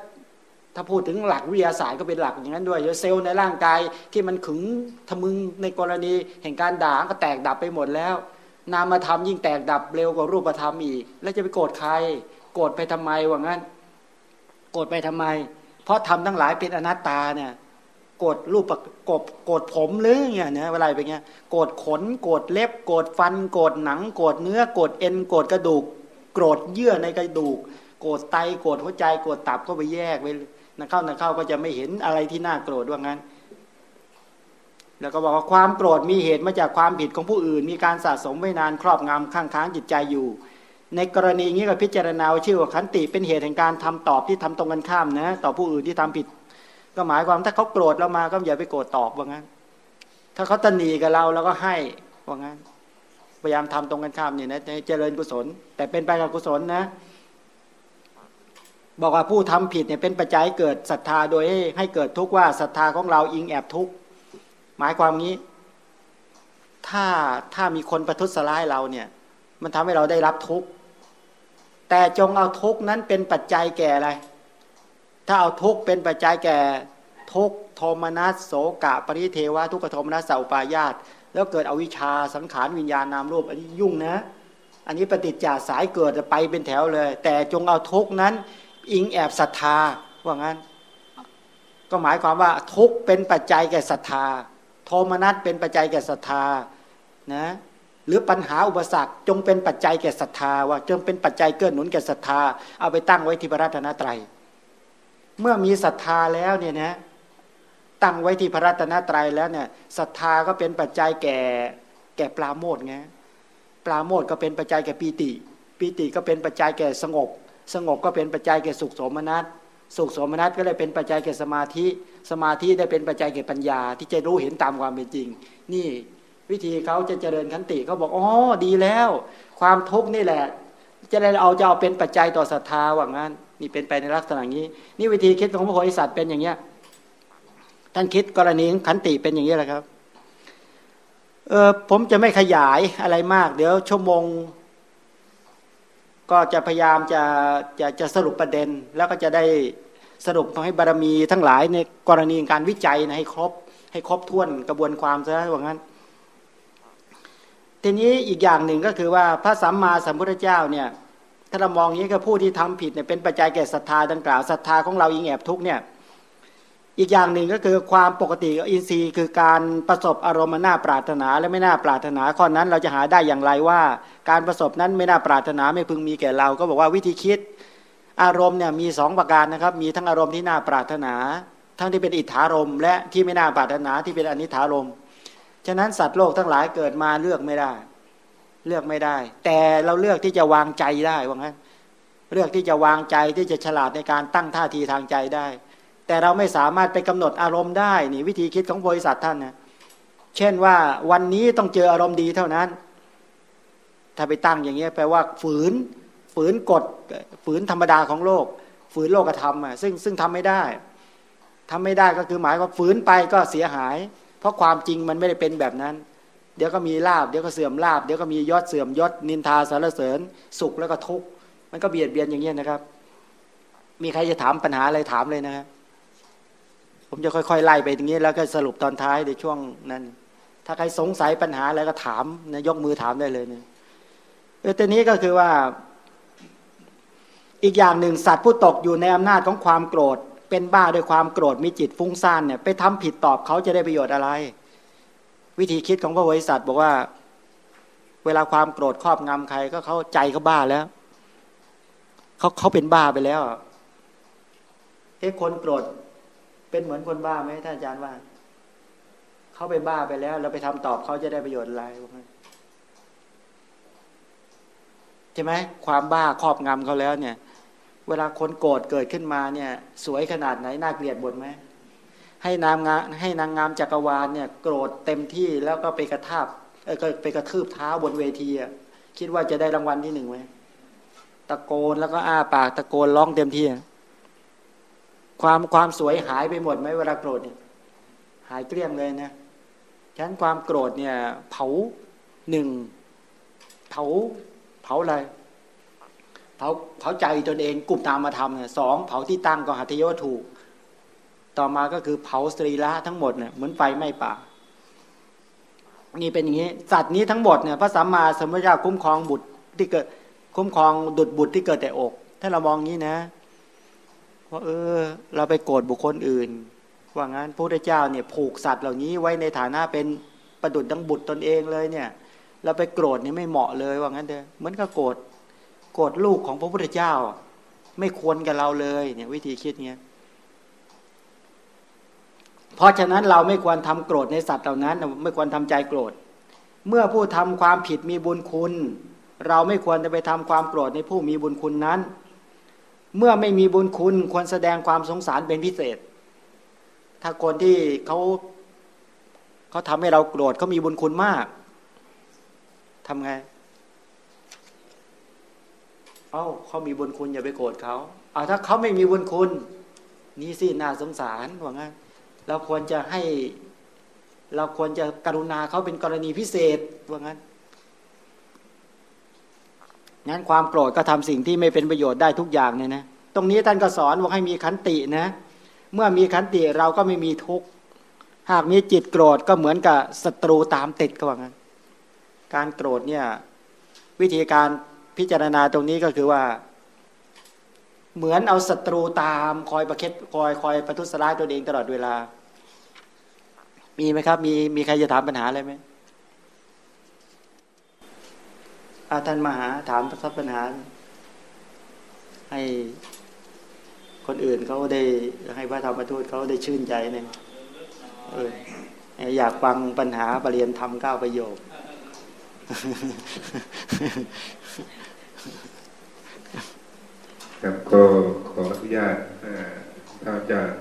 ถ้าพูดถึงหลักวิทยาศาสตร์ก็เป็นหลักอย่างนั้นด้วยเซลล์ในร่างกายที่มันขึงทะมึงในกรณีแห่งการด่าก็แตกดับไปหมดแล้ว นามธรรมยิ่งแตกดับเร็วกว่ารูปธรรมอีก แล้วจะไปโกรธใคร โกรธไปทำไมว่างั้น โกรธไปทำไม เพราะทำทั้งหลายเป็นอนัตตาเนี่ยโกรธรูปกบโกรธผมหรือเงี้ยนะเวลาเป็นเงี้ยโกรธขน โกรธเล็บ โกรธฟัน โกรธหนัง โกรธเนื้อ โกรธเอ็น โกรธกระดูก โกรธเยื่อในกระดูก โกรธไต โกรธหัวใจ โกรธตับก็ไปแยกไปนักเข้านักเข้าก็จะไม่เห็นอะไรที่น่าโกรธว่างั้น แล้วก็บอกว่าความโกรธมีเหตุมาจากความผิดของผู้อื่น มีการสะสมไว้นานครอบงำข้างค้างจิตใจอยู่ ในกรณีนี้ก็พิจารณาชื่อว่าขันติเป็นเหตุแห่งการทำตอบที่ทำตรงกันข้ามนะ ต่อผู้อื่นที่ทำผิด ก็หมายความถ้าเขาโกรธเรามาก็อย่าไปโกรธตอบว่างั้น ถ้าเขาตนีกับเราเราก็ให้ว่างั้น พยายามทำตรงกันข้ามเนี่ยนะเจริญกุศล แต่เป็นไปกับกุศลนะ บอกว่าผู้ทำผิดเนี่ยเป็นปัจจัยเกิดศรัทธาโดยให้ให้เกิดทุกข์ว่าศรัทธาของเราอิงแอบทุกข์ หมายความงี้ ถ้าถ้ามีคนประทุษร้ายเราเนี่ย มันทำให้เราได้รับทุกข์แต่จงเอาทุกข์นั้นเป็นปัจจัยแก่อะไร ถ้าเอาทุกข์เป็นปัจจัยแก่ ทุกโทมนัสโสกะ ปริเทวะทุกขโทมนัสเสาปายาตแล้วเกิดอวิชชาสังขารวิญญาณนามรูป อันนี้ยุ่งนะ อันนี้ปฏิจจาสายเกิดไปเป็นแถวเลย แต่จงเอาทุกนั้น อิงแอบศรัทธาว่างั้น ก็หมายความว่าทุกเป็นปัจจัยแก่ศรัทธา โทมนัสเป็นปัจจัยแก่ศรัทธานะหรือปัญหาอุปสรรคจงเป็นปัจจัยแก่ศรัทธาว่าจงเป็นปัจจัยเกื้อหนุนแก่ศรัทธาเอาไปตั้งไว้ที่พระรัตนตรัย เมื่อมีศรัทธาแล้วเนี่ยนะตั้งไว้ที่พระรัตนตรัยแล้วเนี่ยศรัทธาก็เป็นปัจจัยแก่แก่ปลาโมดไงปลาโมดก็เป็นปัจจัยแก่ปีติปีติก็เป็นปัจจัยแก่สงบ สงบก็เป็นปัจจัยแก่สุขโสมนัสสุขโสมนัสก็เลยเป็นปัจจัยแก่สมาธิ สมาธิได้เป็นปัจจัยแก่ปัญญา ที่จะรู้เห็นตามความเป็นจริง นี่วิธีเขาจะเจริญขันติเขาบอกอ๋อดีแล้ว ความทุกข์นี่แหละ จะได้เอาจะเอาเป็นปัจจัยต่อศรัทธาว่างั้น นี่เป็นไปในลักษณะนี้ นี่วิธีคิดของพระโพธิสัตว์เป็นอย่างเนี้ยท่านคิดกรณีขันติเป็นอย่างนี้แหละครับเออผมจะไม่ขยายอะไรมาก เดี๋ยวชั่วโมง ก็จะพยายามจะจะจะสรุปประเด็นแล้วก็จะได้ สรุปให้บารมีทั้งหลายในกรณีการวิจัยนะให้ครบ ให้ครบถ้วนกระบวนความซะว่างั้นทีนี้อีกอย่างหนึ่งก็คือว่าพระสัมมาสัมพุทธเจ้าเนี่ยถ้าเรามองอย่างนี้ก็ผู้ที่ทำผิดเนี่ยเป็นปัจจัยแก่ศรัทธาดังกล่าวศรัทธาของเราอิงแอบทุกเนี่ยอีกอย่างหนึ่งก็คือความปกติอินทรีย์ คือการประสบอารมณ์น่าปรารถนาและไม่น่าปรารถนาข้อนั้นเราจะหาได้อย่างไรว่า การประสบนั้นไม่น่าปรารถนาไม่พึงมีแก่เรา ก็บอกว่าวิธีคิด อารมณ์เนี่ยมีสองประการนะครับ มีทั้งอารมณ์ที่น่าปรารถนา ทั้งที่เป็นอิทธารมและที่ไม่น่าปรารถนาที่เป็นอนิถารมฉะนั้นสัตว์โลกทั้งหลายเกิดมาเลือกไม่ได้ เลือกไม่ได้ แต่เราเลือกที่จะวางใจได้ว่างั้นเลือกที่จะวางใจที่จะฉลาดในการตั้งท่าทีทางใจได้ แต่เราไม่สามารถไปกำหนดอารมณ์ได้นี่วิธีคิดของบริษัทท่านนะเช่นว่าวันนี้ต้องเจออารมณ์ดีเท่านั้น ถ้าไปตั้งอย่างเงี้ยแปลว่าฝืน ฝืนกฎฝืนธรรมดาของโลก ฝืนโลกธรรมอะซึ่งซึ่งทำไม่ได้ทำไม่ได้ก็คือหมายว่าฝืนไปก็เสียหาย เพราะความจริงมันไม่ได้เป็นแบบนั้น เดี๋ยวก็มีลาบเดี๋ยวก็เสื่อมลาบเดี๋ยวก็มียอดเสื่อมยอดนินทาสารเสริญ สุขแล้วก็ทุกข์มันก็เบียดเบียนอย่างเงี้ยนะครับ มีใครจะถามปัญหาอะไรถามเลยนะครับผมจะค่อยๆไล่ไปอย่างนี้แล้วก็สรุปตอนท้ายในช่วงนั้น ถ้าใครสงสัยปัญหาอะไรก็ถามนะยกมือถามได้เลยเนี่ยเออแต่นี้ก็คือว่า อีกอย่างหนึ่งสัตว์ผู้ตกอยู่ในอำนาจของความโกรธ เป็นบ้าด้วยความโกรธมีจิตฟุ้งซ่านเนี่ยไปทำผิดตอบเขาจะได้ประโยชน์อะไร วิธีคิดของพระบริษัทบอกว่า เวลาความโกรธครอบงำใครก็เขาใจเขาบ้าแล้วเขาเขาเป็นบ้าไปแล้วเอ้คนโกรธเป็นเหมือนคนบ้าไหมท่านอาจารย์ว่าเขาไปบ้าไปแล้วเราไปทำตอบเขาจะได้ประโยชน์อะไรใช่ไหมความบ้าครอบงำเขาแล้วเนี่ย เวลาคนโกรธเกิดขึ้นมาเนี่ย สวยขนาดไหนน่าเกลียดบนไหมให้นางงาให้นางงามจักรวาลเนี่ย โกรธเต็มที่แล้วก็ไปกระทาบเออไปกระทืบเท้าบนเวทีคิดว่าจะได้รางวัลที่หนึ่งไหมตะโกนแล้วก็อ้าปากตะโกนร้องเต็มที่ความความสวยหายไปหมดไหมเวลาโกรธเนี่ย หายเกลี้ยงเลยนะฉะนั้นความโกรธเนี่ย เผาหนึ่งเผาเผาอะไร เผาเผาใจตนเองกลุ่มตามมาทำเนี่ยสองเผาที่ตั้งก็หัตถยวัตถุต่อมาก็คือเผาสรีระทั้งหมดเนี่ยเหมือนไฟไหม้ป่านี่เป็นอย่างนี้ สัตว์นี้ทั้งหมดเนี่ยพระสัมมาสัมพุทธเจ้าคุ้มครองบุตรที่เกิดคุ้มครองดุดบุตรที่เกิดแต่อก ถ้าเรามองนี้นะว่าเออ เราไปโกรธบุคคลอื่น ว่างั้นพระพุทธเจ้าเนี่ยผูกสัตว์เหล่านี้ไว้ในฐานะเป็นประดุจดังบุตรตนเองเลยเนี่ย เราไปโกรธนี่ไม่เหมาะเลยว่างั้นเถอะเหมือนกับโกรธ โกรธลูกของพระพุทธเจ้า ไม่ควรกับเราเลย เนี่ย วิธีคิดเนี้ยเพราะฉะนั้นเราไม่ควรทำโกรธในสัตว์เหล่านั้น ไม่ควรทำใจโกรธ เมื่อผู้ทำความผิดมีบุญคุณ เราไม่ควรจะไปทำความโกรธในผู้มีบุญคุณนั้น เมื่อไม่มีบุญคุณควรแสดงความสงสารเป็นพิเศษ ถ้าคนที่เขาเขาทำให้เราโกรธเขามีบุญคุณมากทำไง เอา้าเขามีบุญคุณอย่าไปโกรธเขาเอาถ้าเขาไม่มีบุญคุณ นี่สิน่าสงสารว่างั้นเราควรจะให้ เราควรจะกรุณาเขาเป็นกรณีพิเศษว่างั้นงั้นความโกรธก็ทำสิ่งที่ไม่เป็นประโยชน์ได้ทุกอย่างเนี่ยนะตรงนี้ท่านก็สอนว่าให้มีขันตินะ เมื่อมีขันติเราก็ไม่มีทุกข์หากมีจิตโกรธก็เหมือนกับศัตรูตามติดก็ว่างั้น การโกรธเนี่ย วิธีการ พิจารณาตรงนี้ก็คือว่า เหมือนเอาศัตรูตามคอยประเค็ดคอยคอยประทุษร้ายตัวเองตลอดเวลา มีไหมครับ มีมีใครจะถามปัญหาอะไรไหมอาท่านมหาถามทัปัญหา ให้คนอื่นเขาได้ให้พระธรรมทูตเขาได้ชื่นใจเนี่ยเอออยากฟังปัญหาปรริยนธรรมเก้าประโยค ครับก็ขออนุญาตท่านอาจารย์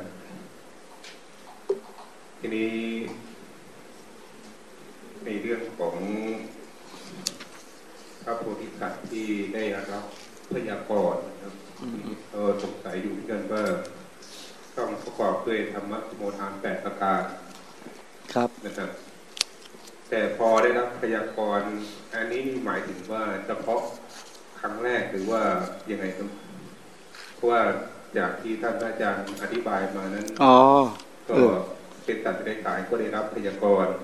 ทีนี้ในเรื่องของพระโพธิสัตว์ที่ได้รับพยากรณ์นะครับก็สงสัยอยู่เหมือนกันว่าต้องประกอบด้วยธรรมะสมุทานแปดประการ ครับนะครับ แต่พอได้รับพยากรณ์อันนี้นี่หมายถึงว่าเฉพาะครั้งแรกหรือว่ายังไงครับเพราะว่าจากที่ท่านอาจารย์อธิบายมานั้นอ๋อก็เป็นตัดได้ขายก็ได้รับพยากรณ์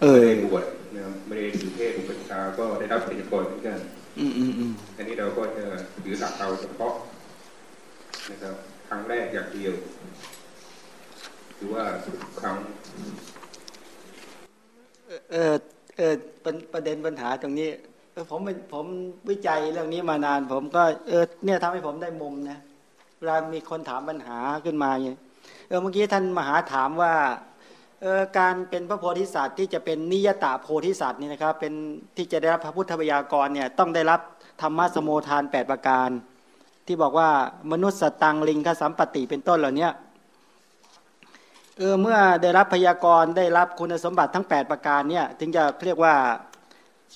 เออบวชนะครับไม่ได้ถือเพศอุปชาก็ได้รับพยากรณ์เหมือนกันอืมอืมอืมอันนี้เราก็จะถือหลักเราเฉพาะนะครับครั้งแรกอย่างเดียว หรือว่าทุกครั้ง เออเออปประเด็นปัญหาตรงนี้เออผมผมวิจัยเรื่องนี้มานาน ผมก็เออเนี่ยทำให้ผมได้มุมนะเวลามีคนถามปัญหาขึ้นมาเนี่ยเออเมื่อกี้ท่านมหาถามว่าเออการเป็นพระโพธิสัตว์ที่จะเป็นนิยตาโพธิสัตว์นี่นะครับ เป็นที่จะได้รับพระพุทธบยากรเนี่ยต้องได้รับธรรมะสมโมทาน 8 ประการ ที่บอกว่ามนุษย์สตังลิงคสัมปติเป็นต้นเหล่านี้ เออเมื่อได้รับพยากรณ์ได้รับคุณสมบัติทั้ง 8 ประการเนี่ยถึงจะเรียกว่า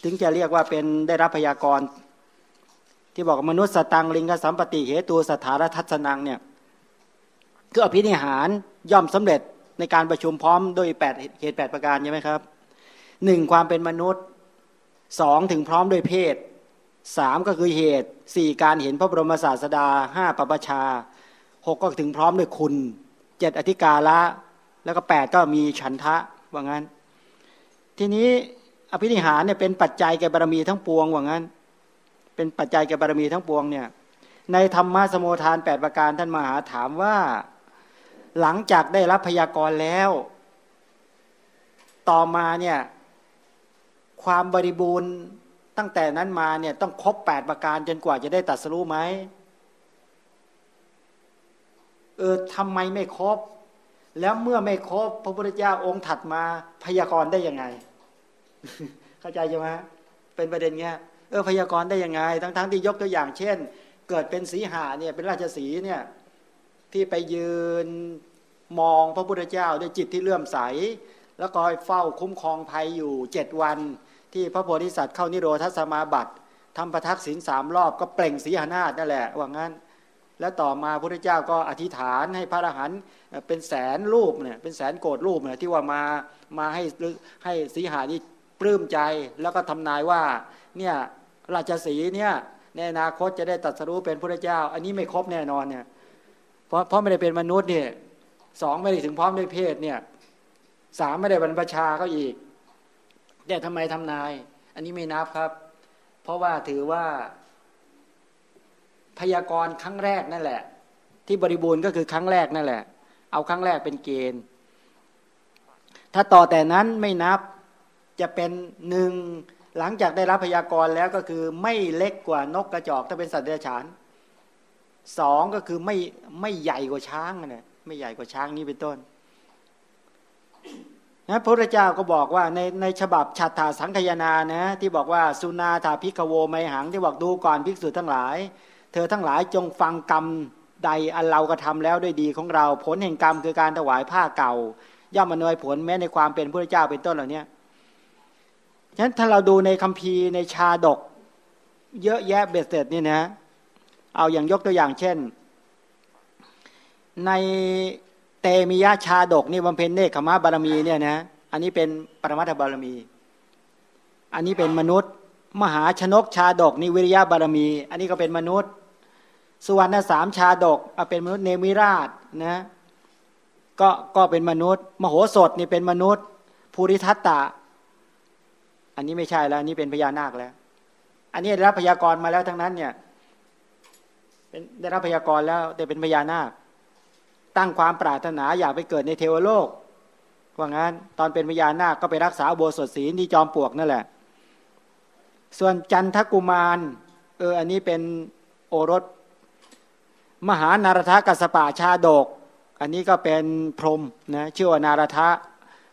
ถึงจะเรียกว่าเป็นได้รับพยากรณ์ที่บอกมนุษย์สตังลิงกสัมปติเหตุสถารทัศนังเนี่ยคืออภินิหารย่อมสำเร็จในการประชุมพร้อมโดยแปดเหตุแปดประการใช่ไหมครับหนึ่งความเป็นมนุษย์สองถึงพร้อมด้วยเพศสามก็คือเหตุสี่การเห็นพระบรมศาสดาห้าปปชาหกก็ถึงพร้อมด้วยคุณ เจ็ดอธิกาละ แล้วก็แปดก็มีฉันทะว่างั้น ทีนี้อภินิหารเนี่ยเป็นปัจจัยแก่บารมีทั้งปวงว่างั้น เป็นปัจจัยแก่บารมีทั้งปวงเนี่ย ในธรรมะสมุทานแปดประการท่านมหาถามว่า หลังจากได้รับพยากรณ์แล้ว ต่อมาเนี่ยความบริบูรณ์ตั้งแต่นั้นมาเนี่ยต้องครบแปดประการจนกว่าจะได้ตัดสู้ไหม เออทำไมไม่ครบ แล้วเมื่อไม่ครบพระพุทธเจ้าองค์ถัดมาพยากรณ์ได้ยังไง เข้าใจใช่ไหมเป็นประเด็นเงี้ยเออพยากรณ์ได้ยังไง ทั้งๆทที่ยกตัวอย่างเช่น เกิดเป็นสีหาเนี่ยเป็นราชสีเนี่ยที่ไปยืนมองพระพุทธเจ้าด้วยจิตที่เลื่อมใส แล้วก็เฝ้าคุ้มครองภัยอยู่เจ็ดวัน ที่พระโพธิสัตว์เข้านิโรธสมาบัติทำประทักษิณสามรอบก็เปล่งสีหานาฏนั่นแหละว่างั้น แล้วต่อมาพระพุทธเจ้าก็อธิษฐานให้พระอรหันต์เป็นแสนรูปเนี่ยเป็นแสนโกดรูปเนี่ยที่ว่ามามาให้ให้สีหานี่ปลื้มใจแล้วก็ทำนายว่าเนี่ยราชสีเนี่ยในอนาคตจะได้ตัดสรู้เป็นพระเจ้า อันนี้ไม่ครบแน่นอนเนี่ยเพราะเพราะไม่ได้เป็นมนุษย์เนี่ยสองไม่ได้ถึงพร้อมด้วยเพศเนี่ยสามไม่ได้บรรพชาเขาอีกแต่ทำไมทำนาย อันนี้ไม่นับครับ เพราะว่าถือว่า พยากรณ์ครั้งแรกนั่นแหละ ที่บริบูรณ์ก็คือครั้งแรกนั่นแหละ เอาครั้งแรกเป็นเกณฑ์ ถ้าต่อแต่นั้นไม่นับจะเป็นหนึ่งหลังจากได้รับพยากรณ์แล้วก็คือไม่เล็กกว่านกกระจอกถ้าเป็นสัตว์เดรัจฉานสองก็คือไม่ไม่ใหญ่กว่าช้างนะไม่ใหญ่กว่าช้างนี้เป็นต้นนะพระพุทธเจ้าก็บอกว่าในในฉบับฉัตถาสังคยนานะที่บอกว่าสุนาถาพิกโวไมหังที่บอกดูก่อนภิกษุทั้งหลาย เธอทั้งหลายจงฟังกรรมใดอันเรากระทาแล้วด้วยดีของเรา ผลแห่งกรรมคือการถวายผ้าเก่า ย่อมมานวยผลแม้ในความเป็นพระเจ้าเป็นต้นเหล่านี้ฉะนั้นถ้าเราดูในคัมภีร์ในชาดก เยอะแยะเบ็ดเสร็จนี่นะเอาอย่างยกตัวอย่างเช่น ในเตมียะชาดกนี่บำเพ็ญเนคขมาบารมีเนี่ยนะอันนี้เป็นปรมัตถบารมี อันนี้เป็นมนุษย์ มหาชนกชาดกนี่วิริยะบารมี อันนี้ก็เป็นมนุษย์ สุวรรณสามชาดกเป็นมนุษย์เนมิราชนะก็ก็เป็นมนุษย์ มโหสถนี่เป็นมนุษย์ ภูริทัตตะ อันนี้ไม่ใช่แล้วอันนี้เป็นพญานาคแล้ว อันนี้ได้รับพยากรณ์มาแล้วทั้งนั้นเนี่ยเป็นได้รับพยากรณ์แล้วแต่เป็นพญานาค ตั้งความปรารถนาอยากไปเกิดในเทวโลกว่างั้นตอนเป็นพญานาคก็ไปรักษาโบสถศีลที่จอมปลวกนั่นแหละ ส่วนจันทกุมารเอออันนี้เป็นโอรส มหานารทะกัสปะชาดก อันนี้ก็เป็นพรหมนะชื่อว่านารทะ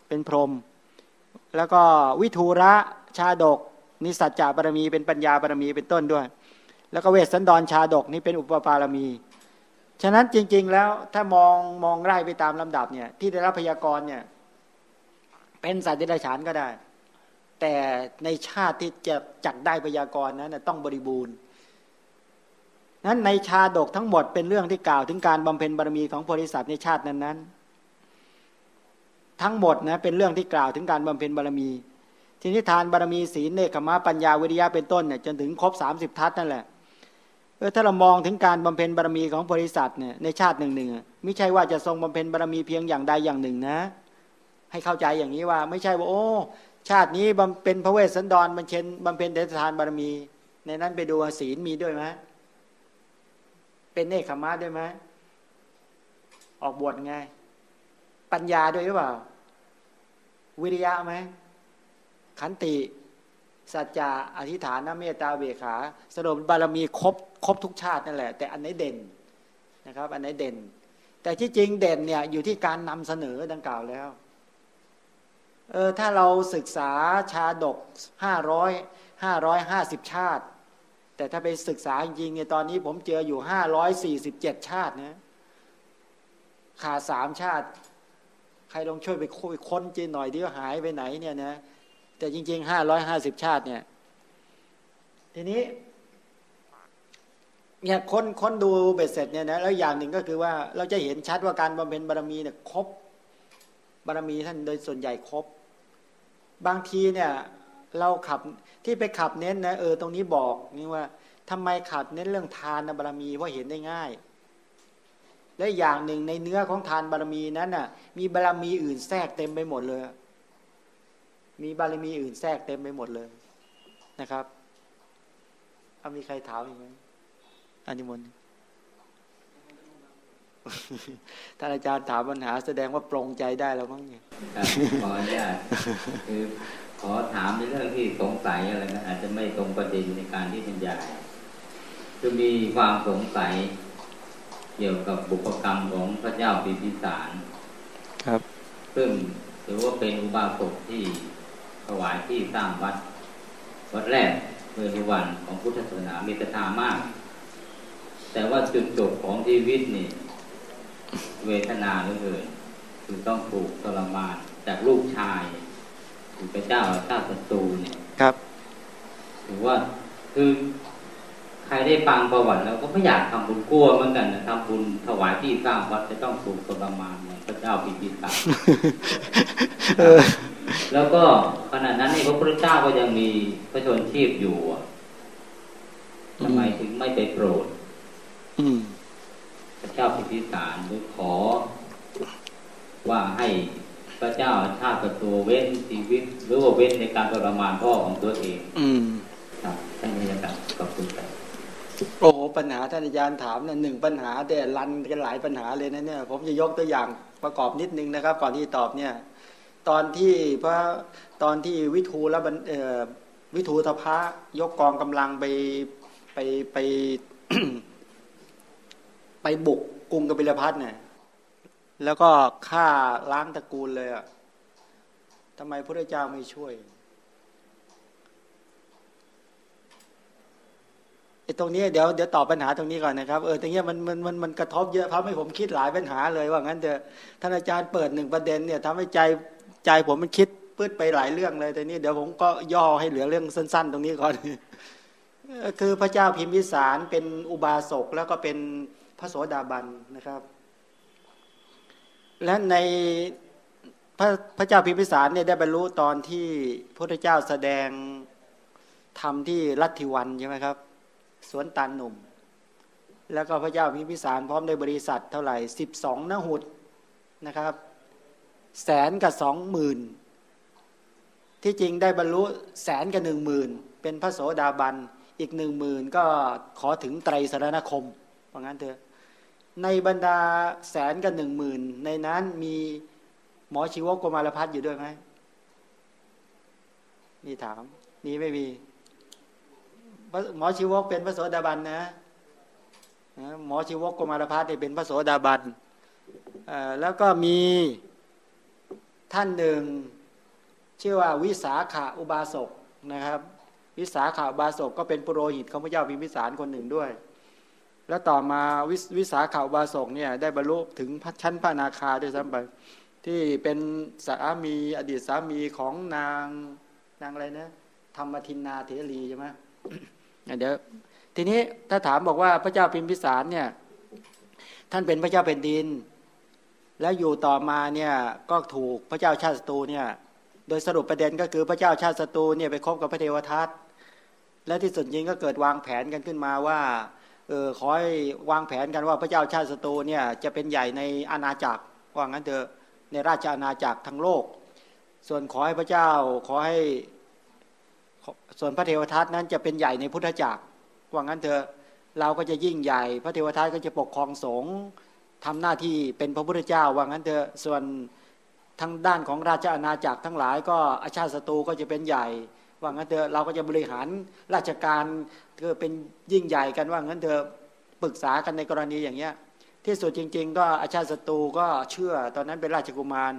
เป็นพรหมแล้วก็วิทูระชาดกนิสัจจะบารมีเป็นปัญญาบารมีเป็นต้นด้วย แล้วก็เวสสันดรชาดกนี่เป็นอุปปารมี ฉะนั้นจริง ๆ แล้วถ้ามองมองไล่ไปตามลำดับเนี่ยที่ได้รับพยากรณ์เนี่ยเป็นสัตว์เดรัจฉานก็ได้ แต่ในชาติที่จะจัดได้พยากรณ์นั้นต้องบริบูรณ์ นั้นในชาดกทั้งหมดเป็นเรื่องที่กล่าวถึงการบำเพ็ญบารมีของโพธิสัตว์ในชาตินั้นๆ ทั้งหมดนะเป็นเรื่องที่กล่าวถึงการบำเพ็ญบารมี ทีนี้ทานบารมีศีลเนคขมาปัญญาวิริยะเป็นต้นเนี่ยจนถึงครบสามสิบทัศนั่นแหละเออถ้าเรามองถึงการบำเพ็ญบารมีของโพธิสัตว์เนี่ยในชาติหนึ่งหนึ่งไม่ใช่ว่าจะทรงบำเพ็ญบารมีเพียงอย่างใดอย่างหนึ่งนะ ให้เข้าใจอย่างนี้ว่า ไม่ใช่ว่าโอ้ชาตินี้บำเป็นพระเวสสันดรบำเพ็ญบำเพ็ญเดชทานบารมี ในนั้นไปดูศีลมีด้วยไหม เป็นเนคขมาด้วยไหมออกบวชไง ปัญญาด้วยหรือเปล่า วิริยะไหมขันติ สัจจะอธิฐานนเมตตาเบขา สรุปบารมีครบครบทุกชาตินั่นแหละ แต่อันไหนเด่นนะครับ อันไหนเด่น แต่ที่จริงเด่นเนี่ยอยู่ที่การนำเสนอดังกล่าวแล้วเออถ้าเราศึกษาชาดกห้าร้อยห้าร้อยห้าสิบชาติ แต่ถ้าไปศึกษาจริงๆเนี่ยตอนนี้ผมเจออยู่ห้าร้อยสี่สิบเจ็ดชาตินะขาดสามชาติ ใครลองช่วยไปคุยค้นจีหน่อยดิว่าหายไปไหนเนี่ยนะแต่จริงๆห้าร้อยห้าสิบชาติเนี่ย ทีนี้ เนี่ยค้นค้นดูเบ็ดเสร็จเนี่ยนะแล้วอย่างหนึ่งก็คือว่าเราจะเห็นชัดว่าการบำเพ็ญบารมีเนี่ยครบบารมีท่านโดยส่วนใหญ่ครบบางทีเนี่ย เราขับ ที่ไปขับเน้นนะเออตรงนี้บอกนี่ว่าทำไมขับเน้นเรื่องทานบารมีว่าะเห็นได้ง่าย และอย่างหนึ่งในเนื้อของทานบารมีนั้นน่ะ มีบารมีอื่นแทรกเต็มไปหมดเลย มีบารมีอื่นแทรกเต็มไปหมดเลยนะครับเอามีใครถามอีกไหมอันนี้มนท่านอาจารย์ถามปัญหาแสดงว่าปรงใจได้แล้วมั้งเนี่ยขออนุญาตคือ ขอถามในเรื่องที่สงสัยอะไรนะอาจจะไม่ตรงประเด็นในการที่บรรยายคือมีความสงสัยเกี่ยวกับบุพกรรมของพระเจ้าปิพิสารครับ ซึ่งถือว่าเป็นอุบาสกที่ถวายที่สร้างวัด วัดแรกเมื่อวันของพุทธศาสนามีศรัทธามาก แต่ว่าจุดจบของชีวิตนี่ เวทนาเหลือเกินคือต้องถูกทรมานจากลูกชาย คือพระเจ้าชาติศัตรูเนี่ยครับถือว่าคือใครได้ฟังประวัติแล้วก็ไม่อยากทำบุญกลัวเหมือนกันนะทำบุญถวายที่สร้างวัดจะต้องถูกทรมานเหมือนพระเจ้าปิปิสารแล้วก็ขณะนั้นนี่พระพุทธเจ้าก็ยังมีพระชนชีพอยู่ทำไมถึงไม่ไปโปรดพระเจ้าพิพิสารหรือขอว่าให้ พระเจ้าชาติประตูเว้นชีวิต หรือว่าเว้นในการทรมานพ่อของตัวเอง อืมครับท่านนี้นะครับขอบคุณครับโอ้โหปัญหาท่านอาจารย์ถามเนี่ยหนึ่งปัญหาแต่รันกันหลายปัญหาเลยนะเนี่ย ผมจะยกตัวอย่างประกอบนิดนึงนะครับ ก่อนที่ตอบเนี่ย ตอนที่พระตอนที่วิทูและบรรเอ่อวิทูทพะยกกองกำลังไปไปไป ไปบุกกรุงกบิลพัทเนี่ย แล้วก็ฆ่าล้างตระกูลเลยอะทำไมพระเจ้าไม่ช่วยไอ้ตรงนี้เดี๋ยวเดี๋ยวตอบปัญหาตรงนี้ก่อนนะครับเออตรงนี้มันมันมันมันกระทบเยอะทำให้ผมคิดหลายปัญหาเลยว่างั้นเถอะท่านอาจารย์เปิดหนึ่งประเด็นเนี่ยทำให้ใจใจผมมันคิดปื้ดไปหลายเรื่องเลยแต่นี้เดี๋ยวผมก็ย่อให้เหลือเรื่องสั้น ๆ ตรงนี้ก่อนคือพระเจ้าพิมพิสารเป็นอุบาสกแล้วก็เป็นพระโสดาบันนะครับ และในพระพระเจ้าพิมพิสารเนี่ยได้บรรลุตอนที่พระพุทธเจ้าแสดงธรรมที่ลัทธิวันใช่ไหมครับ สวนตันหนุ่ม แล้วก็พระเจ้าพิมพิสารพร้อมด้วยบริษัทเท่าไหร่สิบสองนหุดนะครับแสนกับสองหมื่นที่จริงได้บรรลุแสนกับหนึ่งหมื่นเป็นพระโสดาบันอีกหนึ่งหมื่นก็ขอถึงไตรสรณคมว่างั้นเถอะ ในบรรดาแสนกับหนึ่งหมื่นในนั้นมีหมอชีวกโกมารพัฒอยู่ด้วยไหมนี่ถาม นี่ไม่มีหมอชีวกเป็นพระโสดาบันนะหมอชีวกโกมารพัฒน์เป็นพระโสดาบันแล้วก็มีท่านหนึ่งชื่อว่าวิสาขาอุบาสกนะครับ วิสาขาอุบาสกก็เป็นปุโรหิตของพระเจ้าพิมพิสารคนหนึ่งด้วย แล้วต่อมาวิวิสาขาอุบาสกเนี่ยได้บรรลุถึงชั้นพระนาคาด้วยซ้ำไปที่เป็นสามีอดีตสามีของนางนางอะไรนะธรรมทินนาเถรีใช่ไหมเดี๋ยวทีนี้ถ้าถามบอกว่าพระเจ้าพิมพิสารเนี่ย ท่านเป็นพระเจ้าเป็นดิน แล้วอยู่ต่อมาเนี่ยก็ถูกพระเจ้าชาติศัตรูเนี่ย โดยสรุปประเด็นก็คือพระเจ้าชาติศัตรูเนี่ยไปคบกับพระเทวทัตและที่สุดจริงก็เกิดวางแผนกันขึ้นมาว่า เออขอให้วางแผนกันว่าพระเจ้าชาติศัตรูเนี่ยจะเป็นใหญ่ในอาณาจักรว่างั้นเถอะในราชอาณาจักรทั้งโลก ส่วนขอให้พระเจ้าขอให้ส่วนพระเทวทัตนั้นจะเป็นใหญ่ในพุทธจักรว่างั้นเถอะเราก็จะยิ่งใหญ่ พระเทวทัตก็จะปกครองสงฆ์ทำหน้าที่เป็นพระพุทธเจ้าว่างั้นเถอะส่วนทางด้านของราชอาณาจักรทั้งหลาย ก็อาชาติศัตรูก็จะเป็นใหญ่ ว่างั้นเถอะเราก็จะบริหารราชการก็เป็นยิ่งใหญ่กันว่างั้นเถอะปรึกษากันในกรณีอย่างเงี้ย ที่สุดจริง ๆ ก็อาชาติศัตรูก็เชื่อตอนนั้นเป็นราชกุมาร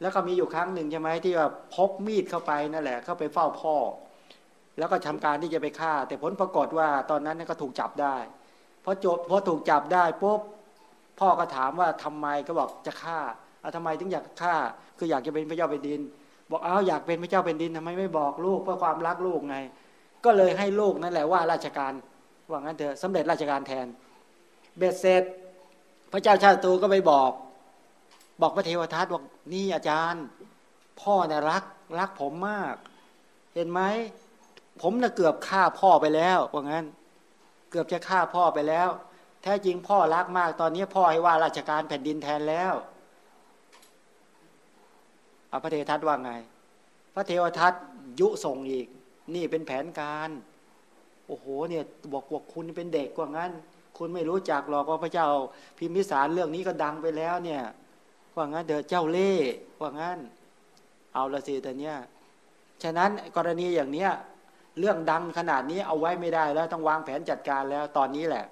แล้วก็มีอยู่ครั้งหนึ่งใช่ไหมที่ว่าพกมีดเข้าไปนั่นแหละ เข้าไปเฝ้าพ่อ แล้วก็ทำการที่จะไปฆ่า แต่ผลปรากฏว่าตอนนั้นก็ถูกจับได้พอจบพอถูกจับได้ปุ๊บพ่อก็ถามว่าทำไมก็บอกจะฆ่าเอาทำไมถึงอยากฆ่า คืออยากจะเป็นพระเจ้าเป็นดิน บอกเอาอยากเป็นพระเจ้าเป็นดินทำไมไม่บอกลูกเพื่อความรักลูกไง ก็เลยให้ลูกนั่นแหละว่าราชการว่างั้นเถอะสำเร็จราชการแทน เบ็ดเสร็จ พระเจ้าชาติตูก็ไปบอก บอกพระเทวทัตบอกนี่อาจารย์ พ่อเนี่ยรักรักผมมาก เห็นไหมผมน่ะเกือบฆ่าพ่อไปแล้วว่างั้น เกือบจะฆ่าพ่อไปแล้ว แท้จริงพ่อรักมากตอนนี้พ่อให้ว่าราชการแผ่นดินแทนแล้ว อพระเทวทัตว่าไง พระเทวทัตยุส่งอีก นี่เป็นแผนการ โอ้โหเนี่ยบอกว่าคุณเป็นเด็กกว่างั้น คุณไม่รู้จักหรอกว่าพระเจ้าพิมพิสารเรื่องนี้ก็ดังไปแล้วเนี่ยว่างั้นเดอเจ้าเล่ว่างั้น เอาละสิแต่เนี้ยฉะนั้นกรณีอย่างเนี้ยเรื่องดังขนาดนี้เอาไว้ไม่ได้แล้วต้องวางแผนจัดการแล้วตอนนี้แหละ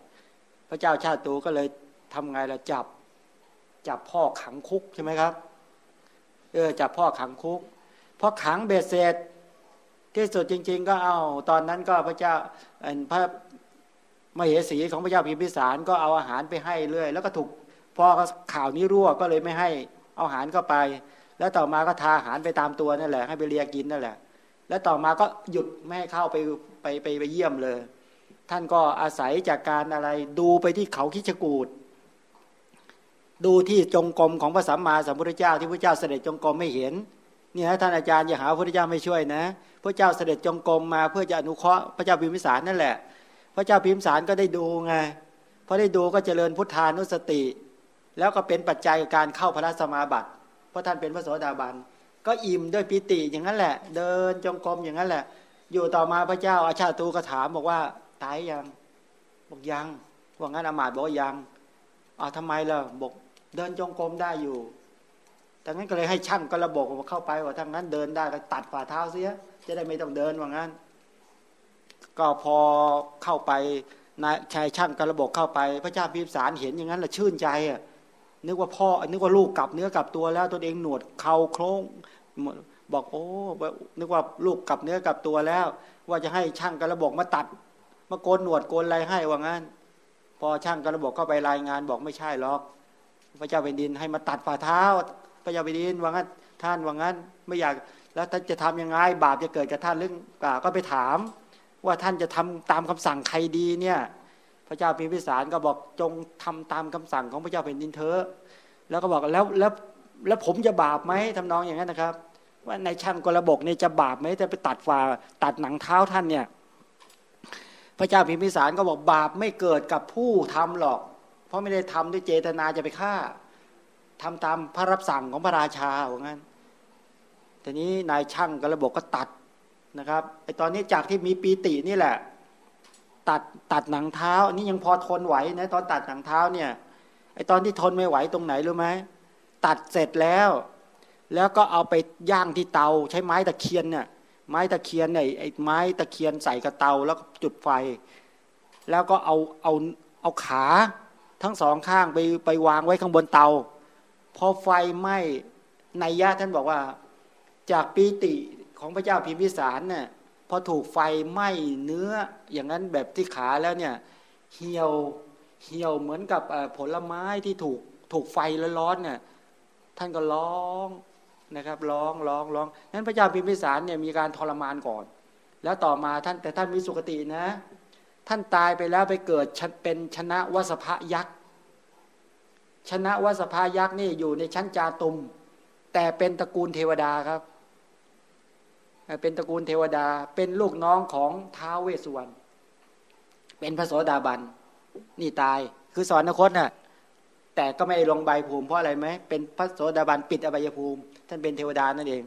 พระเจ้าชาติตูก็เลยทำไงละจับ จับพ่อขังคุกใช่ไหมครับ เออจับพ่อขังคุกพอขังเบ็ดเสร็จ ที่สุดจริง ๆ ก็เอาตอนนั้นก็พระเจ้าพระมเหสีของพระเจ้าพิมพิสารก็เอาอาหารไปให้เรื่อย แล้วก็ถูกพอข่าวนี้รั่วก็เลยไม่ให้เอาอาหารเข้าไป แล้วต่อมาก็ทาอาหารไปตามตัวนั่นแหละให้ไปเลียกินนั่นแหละ แล้วต่อมาก็หยุดไม่ให้เข้าไปไปไปไปเยี่ยมเลย ท่านก็อาศัยจากการอะไรดูไปที่เขาคิชกูด ดูที่จงกรมของพระสัมมาสัมพุทธเจ้าที่พระเจ้าเสด็จจงกรมไม่เห็นนี่นะท่านอาจารย์อย่าหาพระพุทธเจ้าไม่ช่วยนะ พระเจ้าเสด็จจงกรมมาเพื่อจะอนุเคราะห์พระเจ้าพิมพิสารนั่นแหละ พระเจ้าพิมพิสารก็ได้ดูไงพอได้ดูก็เจริญพุทธานุสติ แล้วก็เป็นปัจจัยการเข้าพระสมาบัติเพราะท่านเป็นพระโสดาบันก็อิ่มด้วยปิติอย่างนั้นแหละ เดินจงกรมอย่างนั้นแหละ อยู่ต่อมาพระเจ้าอาชาตูก็ถามบอกว่าตายยังบอกยังว่างั้นอามาตย์บอกว่ายังอ้าวทำไมล่ะบอก เดินจงกรมได้อยู่แต่งั้นก็เลยให้ช่างกระบอกเข้าไปว่าถ้างั้นเดินได้ก็ตัดฝ่าเท้าเสีย จะได้ไม่ต้องเดินว่างั้น ก็พอเข้าไปนายชายช่างกระบอกเข้าไป พระเจ้าพิมสารเห็นอย่างนั้นละชื่นใจอะนึกว่าพ่อนึกว่าลูกกลับเนื้อกลับตัวแล้วตัวเองหนวดเข่าโครงบอกโอ้นึกว่าลูกกลับเนื้อกลับตัวแล้ว ว่าจะให้ช่างกระบอกมาตัด มาโกนหนวดโกนอะไรให้ว่างั้น พอช่างกระบอกเข้าไปรายงานบอกไม่ใช่หรอก พระเจ้าแผ่นดินให้มาตัดฝ่าเท้า พระเจ้าแผ่นดินว่างั้นท่านว่างั้นไม่อยากแล้วท่านจะทํำยังไงบาปจะเกิดกับท่านหรือก็ไปถาม ว่าท่านจะทำตามคำสั่งใครดีเนี่ยพระเจ้าพิมพิสารก็บอกจงทำตามคำสั่งของพระเจ้าแผ่นดินเถอะแล้วก็บอกแล้วแล้วแล้วผมจะบาปไหมทำนองอย่างนั้นนะครับ ว่าในช่างกระบกเนี่ยจะบาปไหมจะไปตัดฝ่าตัดหนังเท้าท่านเนี่ยพระเจ้าพิมพิสารก็บอกบาปไม่เกิดกับผู้ทำหรอก เพราะไม่ได้ทำด้วยเจตนาจะไปฆ่าทำตามพระรับสั่งของพระราชาอย่างั้นทีนี้นายช่างกระบกก็ตัดนะครับไอตอนนี้จากที่มีปีตินี่แหละ ตัดตัดหนังเท้า นี่ยังพอทนไหวนะตอนตัดหนังเท้าเนี่ยไอตอนที่ทนไม่ไหวตรงไหนรู้ไหมตัดเสร็จแล้ว แล้วก็เอาไปย่างที่เตา ใช้ไม้ตะเคียนเนี่ยไม้ตะเคียนเนี่ยไอ้ไม้ตะเคียนใส่กระเตาแล้วก็จุดไฟ แล้วก็เอาเอาเอาขา ทั้งสองข้างไปไปวางไว้ข้างบนเตา พอไฟไหม้ในยะท่านบอกว่า จากปีติของพระเจ้าพิมพิสารเนี่ยพอถูกไฟไหม้เนื้ออย่างนั้นแบบที่ขาแล้วเนี่ยเหี่ยวเหี่ยวเหมือนกับผลไม้ที่ถูกถูกไฟร้อนเนี่ยท่านก็ร้องนะครับ ร้องร้องร้องนั้นพระเจ้าพิมพิสารเนี่ยมีการทรมานก่อน แล้วต่อมาท่านแต่ท่านมีสุคตินะ ท่านตายไปแล้วไปเกิดเป็นชนะวสภยักษ์ชนะวสภายักษ์นี่อยู่ในชั้นจาตุม แต่เป็นตระกูลเทวดาครับ เป็นตระกูลเทวดา เป็นลูกน้องของท้าวเวสสุวรรณเป็นพระโสดาบัน นี่ตายคือสอนนคตน่ะแต่ก็ไม่ลงใบภูมิเพราะอะไรไหมเป็นพระโสดาบันปิดอบายภูมิ ท่านเป็นเทวดานั่นเอง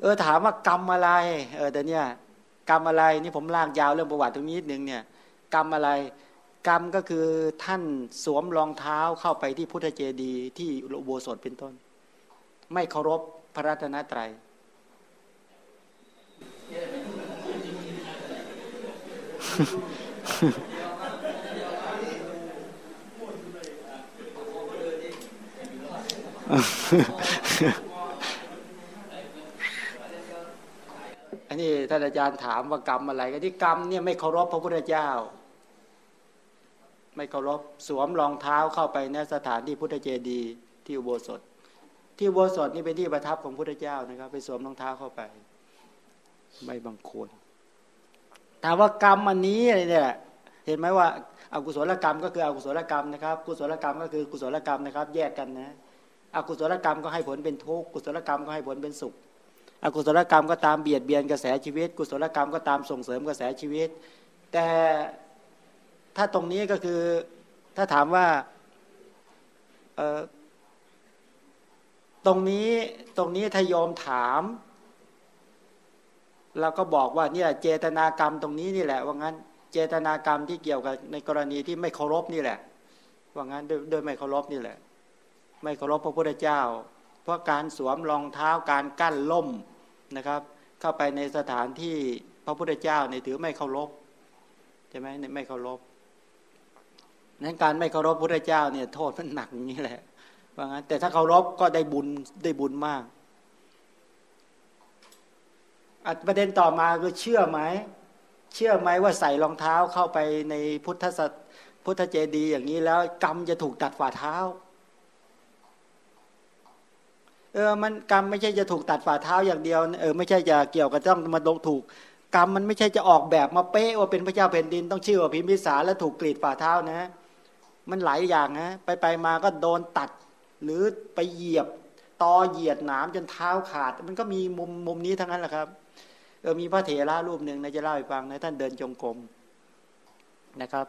เออถามว่ากรรมอะไร เออแต่เนี่ย กรรมอะไรนี่ผมลากยาวเรื่องประวัติตรงนี้นิดนึงเนี่ยกรรมอะไรกรรมก็คือท่านสวมรองเท้าเข้าไปที่พุทธเจดีย์ที่อุโบสถเป็นต้น ไม่เคารพพระรัตนตรัย อันนี้ท่านอาจารย์ถามว่ากรรมอะไรก็ที่กรรมเนี่ยไม่เคารพพระพุทธเจ้า ไม่เคารพสวมรองเท้าเข้าไปในสถานที่พุทธเจดีย์ที่อุโบสถ ที่อุโบสถนี่เป็นที่ประทับของพุทธเจ้านะครับ ไปสวมรองเท้าเข้าไป ไม่บังควรถามว่ากรรมอันนี้อะไรเนี่ยเห็นไหมว่าอากุศลกรรมก็คืออกุศลกรรมนะครับ กุศลกรรมก็คือกุศลกรรมนะครับ แยกกันนะอกุศลกรรมก็ให้ผลเป็นทุกข์กุศลกรรมก็ให้ผลเป็นสุข อกุศลกรรมก็ตามเบียดเบียนกระแสชีวิต กุศลกรรมก็ตามส่งเสริมกระแสชีวิต แต่ถ้าตรงนี้ก็คือถ้าถามว่าตรงนี้ตรงนี้ถ้ายอมถามเราก็บอกว่าเนี่ยเจตนากรรมตรงนี้นี่แหละ ว่างั้น เจตนากรรมที่เกี่ยวกับในกรณีที่ไม่เคารพนี่แหละ ว่างั้นโดยไม่เคารพนี่แหละ ไม่เคารพพระพุทธเจ้า เพราะการสวมรองเท้าการกั้นล่ม นะครับ เข้าไปในสถานที่พระพุทธเจ้าในถือไม่เคารพใช่ไหมไม่เคารพนั้นการไม่เคารพพระพุทธเจ้าเนี่ยโทษมันหนักอย่างนี้แหละว่างั้นแต่ถ้าเคารพก็ได้บุญได้บุญมากอัประเด็นต่อมาคือเชื่อไหม เชื่อไหมว่าใส่รองเท้าเข้าไปในพุทธสัตพุทธเจดีย์อย่างนี้แล้ว กรรมจะถูกตัดฝ่าเท้า เออมันกรรมไม่ใช่จะถูกตัดฝ่าเท้าอย่างเดียวเออไม่ใช่จะเกี่ยวกับต้องมาลงถูกกรรมมันไม่ใช่จะออกแบบมาเป๊ะว่าเป็นพระเจ้าแผ่นดินต้องชื่อว่าพิมพิสารแล้วถูกกรีดฝ่าเท้านะ มันหลายอย่างนะไปไปมาก็โดนตัด หรือไปเหยียบตอเหยียดหนามจนเท้าขาด มันก็มีมุมมุมนี้ทั้งนั้นแหละครับเออมีพระเถระรูปหนึ่งนะจะเล่าให้ฟังนะท่านเดินจงกรมนะครับ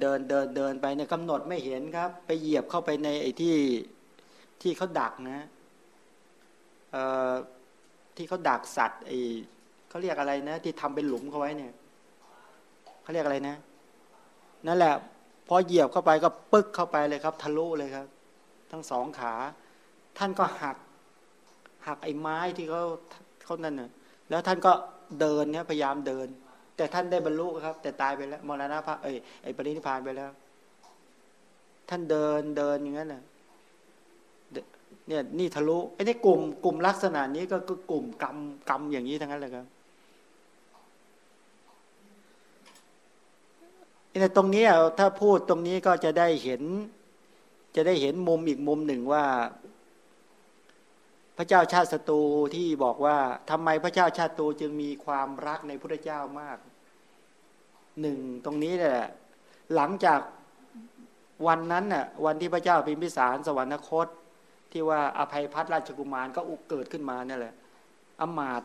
เดินเดินเดินไปเนี่ยกำหนดไม่เห็นครับ ไปเหยียบเข้าไปในไอ้ที่ที่เขาดักนะ ที่เขาดักสัตว์ไอเขาเรียกอะไรนะ ที่ทำเป็นหลุมเขาไว้เนี่ยเขาเรียกอะไรนะ นั่นแหละ พอเหยียบเข้าไปก็ปึ๊กเข้าไปเลยครับ ทะลุเลยครับ ทั้งสองขา ท่านก็หัก หักไอ้ไม้ที่เขาเขานั่นน่ะแล้วท่านก็เดินเนี่ยพยายามเดิน แต่ท่านได้บรรลุครับ แต่ตายไปแล้วมรณะพระเอ้ยไอ้ปรินิพานไปแล้ว ท่านเดินเดินอย่างนั้นน่ะ เนี่ยนี่ทะลุไอ้นี่กลุ่มกลุ่มลักษณะนี้ก็คือกลุ่มกรรมกรรมอย่างนี้ทั้งนั้นเลยครับในตรงนี้ถ้าพูดตรงนี้ก็จะได้เห็น จะได้เห็นมุมอีกมุมหนึ่งว่า พระเจ้าชาติศัตรูที่บอกว่าทำไมพระเจ้าชาติศัตรูจึงมีความรักในพระเจ้ามากหนึ่งตรงนี้แหละหลังจากวันนั้นน่ะวันที่พระเจ้าพิมพิสารสวรรคต ที่ว่าอภัยพัฒราชกุมารก็อุกเกิดขึ้นมาเนี่ยแหละอมาต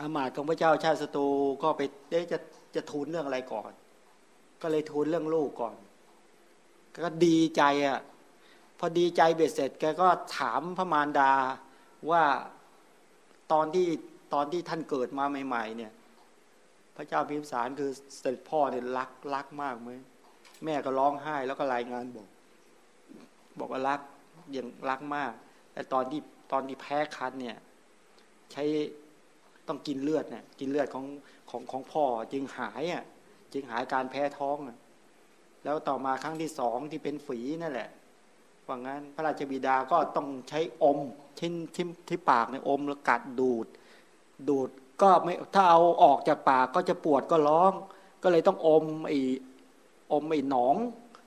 อมาตของพระเจ้าชาติศัตรูก็ไปได้จะจะทูลเรื่องอะไรก่อน ก็เลยทูลเรื่องลูกก่อน ก็ดีใจอะพอดีใจเบ็ดเสร็จแกก็ถามพระมารดาว่าตอนที่ตอนที่ท่านเกิดมาใหม่ ๆ เนี่ย พระเจ้าพิมสารคือเสด็จพ่อเนี่ยรักรักมากไหมแม่ก็ร้องไห้แล้วก็รายงานบอก บอกว่ารัก ยังรักมาก แต่ตอนที่ตอนที่แพ้คันเนี่ย ใช้ต้องกินเลือดเนี่ย กินเลือดของของของพ่อจึงหายอะ จึงหายการแพ้ท้องอะแล้วต่อมาครั้งที่สองที่เป็นฝีนั่นแหละว่างั้นพระราชบิดาก็ต้องใช้อมชิ้นที่ที่ปากในอมแล้วกัดดูด ดูดก็ไม่ถ้าเอาออกจากปากก็จะปวดก็ร้อง ก็เลยต้องอมไอ้อมไอ้หนอง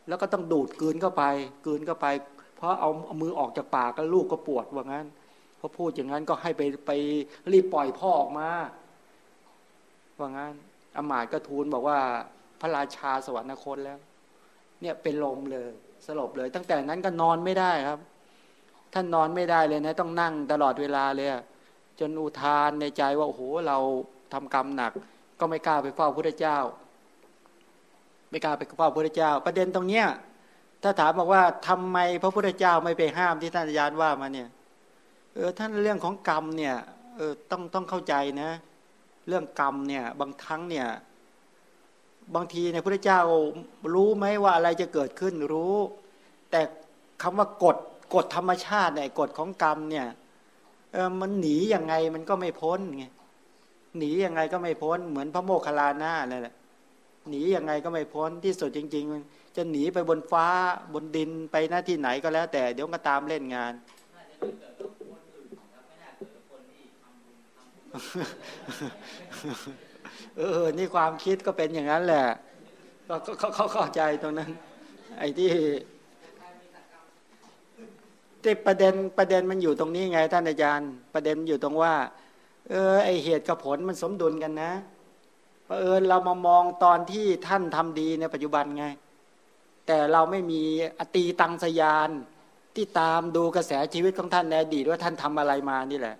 แล้วก็ต้องดูดกืนเข้าไปกืนเข้าไป ราะเอาเอามือออกจากปากก็ลูกก็ปวดว่างั้นพอพูดอย่างนั้นก็ให้ไปไปรีบปล่อยพ่อออกมาว่างั้นอมาตก็ทูลบอกว่าพระราชาสวรรคตแล้ว เนี่ยเป็นลมเลยสลบเลย ตั้งแต่นั้นก็นอนไม่ได้ครับ ท่านนอนไม่ได้เลยนะ ต้องนั่งตลอดเวลาเลยจนอุทานในใจว่าโอ้โหเราทำกรรมหนัก ก็ไม่กล้าไปเฝ้าพระเจ้า ไม่กล้าไปเฝ้าพระเจ้า ประเด็นตรงเนี้ย ถ้าถามบอกว่าทำไมพระพุทธเจ้าไม่ไปห้ามที่ท่านอาจารย์ว่ามาเนี่ย เออท่านเรื่องของกรรมเนี่ย เออต้องต้องเข้าใจนะ เรื่องกรรมเนี่ย บางครั้งเนี่ย บางทีในพระเจ้ารู้ไหมว่าอะไรจะเกิดขึ้นรู้ แต่คำว่ากฎกฎธรรมชาติเนี่ยกฎของกรรมเนี่ยเออมันหนียังไงมันก็ไม่พ้นไงหนียังไงก็ไม่พ้น เหมือนพระโมคคัลลานะนั่นแหละหนียังไงก็ไม่พ้นที่สุดจริง ๆ จะหนีไปบนฟ้าบนดินไปหน้าที่ไหนก็แล้ว แต่เดี๋ยวก็ตามเล่นงาน เออ นี่ความคิดก็เป็นอย่างนั้นแหละก็เขาเข้าใจตรงนั้น ไอ้ที่ที่ประเด็นประเด็นมันอยู่ตรงนี้ไงท่านอาจารย์ ประเด็นอยู่ตรงว่า เออ ไอเหตุกับผลมันสมดุลกันนะเออเรามามองตอนที่ท่านทำดีในปัจจุบันไง แต่เราไม่มีอตีตังสยานที่ตามดูกระแสชีวิตของท่านในอดีตว่าท่านทำอะไรมานี่แหละ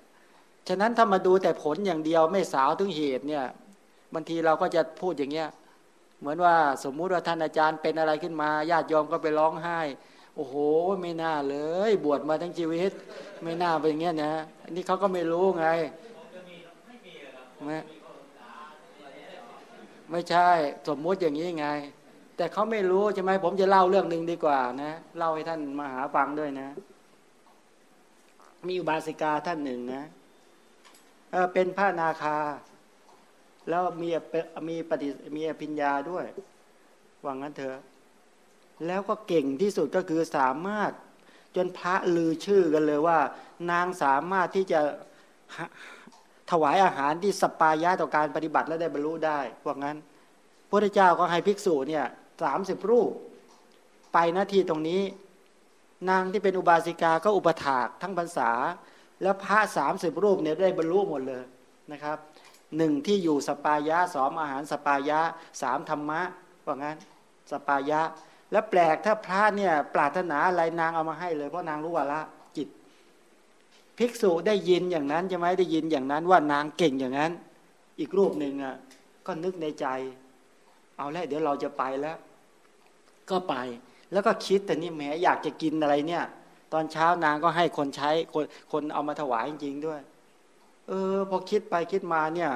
ฉะนั้นถ้ามาดูแต่ผลอย่างเดียวไม่สาวถึงเหตุเนี่ยบางทีเราก็จะพูดอย่างเงี้ยเหมือนว่าสมมุติว่าท่านอาจารย์เป็นอะไรขึ้นมาญาติโยมก็ไปร้องไห้ โอ้โห ไม่น่าเลย บวชมาทั้งชีวิต ไม่น่าเป็นอย่างเงี้ยนะอันนี้เขาก็ไม่รู้ไงไม่ไม่ใช่ สมมุติอย่างนี้ไง แต่เขาไม่รู้ใช่ไหมผมจะเล่าเรื่องหนึ่งดีกว่านะเล่าให้ท่านมาหาฟังด้วยนะ มีอุบาสิกาท่านหนึ่งนะเเป็นพระนาคา แล้วมีมีปฏิมีอภิญญาด้วยว่างั้นเถอะแล้วก็เก่งที่สุดก็คือสามารถ จนพระลือชื่อกันเลยว่า นางสามารถที่จะถวายอาหารที่สปายะต่อการปฏิบัติและได้บรรลุได้ว่างั้นพระเจ้าก็ให้ภิกษุเนี่ย สามสิบรูป ไปหน้าที่ตรงนี้ นางที่เป็นอุบาสิกาก็อุปถากทั้งพรรษา แล้วพระสามสิบรูปเนี่ยได้บรรลุหมดเลยนะครับหนึ่งที่อยู่สปายะสองอาหารสปายะสามธรรมะว่างั้นสปายะ แล้วแปลกถ้าพระเนี่ยปรารถนาอะไรนางเอามาให้เลยเพราะนางรู้ว่าละจิต ภิกษุได้ยินอย่างนั้นใช่ไหมได้ยินอย่างนั้นว่านางเก่งอย่างนั้น อีกรูปหนึ่งอะก็นึกในใจ เอาแล้วเดี๋ยวเราจะไปแล้ว ก็ไป แล้วก็คิดแต่นี่แหมอยากจะกินอะไรเนี่ย ตอนเช้านางก็ให้คนใช้คนคนเอามาถวายจริงๆด้วย เออ พอคิดไปคิดมาเนี่ย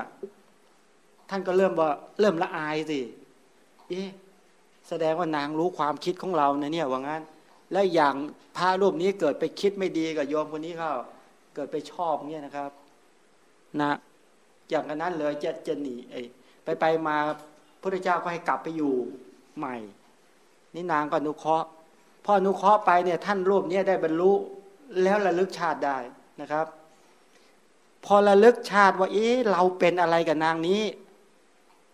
ท่านก็เริ่มว่าเริ่มละอายสิเอ๊ะแสดงว่านางรู้ความคิดของเรานะเนี่ยว่างั้น และอย่างพระรูปนี้เกิดไปคิดไม่ดีกับโยมคนนี้เขาเกิดไปชอบเนี่ยนะครับ นะ อย่างนั้นเลยจะจะหนีไอ้ไปไปมา พระเจ้าก็ให้กลับไปอยู่ใหม่ นี่นางก็อนุเคราะห์พออนุเคราะห์ไปเนี่ยท่านรูปนี้ได้บรรลุแล้วระลึกชาติได้นะครับ พอระลึกชาติว่าเอ๊ะเราเป็นอะไรกับนางนี้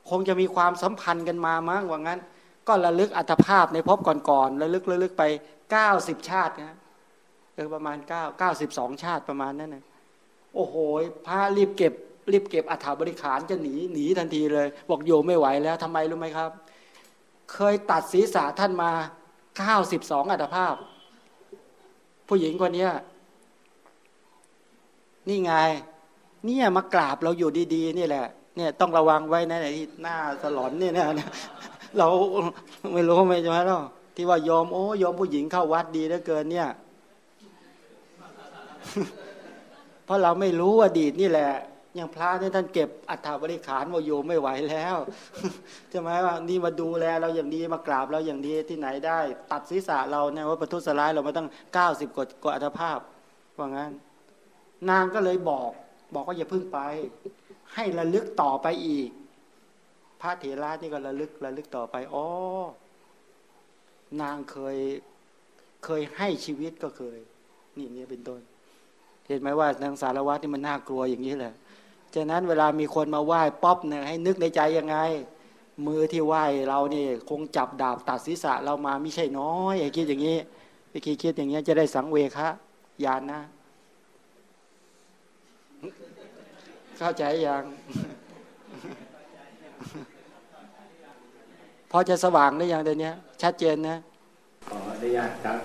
คงจะมีความสัมพันธ์กันมามั้งว่างั้น ก็ระลึกอัตภาพในภพก่อนๆระลึกระลึกไปเก้าสิบชาตินะเออประมาณเก้าเก้าสิบสองชาติประมาณนั้นนะโอ้โหพระรีบเก็บ รีบเก็บอัฐบริขารจะหนีหนีทันทีเลย บอกโยไม่ไหวแล้วทำไมรู้ไหมครับ เคยตัดศีรษะท่านมาเก้าสิบสองอัตภาพ ผู้หญิงคนนี้นี่ไง เนี่ยมากราบเราอยู่ดี ๆ นี่แหละ เนี่ยต้องระวังไว้นะที่หน้าสลอนเนี่ยนะเราไม่รู้ไม่ใช่ไหมหรอที่ว่ายอมโอ้ยอมผู้หญิงเข้าวัดดีเหลือเกินเนี่ย เพราะเราไม่รู้อดีตนี่แหละ อย่างพระเนี่ยท่านเก็บอัฐบริขารวโยไม่ไหวแล้วใช่ไหมว่านี่มาดูแลเราอย่างดีมากราบเราอย่างดีที่ไหนได้ ตัดศีรษะเราเนี่ยว่าประทุษร้ายเรามาตั้งเก้าสิบกว่ากว่าอัตภาพว่างั้น นางก็เลยบอก บอกว่าอย่าพึ่งไป ให้ระลึกต่อไปอีก พระเถระนี่ก็ระลึกระลึกต่อไปอ๋อนางเคยเคยให้ชีวิตก็เคย นี่เนี่ยเป็นต้น เห็นไหมว่านางสารวัตรนี่มันน่ากลัวอย่างนี้แหละ ฉะนั้นเวลามีคนมาไหว้ป๊อปเนี่ยให้นึกในใจยังไง มือที่ไหว้เราเนี่ยคงจับดาบตัดศีรษะเรามาไม่ใช่น้อยไอ้คิดอย่างนี้ไอ้คิดคิดอย่างเงี้ยจะได้สังเวคะยานนะ เข้าใจยังพอจะสว่างได้ยังเดี๋ยวนี้ชัดเจนนะขออนุญาตครับ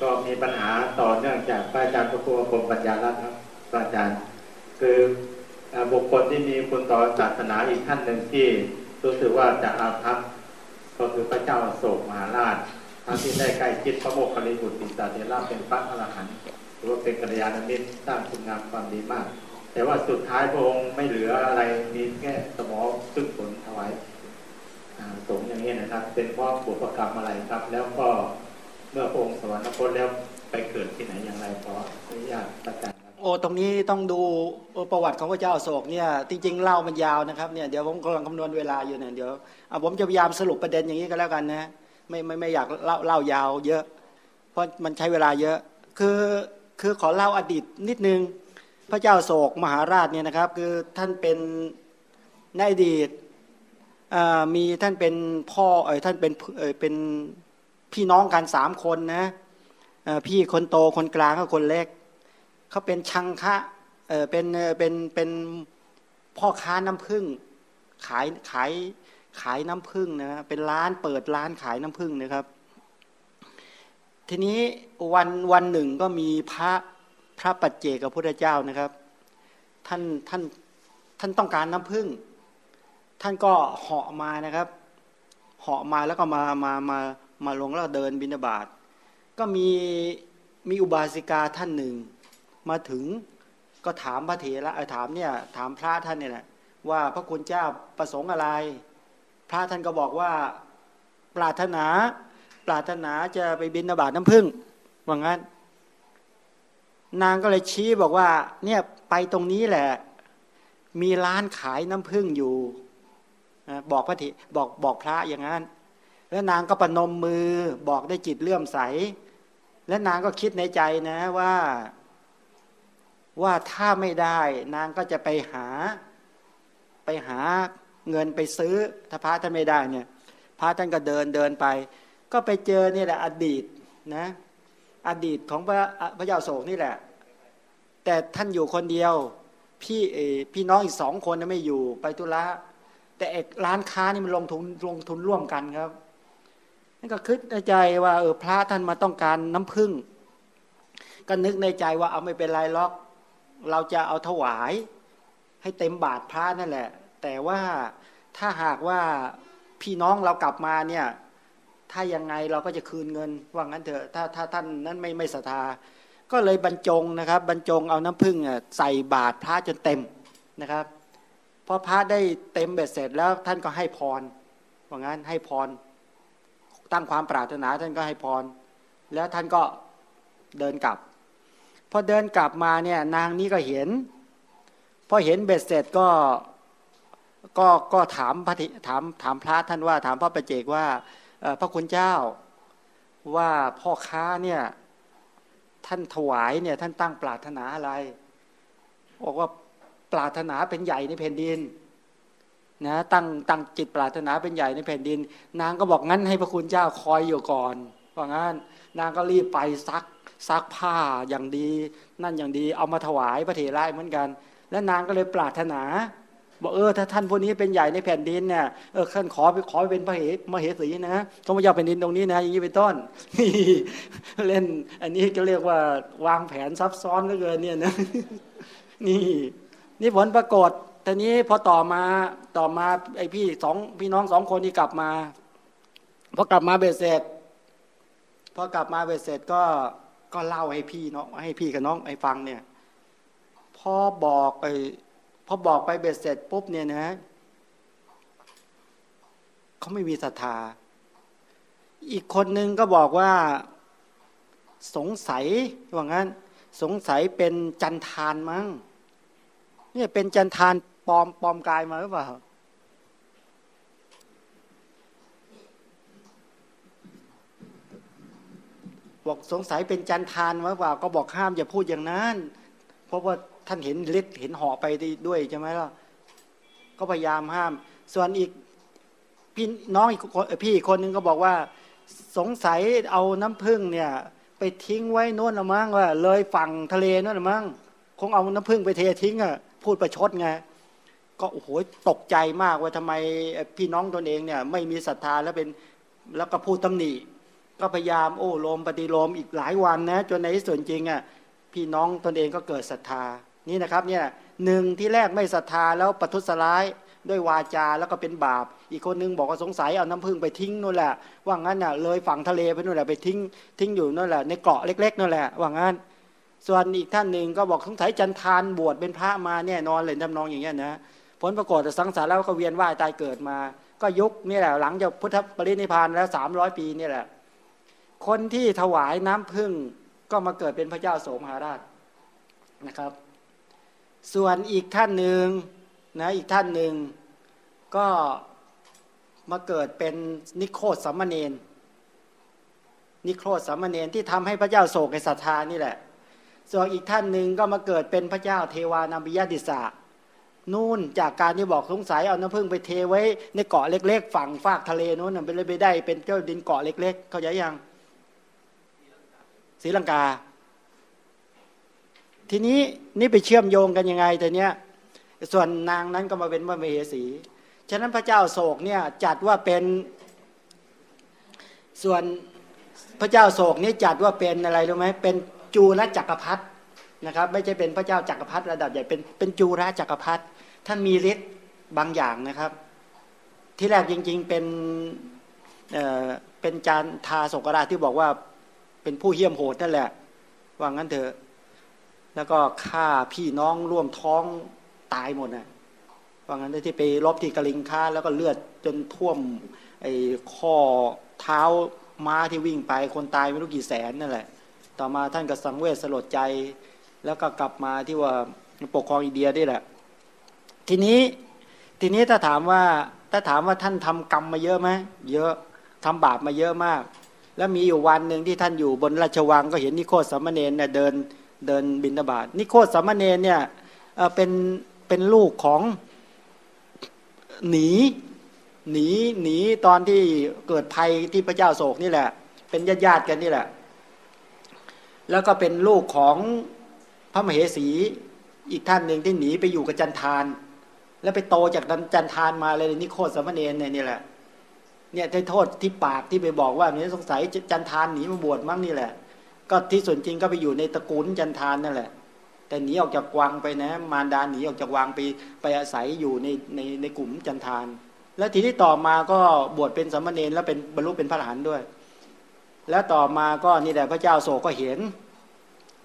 ก็มีปัญหาต่อเนื่องจากพระอาจารย์พระครูกรมปัญญาลัตน์ครับพระอาจารย์ คือบุคคลที่มีคุณต่อศาสนาอีกท่านหนึ่งที่รู้สึกว่าจะอาภัพก็คือพระเจ้าโศกมหาราชทั้งที่ได้ใกล้ชิดพระโมคคัลลิบุตรติสาเทระเป็นพระอรหันต์หรือว่าเป็นกัลยาณมิตรสร้างคุณงามความดีมาก แต่ว่าสุดท้ายพระองค์ไม่เหลืออะไรมีแค่สมองซึ่งผลถวายสงอย่างนี้นะครับ เป็นเพราะบุพกรรมอะไรครับ แล้วก็เมื่อพระองค์สวรรคตแล้วไปเกิดที่ไหนอย่างไรขออนุญาตประกาศ โอ้ตรงนี้ต้องดูประวัติของพระเจ้าโศกเนี่ยจริงๆเล่ามันยาวนะครับเนี่ยเดี๋ยวผมกำลังคำนวณเวลาอยู่เนี่ยเดี๋ยวผมจะพยายามสรุปประเด็นอย่างนี้ก็แล้วกันนะไม่ไม่ไม่อยากเล่าเล่ายาวเยอะ เพราะมันใช้เวลาเยอะคือคือขอเล่าอดีตนิดนึง พระเจ้าโศกมหาราชเนี่ยนะครับ คือท่านเป็นในอดีตมีท่านเป็นพ่อเออท่านเป็นเออเป็นพี่น้องกันสามคนนะพี่คนโตคนกลางกับคนเล็ก เขาเป็นชังคะเออเป็นเป็นเป็นพ่อค้าน้ำผึ้งขายขายขายน้ำผึ้งนะเป็นร้านเปิดร้านขายน้ำผึ้งนะครับ ทีนี้วันวันหนึ่งก็มีพระพระปัจเจกับพระเจ้านะครับ ท่านท่านท่านต้องการน้ำผึ้งท่านก็เหาะมานะครับเหาะมาแล้วก็มามามามาลงแล้วเดินบินาบาตก็มีมีอุบาสิกาท่านหนึ่ง มาถึงก็ถามพระเถระถามเนี่ยถามพระท่านเนี่ยแหละว่าพระคุณเจ้าประสงค์อะไร พระท่านก็บอกว่าปรารถนา ปรารถนาจะไปบินนบาตน้ำพึ่งว่างั้น นางก็เลยชี้บอกว่า เนี่ยไปตรงนี้แหละ มีร้านขายน้ำพึ่งอยู่บอกพระธิบอกบอกพระอย่างนั้น แล้วนางก็ประนมมือบอกได้จิตเลื่อมใส และนางก็คิดในใจนะว่า ว่าถ้าไม่ได้ นางก็จะไปหาไปหาเงินไปซื้อ ถ้าพระท่านไม่ได้เนี่ย พระท่านก็เดินเดินไป ก็ไปเจอนี่แหละ อดีตนะ อดีตของพระพระเจ้าโศกนี่แหละ แต่ท่านอยู่คนเดียว พี่พี่น้องอีกสองคนไม่อยู่ไปตุละแต่ร้านค้านี่มันลงทุนลงทุนร่วมกันครับนั่นก็คิดในใจว่าเออพระท่านมาต้องการน้ำผึ้งก็นึกในใจว่าเอาไม่เป็นไรล็อก เราจะเอาถวายให้เต็มบาทพระนั่นแหละ แต่ว่าถ้าหากว่าพี่น้องเรากลับมาเนี่ย ถ้ายังไงเราก็จะคืนเงิน ว่างั้นเถอะถ้าถ้าท่านนั้นไม่ไม่ศรัทธา ก็เลยบรรจงนะครับ บรรจงเอาน้ำพึ่งใส่บาตรพระจนเต็มนะครับพอพระได้เต็มเบ็ดเสร็จแล้วท่านก็ให้พรว่างั้นให้พร ตั้งความปรารถนาท่านก็ให้พร แล้วท่านก็เดินกลับ อเดินกลับมาเนี่ยนางนี้ก็เห็น พอเห็นเบ็ดเสร็จก็ก็ก็ถามพระถามถามพระท่านว่า ถามพระประเจกว่าพระคุณเจ้าว่าพ่อค้าเนี่ยท่านถวายเนี่ยท่านตั้งปรารถนาอะไรบอกว่าปรารถนาเป็นใหญ่ในแผ่นดินนะตั้งตั้งจิตปรารถนาเป็นใหญ่ในแผ่นดิน นางก็บอกงั้นให้พระคุณเจ้าคอยอยู่ก่อนว่างั้นนางก็รีบไปซัก ซักผ้าอย่างดี นั่นอย่างดีเอามาถวายพระเถระเหมือนกัน แล้วนางก็เลยปรารถนาบอกเออถ้าท่านพวกนี้เป็นใหญ่ในแผ่นดินเนี่ยเออท่านขอไปขอไปเป็นพระเหมเหสีนะทรงพระเจ้าแผ่นดินตรงนี้นะอย่างนี้เป็นต้นนี่เล่น อันนี้ก็เรียกว่าวางแผนซับซ้อนก็เกินเนี่ยนะนี่ นี่ผลปรากฏแต่นี้พอต่อมาต่อมาไอพี่สองพี่น้องสองคนที่กลับมาพอกลับมาเบ็ดเสร็จพอกลับมาเบ็ดเสร็จก็ ก็เล่าให้พี่น้องให้พี่กับน้องไอ้ฟังเนี่ยพอบอกไอ้พอบอกไปเบ็ดเสร็จปุ๊บเนี่ยนะเขาไม่มีศรัทธา อีกคนนึงก็บอกว่าสงสัยว่างั้น สงสัยเป็นจันทานมั้งเนี่ยเป็นจันทานปลอมปลอมกายมาหรือเปล่า บอกสงสัยเป็นจันทานมาเปล่าก็บอกห้ามอย่าพูดอย่างนั้น เพราะว่าท่านเห็นฤทธิ์เห็นห่อไปด้วยใช่ไหมล่ะก็พยายามห้าม ส่วนอีกพี่น้องอีกพี่อีกคนนึงก็บอกว่า สงสัยเอาน้ำผึ้งเนี่ย ไปทิ้งไว้นู่นละมั้งว่า เลยฝั่งทะเลนู่นละมั้งคงเอาน้ำผึ้งไปเททิ้งอะพูดประชดไงก็โอ้โหตกใจมากว่าทำไมพี่น้องตนเองเนี่ย ไม่มีศรัทธาแล้วเป็นแล้วก็พูดตำหนิ ก็พยายามโอ้โลมปฏิโลมอีกหลายวันนะจนในที่สุดจริงอะพี่น้องตนเองก็เกิดศรัทธานี่นะครับเนี่ยหนึ่งที่แรกไม่ศรัทธาแล้วประทุสร้ายด้วยวาจาแล้วก็เป็นบาป อีกคนนึงบอกว่าสงสัยเอาน้ำพึ่งไปทิ้งนู่นแหละว่างั้นน่ะเลยฝั่งทะเลไปนู่นแหละไปทิ้งทิ้งอยู่นั่นแหละในเกาะเล็กๆนั่นแหละว่างั้น ส่วนอีกท่านหนึ่งก็บอกสงสัยจันทานบวชเป็นพระมาแน่นอนเลยทำนองอย่างเงี้ยนะผลปรากฏสังสารแล้วก็เวียนว่ายตายเกิดมา ก็ยุคนี่แหละหลังจากพุทธปรินิพานแล้วสามร้อยปีนี่แหละ คนที่ถวายน้ำพึ่งก็มาเกิดเป็นพระเจ้าโสมหาราชนะครับ ส่วนอีกท่านหนึ่งนะอีกท่านหนึ่งก็มาเกิดเป็นนิโคตสัมมเนนนิโคตสัมมเนนที่ทำให้พระเจ้าโศกในศรัทธานี่แหละ ส่วนอีกท่านหนึ่งก็มาเกิดเป็นพระเจ้าเทวานาบิยดิสานู่นจากการที่บอกสงสัยเอาน้ำพึ่งไปเทไว้ในเกาะเล็ก ๆ ฝั่งฟากทะเลนู้นไปเลยไปได้เป็นเจ้าดินเกาะเล็ก ๆ เขาใจยัง ศรีลังกา ทีนี้นี่ไปเชื่อมโยงกันยังไง แต่เนี้ยส่วนนางนั้นก็มาเป็นพระมเหสี ฉะนั้นพระเจ้าโศกเนี่ยจัดว่าเป็น ส่วนพระเจ้าโศกนี่จัดว่าเป็นอะไรรู้ไหมเป็นจูรจักรพรรดินะครับ ไม่ใช่เป็นพระเจ้าจักรพรรดิระดับใหญ่เป็นเป็นจูรจักรพรรดิท่านมีฤทธิ์บางอย่างนะครับ ที่แรกจริง ๆเป็นเอ่อเป็นจานทาสกราชที่บอกว่า เป็นผู้เหี้ยมโหดนั่นแหละ ว่างั้นเถอะ แล้วก็ฆ่าพี่น้องร่วมท้องตายหมดนะว่างั้นที่ไปรบที่กะลิงค้าแล้วก็เลือดจนท่วมไอ้ข้อเท้าม้าที่วิ่งไปคนตายไม่รู้กี่แสนนั่นแหละ ต่อมาท่านก็สังเวชสลดใจ แล้วก็กลับมาที่ว่าปกครองอินเดียได้แหละ ทีนี้ทีนี้ถ้าถามว่าถ้าถามว่าท่านทำกรรมมาเยอะไหมเยอะทำบาปมาเยอะมาก แล้วมีอยู่วันหนึ่งที่ท่านอยู่บนราชวังก็เห็นนิโคสัมมเนนเนี่ยเดินเดินบินทบาทนิโคสัมมเนนเนี่ยเป็นเป็นลูกของหนีหนีหนีตอนที่เกิดภัยที่พระเจ้าโศกนี่แหละ เป็นญาติญาติกันนี่แหละ แล้วก็เป็นลูกของพระมเหสีอีกท่านหนึ่งที่หนีไปอยู่กับจันทาน แล้วไปโตจากจันทานมาเลยนิโคตสมณเณรเนี่ยนี่แหละ เนี่ยได้โทษที่ปากที่ไปบอกว่าเนี่ยสงสัยจันทานหนีมาบวชมั้งนี่แหละ ก็ที่ส่วนจริงก็ไปอยู่ในตระกูลจันทานนั่นแหละ แต่หนีออกจากวังไปนะ มารดาหนีออกจากวังไปไปอาศัยอยู่ในในในกลุ่มจันทาน แล้วทีนี้ต่อมาก็บวชเป็นสมณเณรแล้วเป็นบรรลุเป็นพระอรหันต์ด้วย แล้วต่อมาก็นี่แหละพระเจ้าโศกก็เห็น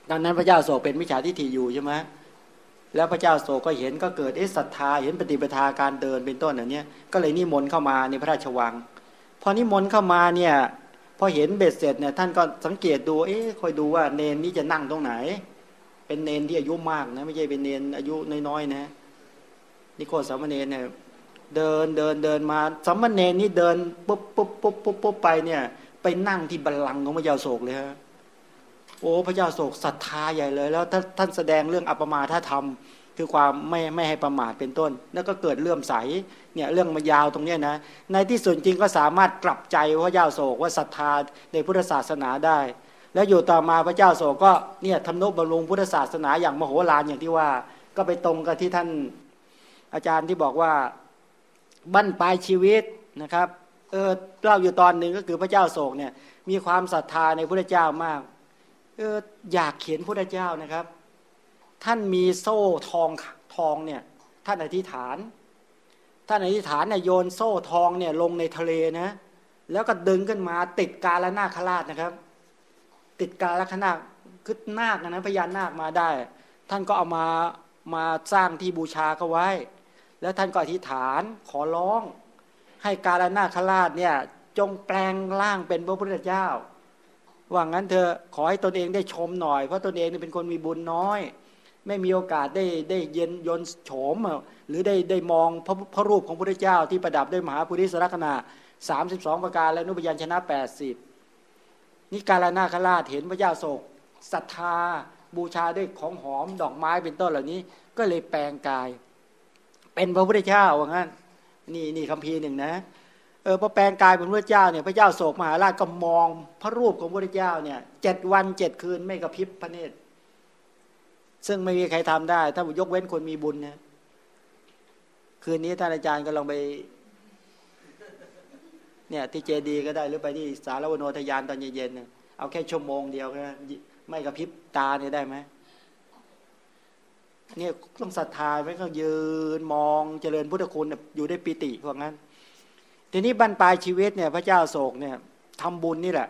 ดังนั้นพระเจ้าโศกเป็นมิจฉาทิฏฐิอยู่ใช่ไหมแล้วพระเจ้าโศกก็เห็นก็เกิดเอศรัทธาเห็นปฏิปทาการเดินเป็นต้นอย่างนี้ก็เลยนิมนต์เข้ามาในพระราชวัง พอนิมนต์เข้ามาเนี่ยพอเห็นเบ็ดเสร็จเนี่ยท่านก็สังเกตดู เอ๊ะคอยดูว่าเนนนี้จะนั่งตรงไหน เป็นเนนที่อายุมากนะไม่ใช่เป็นเนนอายุน้อยๆนะนี่โคสามเณรเนี่ยเดินเดินเดินมาสามเณรนี่เดินปุ๊บปุ๊บปุ๊บปุ๊บปุ๊บไปเนี่ย ไปนั่งที่บัลลังก์ของพระเจ้าโศกเลยฮะโอ้พระเจ้าโศกศรัทธาใหญ่เลย แล้วท่านแสดงเรื่องอัปมาถ้าทำ คือความไม่ไม่ให้ประมาทเป็นต้น แล้วก็เกิดเลื่อมใสเนี่ยเรื่องมายาวตรงนี้นะในที่สุดจริงก็สามารถกลับใจพระเจ้าโศกว่าศรัทธาในพุทธศาสนาได้ แล้วอยู่ต่อมาพระเจ้าโศกก็เนี่ยทำนุบำรุงพุทธศาสนาอย่างมโหฬารอย่างที่ว่า ก็ไปตรงกับที่ท่านอาจารย์ที่บอกว่าบั้นปลายชีวิตนะครับเออเล่าอยู่ตอนหนึ่งก็คือพระเจ้าโศกเนี่ยมีความศรัทธาในพระโจ้ามากเอออยากเขียนพระเจ้านะครับ ท่านมีโซ่ทองทองเนี่ยท่านอธิษฐาน ท่านอธิษฐานเนี่ยโยนโซ่ทองเนี่ยลงในทะเลนะ แล้วก็ดึงขึ้นมาติดกาละนาคราชนะครับ ติดกาลคนาคือนาคนะพญานาคมาได้ ท่านก็เอามามาสร้างที่บูชาเขาไว้ แล้วท่านก็อธิษฐานขอร้อง ให้กาลนาคราชเนี่ยจงแปลงร่างเป็นพระพุทธเจ้าว่างั้นเธอขอให้ตนเองได้ชมหน่อย เพราะตนเองเป็นคนมีบุญน้อย ไม่มีโอกาสได้ได้เย็นยนโฉม หรือได้ได้มองพระพระรูปของพระพุทธเจ้าที่ประดับด้วยมหาปุริสรักนาสามสิบสองประการและนุบยัญชนะแปดสิบนี่กาลนาคราชเห็นพระเจ้าโศกศรัทธา บูชาด้วยของหอมดอกไม้เป็นต้นเหล่านี้ ก็เลยแปลงกาย เป็นพระพุทธเจ้าว่างั้นนี่นี่คำพีหนึ่งนะเออพอแปลงกายเป็นพระเจ้าเนี่ยพระเจ้าโศกมหาราชก็มองพระรูปของพระเจ้าเนี่ยเจ็ดวันเจ็ดคืนไม่กระพริบพระเนตร ซึ่งไม่มีใครทำได้ ถ้ายกเว้นคนมีบุญนะคืนนี้ท่านอาจารย์ก็ลองไป เนี่ยที่เจดีก็ได้หรือไปที่สารวโนทยานตอนเย็นๆเอาแค่ชั่วโมงเดียวแค่ไม่กระพริบตาเนี่ยได้ไหมเนี่ยต้องศรัทธาไว้ก็ยืนมองเจริญพุทธคุณอยู่ได้ปิติพวกนั้น ทีนี้บรรปลายชีวิตเนี่ย พระเจ้าโศกเนี่ยทำบุญนี่แหละ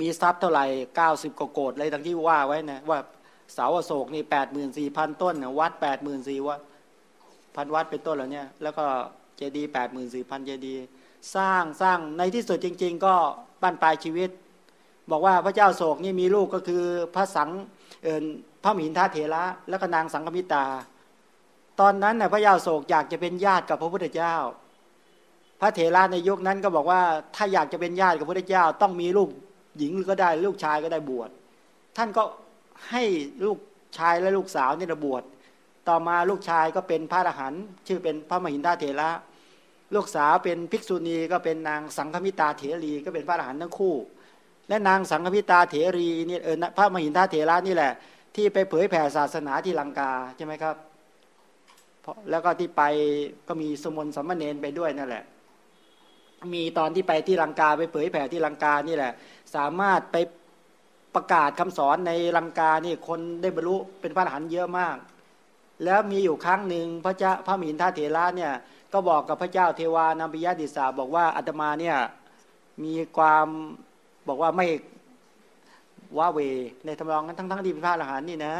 มีทรัพย์เท่าไหร่เก้าสิบกโกดอะไรทั้งที่ว่าไว้นะว่า เสาโศกนี่แปดหมื่นสี่พันต้นวัดแปดหมื่นสี่วัดพันวัดเป็นต้นเหล่านี้แล้วก็เจดีแปดหมื่นสี่พันเจดีสร้างสร้างในที่สุดจริง ๆ ก็บรรปลายชีวิต บอกว่าพระเจ้าโศกนี่มีลูกก็คือพระสังเอิพระมินทาเถระแล้วก็นางสังคมิตา ตอนนั้นน่ะพระเจ้าโศกอยากจะเป็นญาติกับพระพุทธเจ้า พระเถระในยุคนั้นก็บอกว่าถ้าอยากจะเป็นญาติกับพระพุทธเจ้า ต้องมีลูกหญิงก็ได้ลูกชายก็ได้บวชท่านก็ ให้ลูกชายและลูกสาวนี่ระบวชต่อมาลูกชายก็เป็นพระอรหันต์ชื่อเป็นพระมหินทาเถระลูกสาวเป็นภิกษุณีก็เป็นนางสังคมิตาเถรีก็เป็นพระอรหันต์ทั้งคู่ และนางสังฆพิตาเถรีนี่เออพระมหินทาเถระนี่แหละ ที่ไปเผยแผ่ศาสนาที่ลังกาใช่ไหมครับแล้วก็ที่ไปก็มีสมุนสมมเนนไปด้วยนั่นแหละมีตอนที่ไปที่ลังกาไปเผยแผ่ที่ลังกานี่แหละ สามารถไป ประกาศคำสอนในลังกานี่คนได้บรรลุเป็นพระอรหันต์เยอะมาก แล้วมีอยู่ครั้งหนึ่งพระเจ้าพระมหินทาเถระเนี่ยก็บอกกับพระเจ้าเทวานัมปิยะดิสาบอกว่าอาตมาเนี่ยมีความบอกว่าไม่ว่าเวในทำรองนั้นทั้งทั้งที่เป็นพระอรหันต์นี่นะ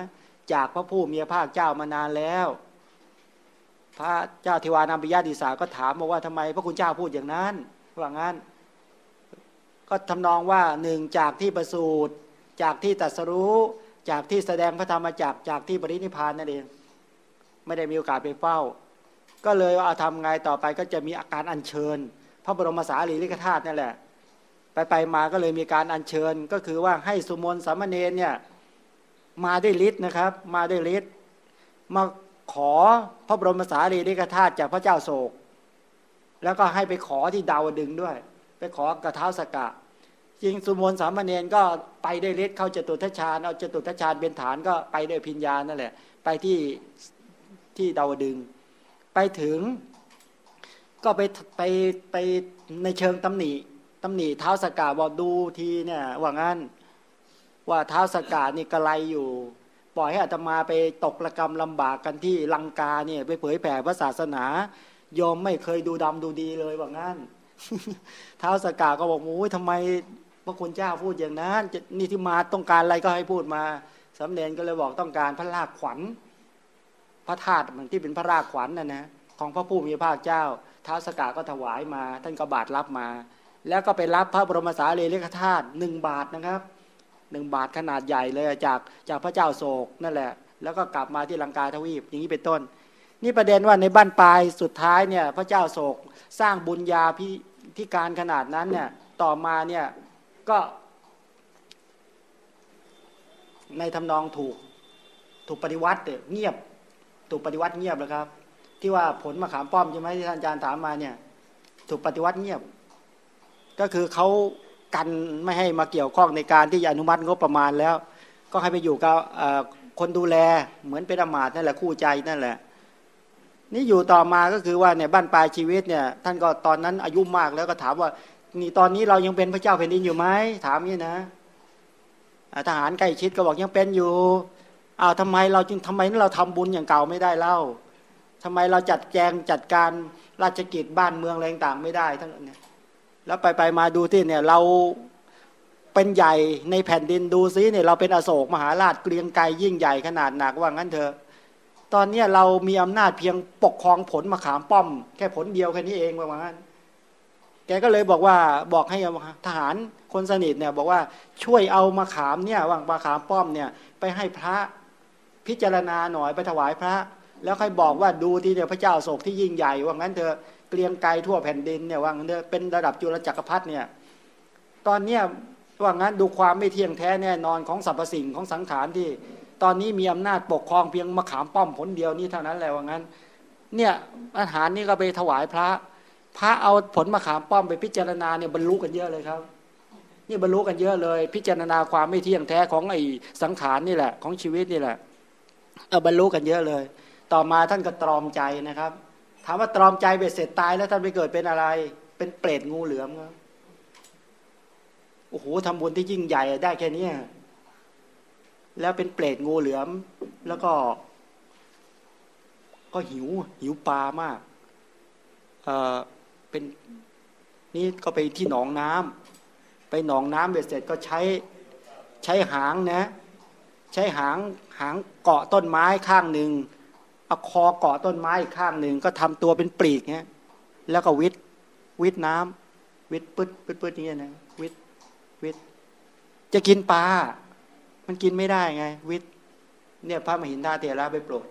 จากพระผู้มีพระเจ้ามานานแล้ว พระเจ้าเทวานามปิยาดิสาก็ถามมาว่าทำไม พระคุณเจ้าพูดอย่างนั้นว่างั้น ก็ทำนองว่าหนึ่งจากที่ประสูติ จากที่ตัดสรู้จากที่แสดงพระธรรมจักจากที่ปรินิพานนั่นเอง ไม่ได้มีโอกาสไปเฝ้า ก็เลยว่าทำไงต่อไปก็จะมีอาการอัญเชิญ พระบรมสารีริกธาตุนั่นแหละ ไปไปมาก็เลยมีการอัญเชิญก็คือว่าให้สุมนสามเณรเนี่ยมาด้วยฤทธิ์นะครับ มาด้วยฤทธิ์มาขอพระบรมสารีริกธาตุจากพระเจ้าโศก แล้วก็ให้ไปขอที่ดาวดึงด้วย ไปขอกระเท้าสกะ จริงสุมนสามเณรก็ไปได้ฤทธิ์เข้าจตุทัชฌานเอาจตุทัชฌานเป็นฐานก็ไปได้พิญญานั่นแหละ ไปที่ที่ดาวดึง ไปถึง ก็ไปไปไปในเชิงตำหนิตำหนิเท้าสกาบอกดูทีเนี่ยว่างั้น ว่าเท้าสกานี่กระไรอยู่ ปล่อยให้อัตมาไปตกระกรรมลำบากกันที่ลังกาเนี่ยไปเผยแผ่พระศาสนาโยมไม่เคยดูดำดูดีเลยว่างั้นเท้าสกาก็บอกโอ้ยทำไม พระคุณเจ้าพูดอย่างนั้นนี่ที่มาต้องการอะไรก็ให้พูดมาสำเร็จก็เลยบอกต้องการพระรากขวัญ พระธาตุมันที่เป็นพระรากขวัญนนะนะของพระผู้มีพระเจ้าท้าวสกาก็ถวายมา ท่านก็บาทรับมา แล้วก็ไปรับพระบรมสารีริกธาตุหนึ่งบาทนะครับหนึ่งบาทขนาดใหญ่เลยจากจากพระเจ้าโศกนั่นแหละ แล้วก็กลับมาที่ลังกาทวีปอย่างนี้เป็นต้น นี่ประเด็นว่าในบ้านปลายสุดท้ายเนี่ยพระเจ้าโศกสร้างบุญญาพิพิการขนาดนั้นเนี่ยต่อมาเนี่ย ก็ ในทำนองถูกถูกปฏิวัติเงียบ ถูกปฏิวัติเงียบแล้วครับ ที่ว่าผลมะขามป้อมใช่ไหมที่ท่านอาจารย์ถามมาเนี่ย ถูกปฏิวัติเงียบ ก็คือเขากันไม่ให้มาเกี่ยวข้องในการที่จะอนุมัติงบประมาณแล้ว ก็ให้ไปอยู่กับคนดูแลเหมือนเป็นอมาตนั่นแหละคู่ใจนั่นแหละ นี่อยู่ต่อมาก็คือว่าเนี่ยบ้านปลายชีวิตเนี่ย ท่านก็ตอนนั้นอายุมากแล้วก็ถามว่า นี่ตอนนี้เรายังเป็นพระเจ้าแผ่นดินอยู่ไหมถามนี่นะทหารใกล้ชิดก็บอกยังเป็นอยู่อ้าวทำไมเราจึงทำไมเราทำบุญอย่างเก่าไม่ได้เล่าทำไมเราจัดแจงจัดการราชกิจบ้านเมืองอะไรต่างไม่ได้ทั้งนั้แล้วไปไปมาดูที่เนี่ยเราเป็นใหญ่ในแผ่นดินดูซิเนี่ยเราเป็นอโศกมหาราชเกรียงไกรยิ่งใหญ่ขนาดหนักว่างั้นเถอะตอนนี้เรามีอำนาจเพียงปกครองผลมาขามป้อม แค่ผลเดียวแค่นี้เองว่างั้น แกก็เลยบอกว่าบอกให้ทหารคนสนิทเนี่ยบอกว่าช่วยเอามาขามเนี่ยว่างมาขามป้อมเนี่ยไปให้พระพิจารณาหน่อยไปถวายพระ แล้วค่อยบอกว่าดูที่เดียวพระเจ้าโศกที่ยิ่งใหญ่ ว่างั้นเถอเกลียงไกลทั่วแผ่นดินเนี่ยว่างั้นเถอเป็นระดับจุลจักรพรรดิเนี่ยตอนเนี้ยว่างั้นดูความไม่เที่ยงแท้แน่นอนของสรรพสิ่งของสังขารที่ ตอนนี้มีอำนาจปกครองเพียงมะขามป้อมผลเดียวนี้เท่านั้นแหละว่างั้นเนี่ยอาหารนี่ก็ไปถวายพระ พระเอาผลมะขามป้อมไปพิจารณาเนี่ยบรรลุกันเยอะเลยครับนี่บรรลุกันเยอะเลย พิจารณาความไม่เที่ยงแท้ของไอ้สังขารนี่แหละ ของชีวิตนี่แหละเอาบรรลุกันเยอะเลย ต่อมาท่านก็ตรอมใจนะครับถามว่าตรอมใจเบ็ดเสร็จตายแล้วท่านไปเกิดเป็นอะไร เป็นเปรตงูเหลือมครับโอ้โหทำบุญที่ยิ่งใหญ่ได้แค่นี้แล้วเป็นเปรตงูเหลือม แล้วก็ ก็หิวหิวปลามาก เอ่อ เป็นนี่ก็ไปที่หนองน้ำไปหนองน้ำเบ็ดเสร็จก็ใช้ใช้หางนะ ใช้หางหางเกาะต้นไม้ข้างหนึ่งเอาคอเกาะต้นไม้อีกข้างหนึ่งก็ทำตัวเป็นปลีกเงี้ยแล้วก็วิทวิทน้ำวิทปึ๊ดปึ๊ดปึ๊ดอย่างเงี้นะวิทวิทจะกินปลา มันกินไม่ได้ไง วิทเนี่ยพระมหินทาเถระไปโปรด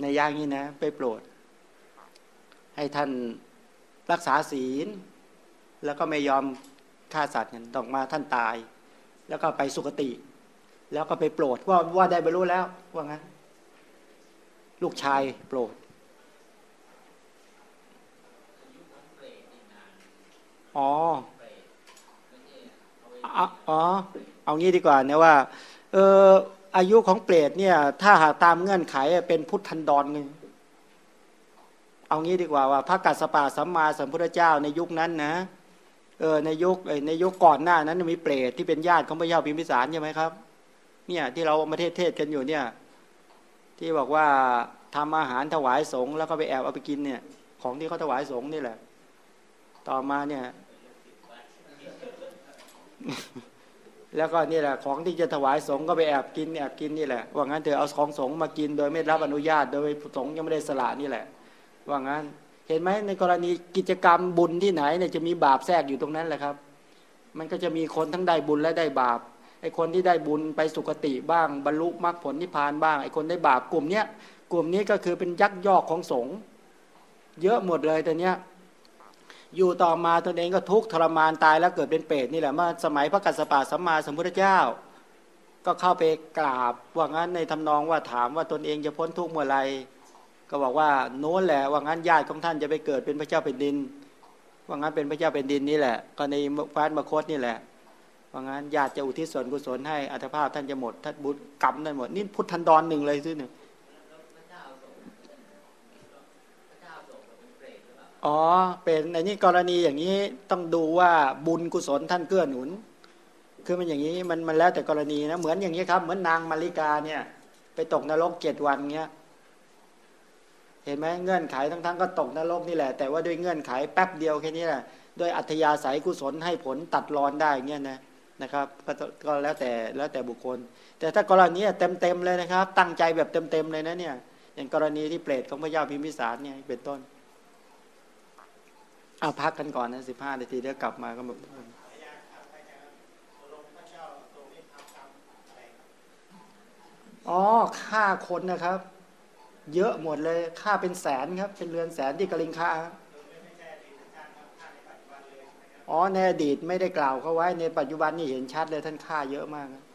ในย่างนี้นะ ไปโปรด ให้ท่านรักษาศีล แล้วก็ไม่ยอมฆ่าสัตว์กันต้องมาท่านตาย แล้วก็ไปสุคติ แล้วก็ไปโปรดว่าว่าได้บรรลุแล้วว่างั้น ลูกชายโปรดอ๋ออ๋อ เอางี้ดีกว่าเนี่ยว่า เอออายุของเปรตเนี่ย ถ้าหากตามเงื่อนไขเป็นพุทธันดรหนึ่ง เอางี้ดีกว่าว่าพระกัสสปะสัมมาสัมพุทธเจ้าในยุคนั้นนะเออในยุคในยุคก่อนหน้านั้นมีเปรตที่เป็นญาติของพระเจ้าพิมพิสารใช่ไหมครับ เนี่ยที่เรามาเทศเทศกันอยู่เนี่ย ที่บอกว่าทำอาหารถวายสงฆ์แล้วก็ไปแอบเอาไปกินเนี่ย ของที่เขาถวายสงฆ์นี่แหละ ต่อมาเนี่ย แล้วก็นี่แหละ ของที่จะถวายสงฆ์ก็ไปแอบกินแอบกินนี่แหละว่างั้นเธอเอาของสงฆ์มากินโดยไม่รับอนุญาตโดยสงฆ์ยังไม่ได้สละนี่แหละ ว่างั้น เห็นไหมในกรณีกิจกรรมบุญที่ไหนเนี่ยจะมีบาปแทรกอยู่ตรงนั้นแหละครับ มันก็จะมีคนทั้งได้บุญและได้บาปไอ้คนที่ได้บุญไปสุคติบ้าง บรรลุมรรคผลนิพพานบ้างไอ้คนได้บาปกลุ่มเนี้ยกลุ่มนี้ก็คือเป็นยักยอกของสงฆ์เยอะหมดเลยแต่เนี้ยอยู่ต่อมาตนเองก็ทุกข์ทรมานตายแล้วเกิดเป็นเปรตนี่แหละเมื่อสมัยพระกัสสปะสัมมาสัมพุทธเจ้า ก็เข้าไปกราบว่างั้นในทำนองว่าถามว่าตนเองจะพ้นทุกข์เมื่อไร ก็บอกว่าโน้นแหละว่างั้นญาติของท่านจะไปเกิดเป็นพระเจ้าเป็นดิน ว่างั้นเป็นพระเจ้าเป็นดินนี่แหละ ก็ในฟ้านมคตนี่แหละ ว่างั้นญาติจะอุทิศส่วนกุศลให้อัตภาพท่านจะหมดท่านบุญกรรมได้หมดนี่พุทธันดรหนึ่งเลยซื่อหนึ่งอ๋อ เป็นในนี้กรณีอย่างนี้ต้องดูว่าบุญกุศลท่านเกื้อหนุน คือมันอย่างนี้มันมันแล้วแต่กรณีนะเหมือนอย่างนี้ครับ เหมือนนางมาริกาเนี่ย ไปตกนรกเจ็ดวันเงี้ย เห็นไหมเงื่อนไขทั้งๆก็ตกนรกนี่แหละ แต่ว่าด้วยเงื่อนไขแป๊บเดียวแค่นี้แหละด้วยอัธยาศัยกุศลให้ผลตัดรอนได้เงี้ยนะนะครับก็ก็แล้วแต่แล้วแต่บุคคล แต่ถ้ากรณีเต็มเต็มๆเลยนะครับ ตั้งใจแบบเต็มเต็มๆเลยนะเนี่ยอย่างกรณีที่เปรตของพระเจ้าพิมพิสารเนี่ยเป็นต้นเอาพักกันก่อนนะสิบห้านาทีเดี๋ยวกลับมาก็มาพูดอ๋อฆ่าคนนะครับ เยอะหมดเลยค่าเป็นแสนครับ เป็นเรือนแสนที่กลิงค่าครับอ๋อในอดีตไม่ได้กล่าวเขาไว้ในปัจจุบันนี่เห็นชัดเลยท่านค่าเยอะมากครับ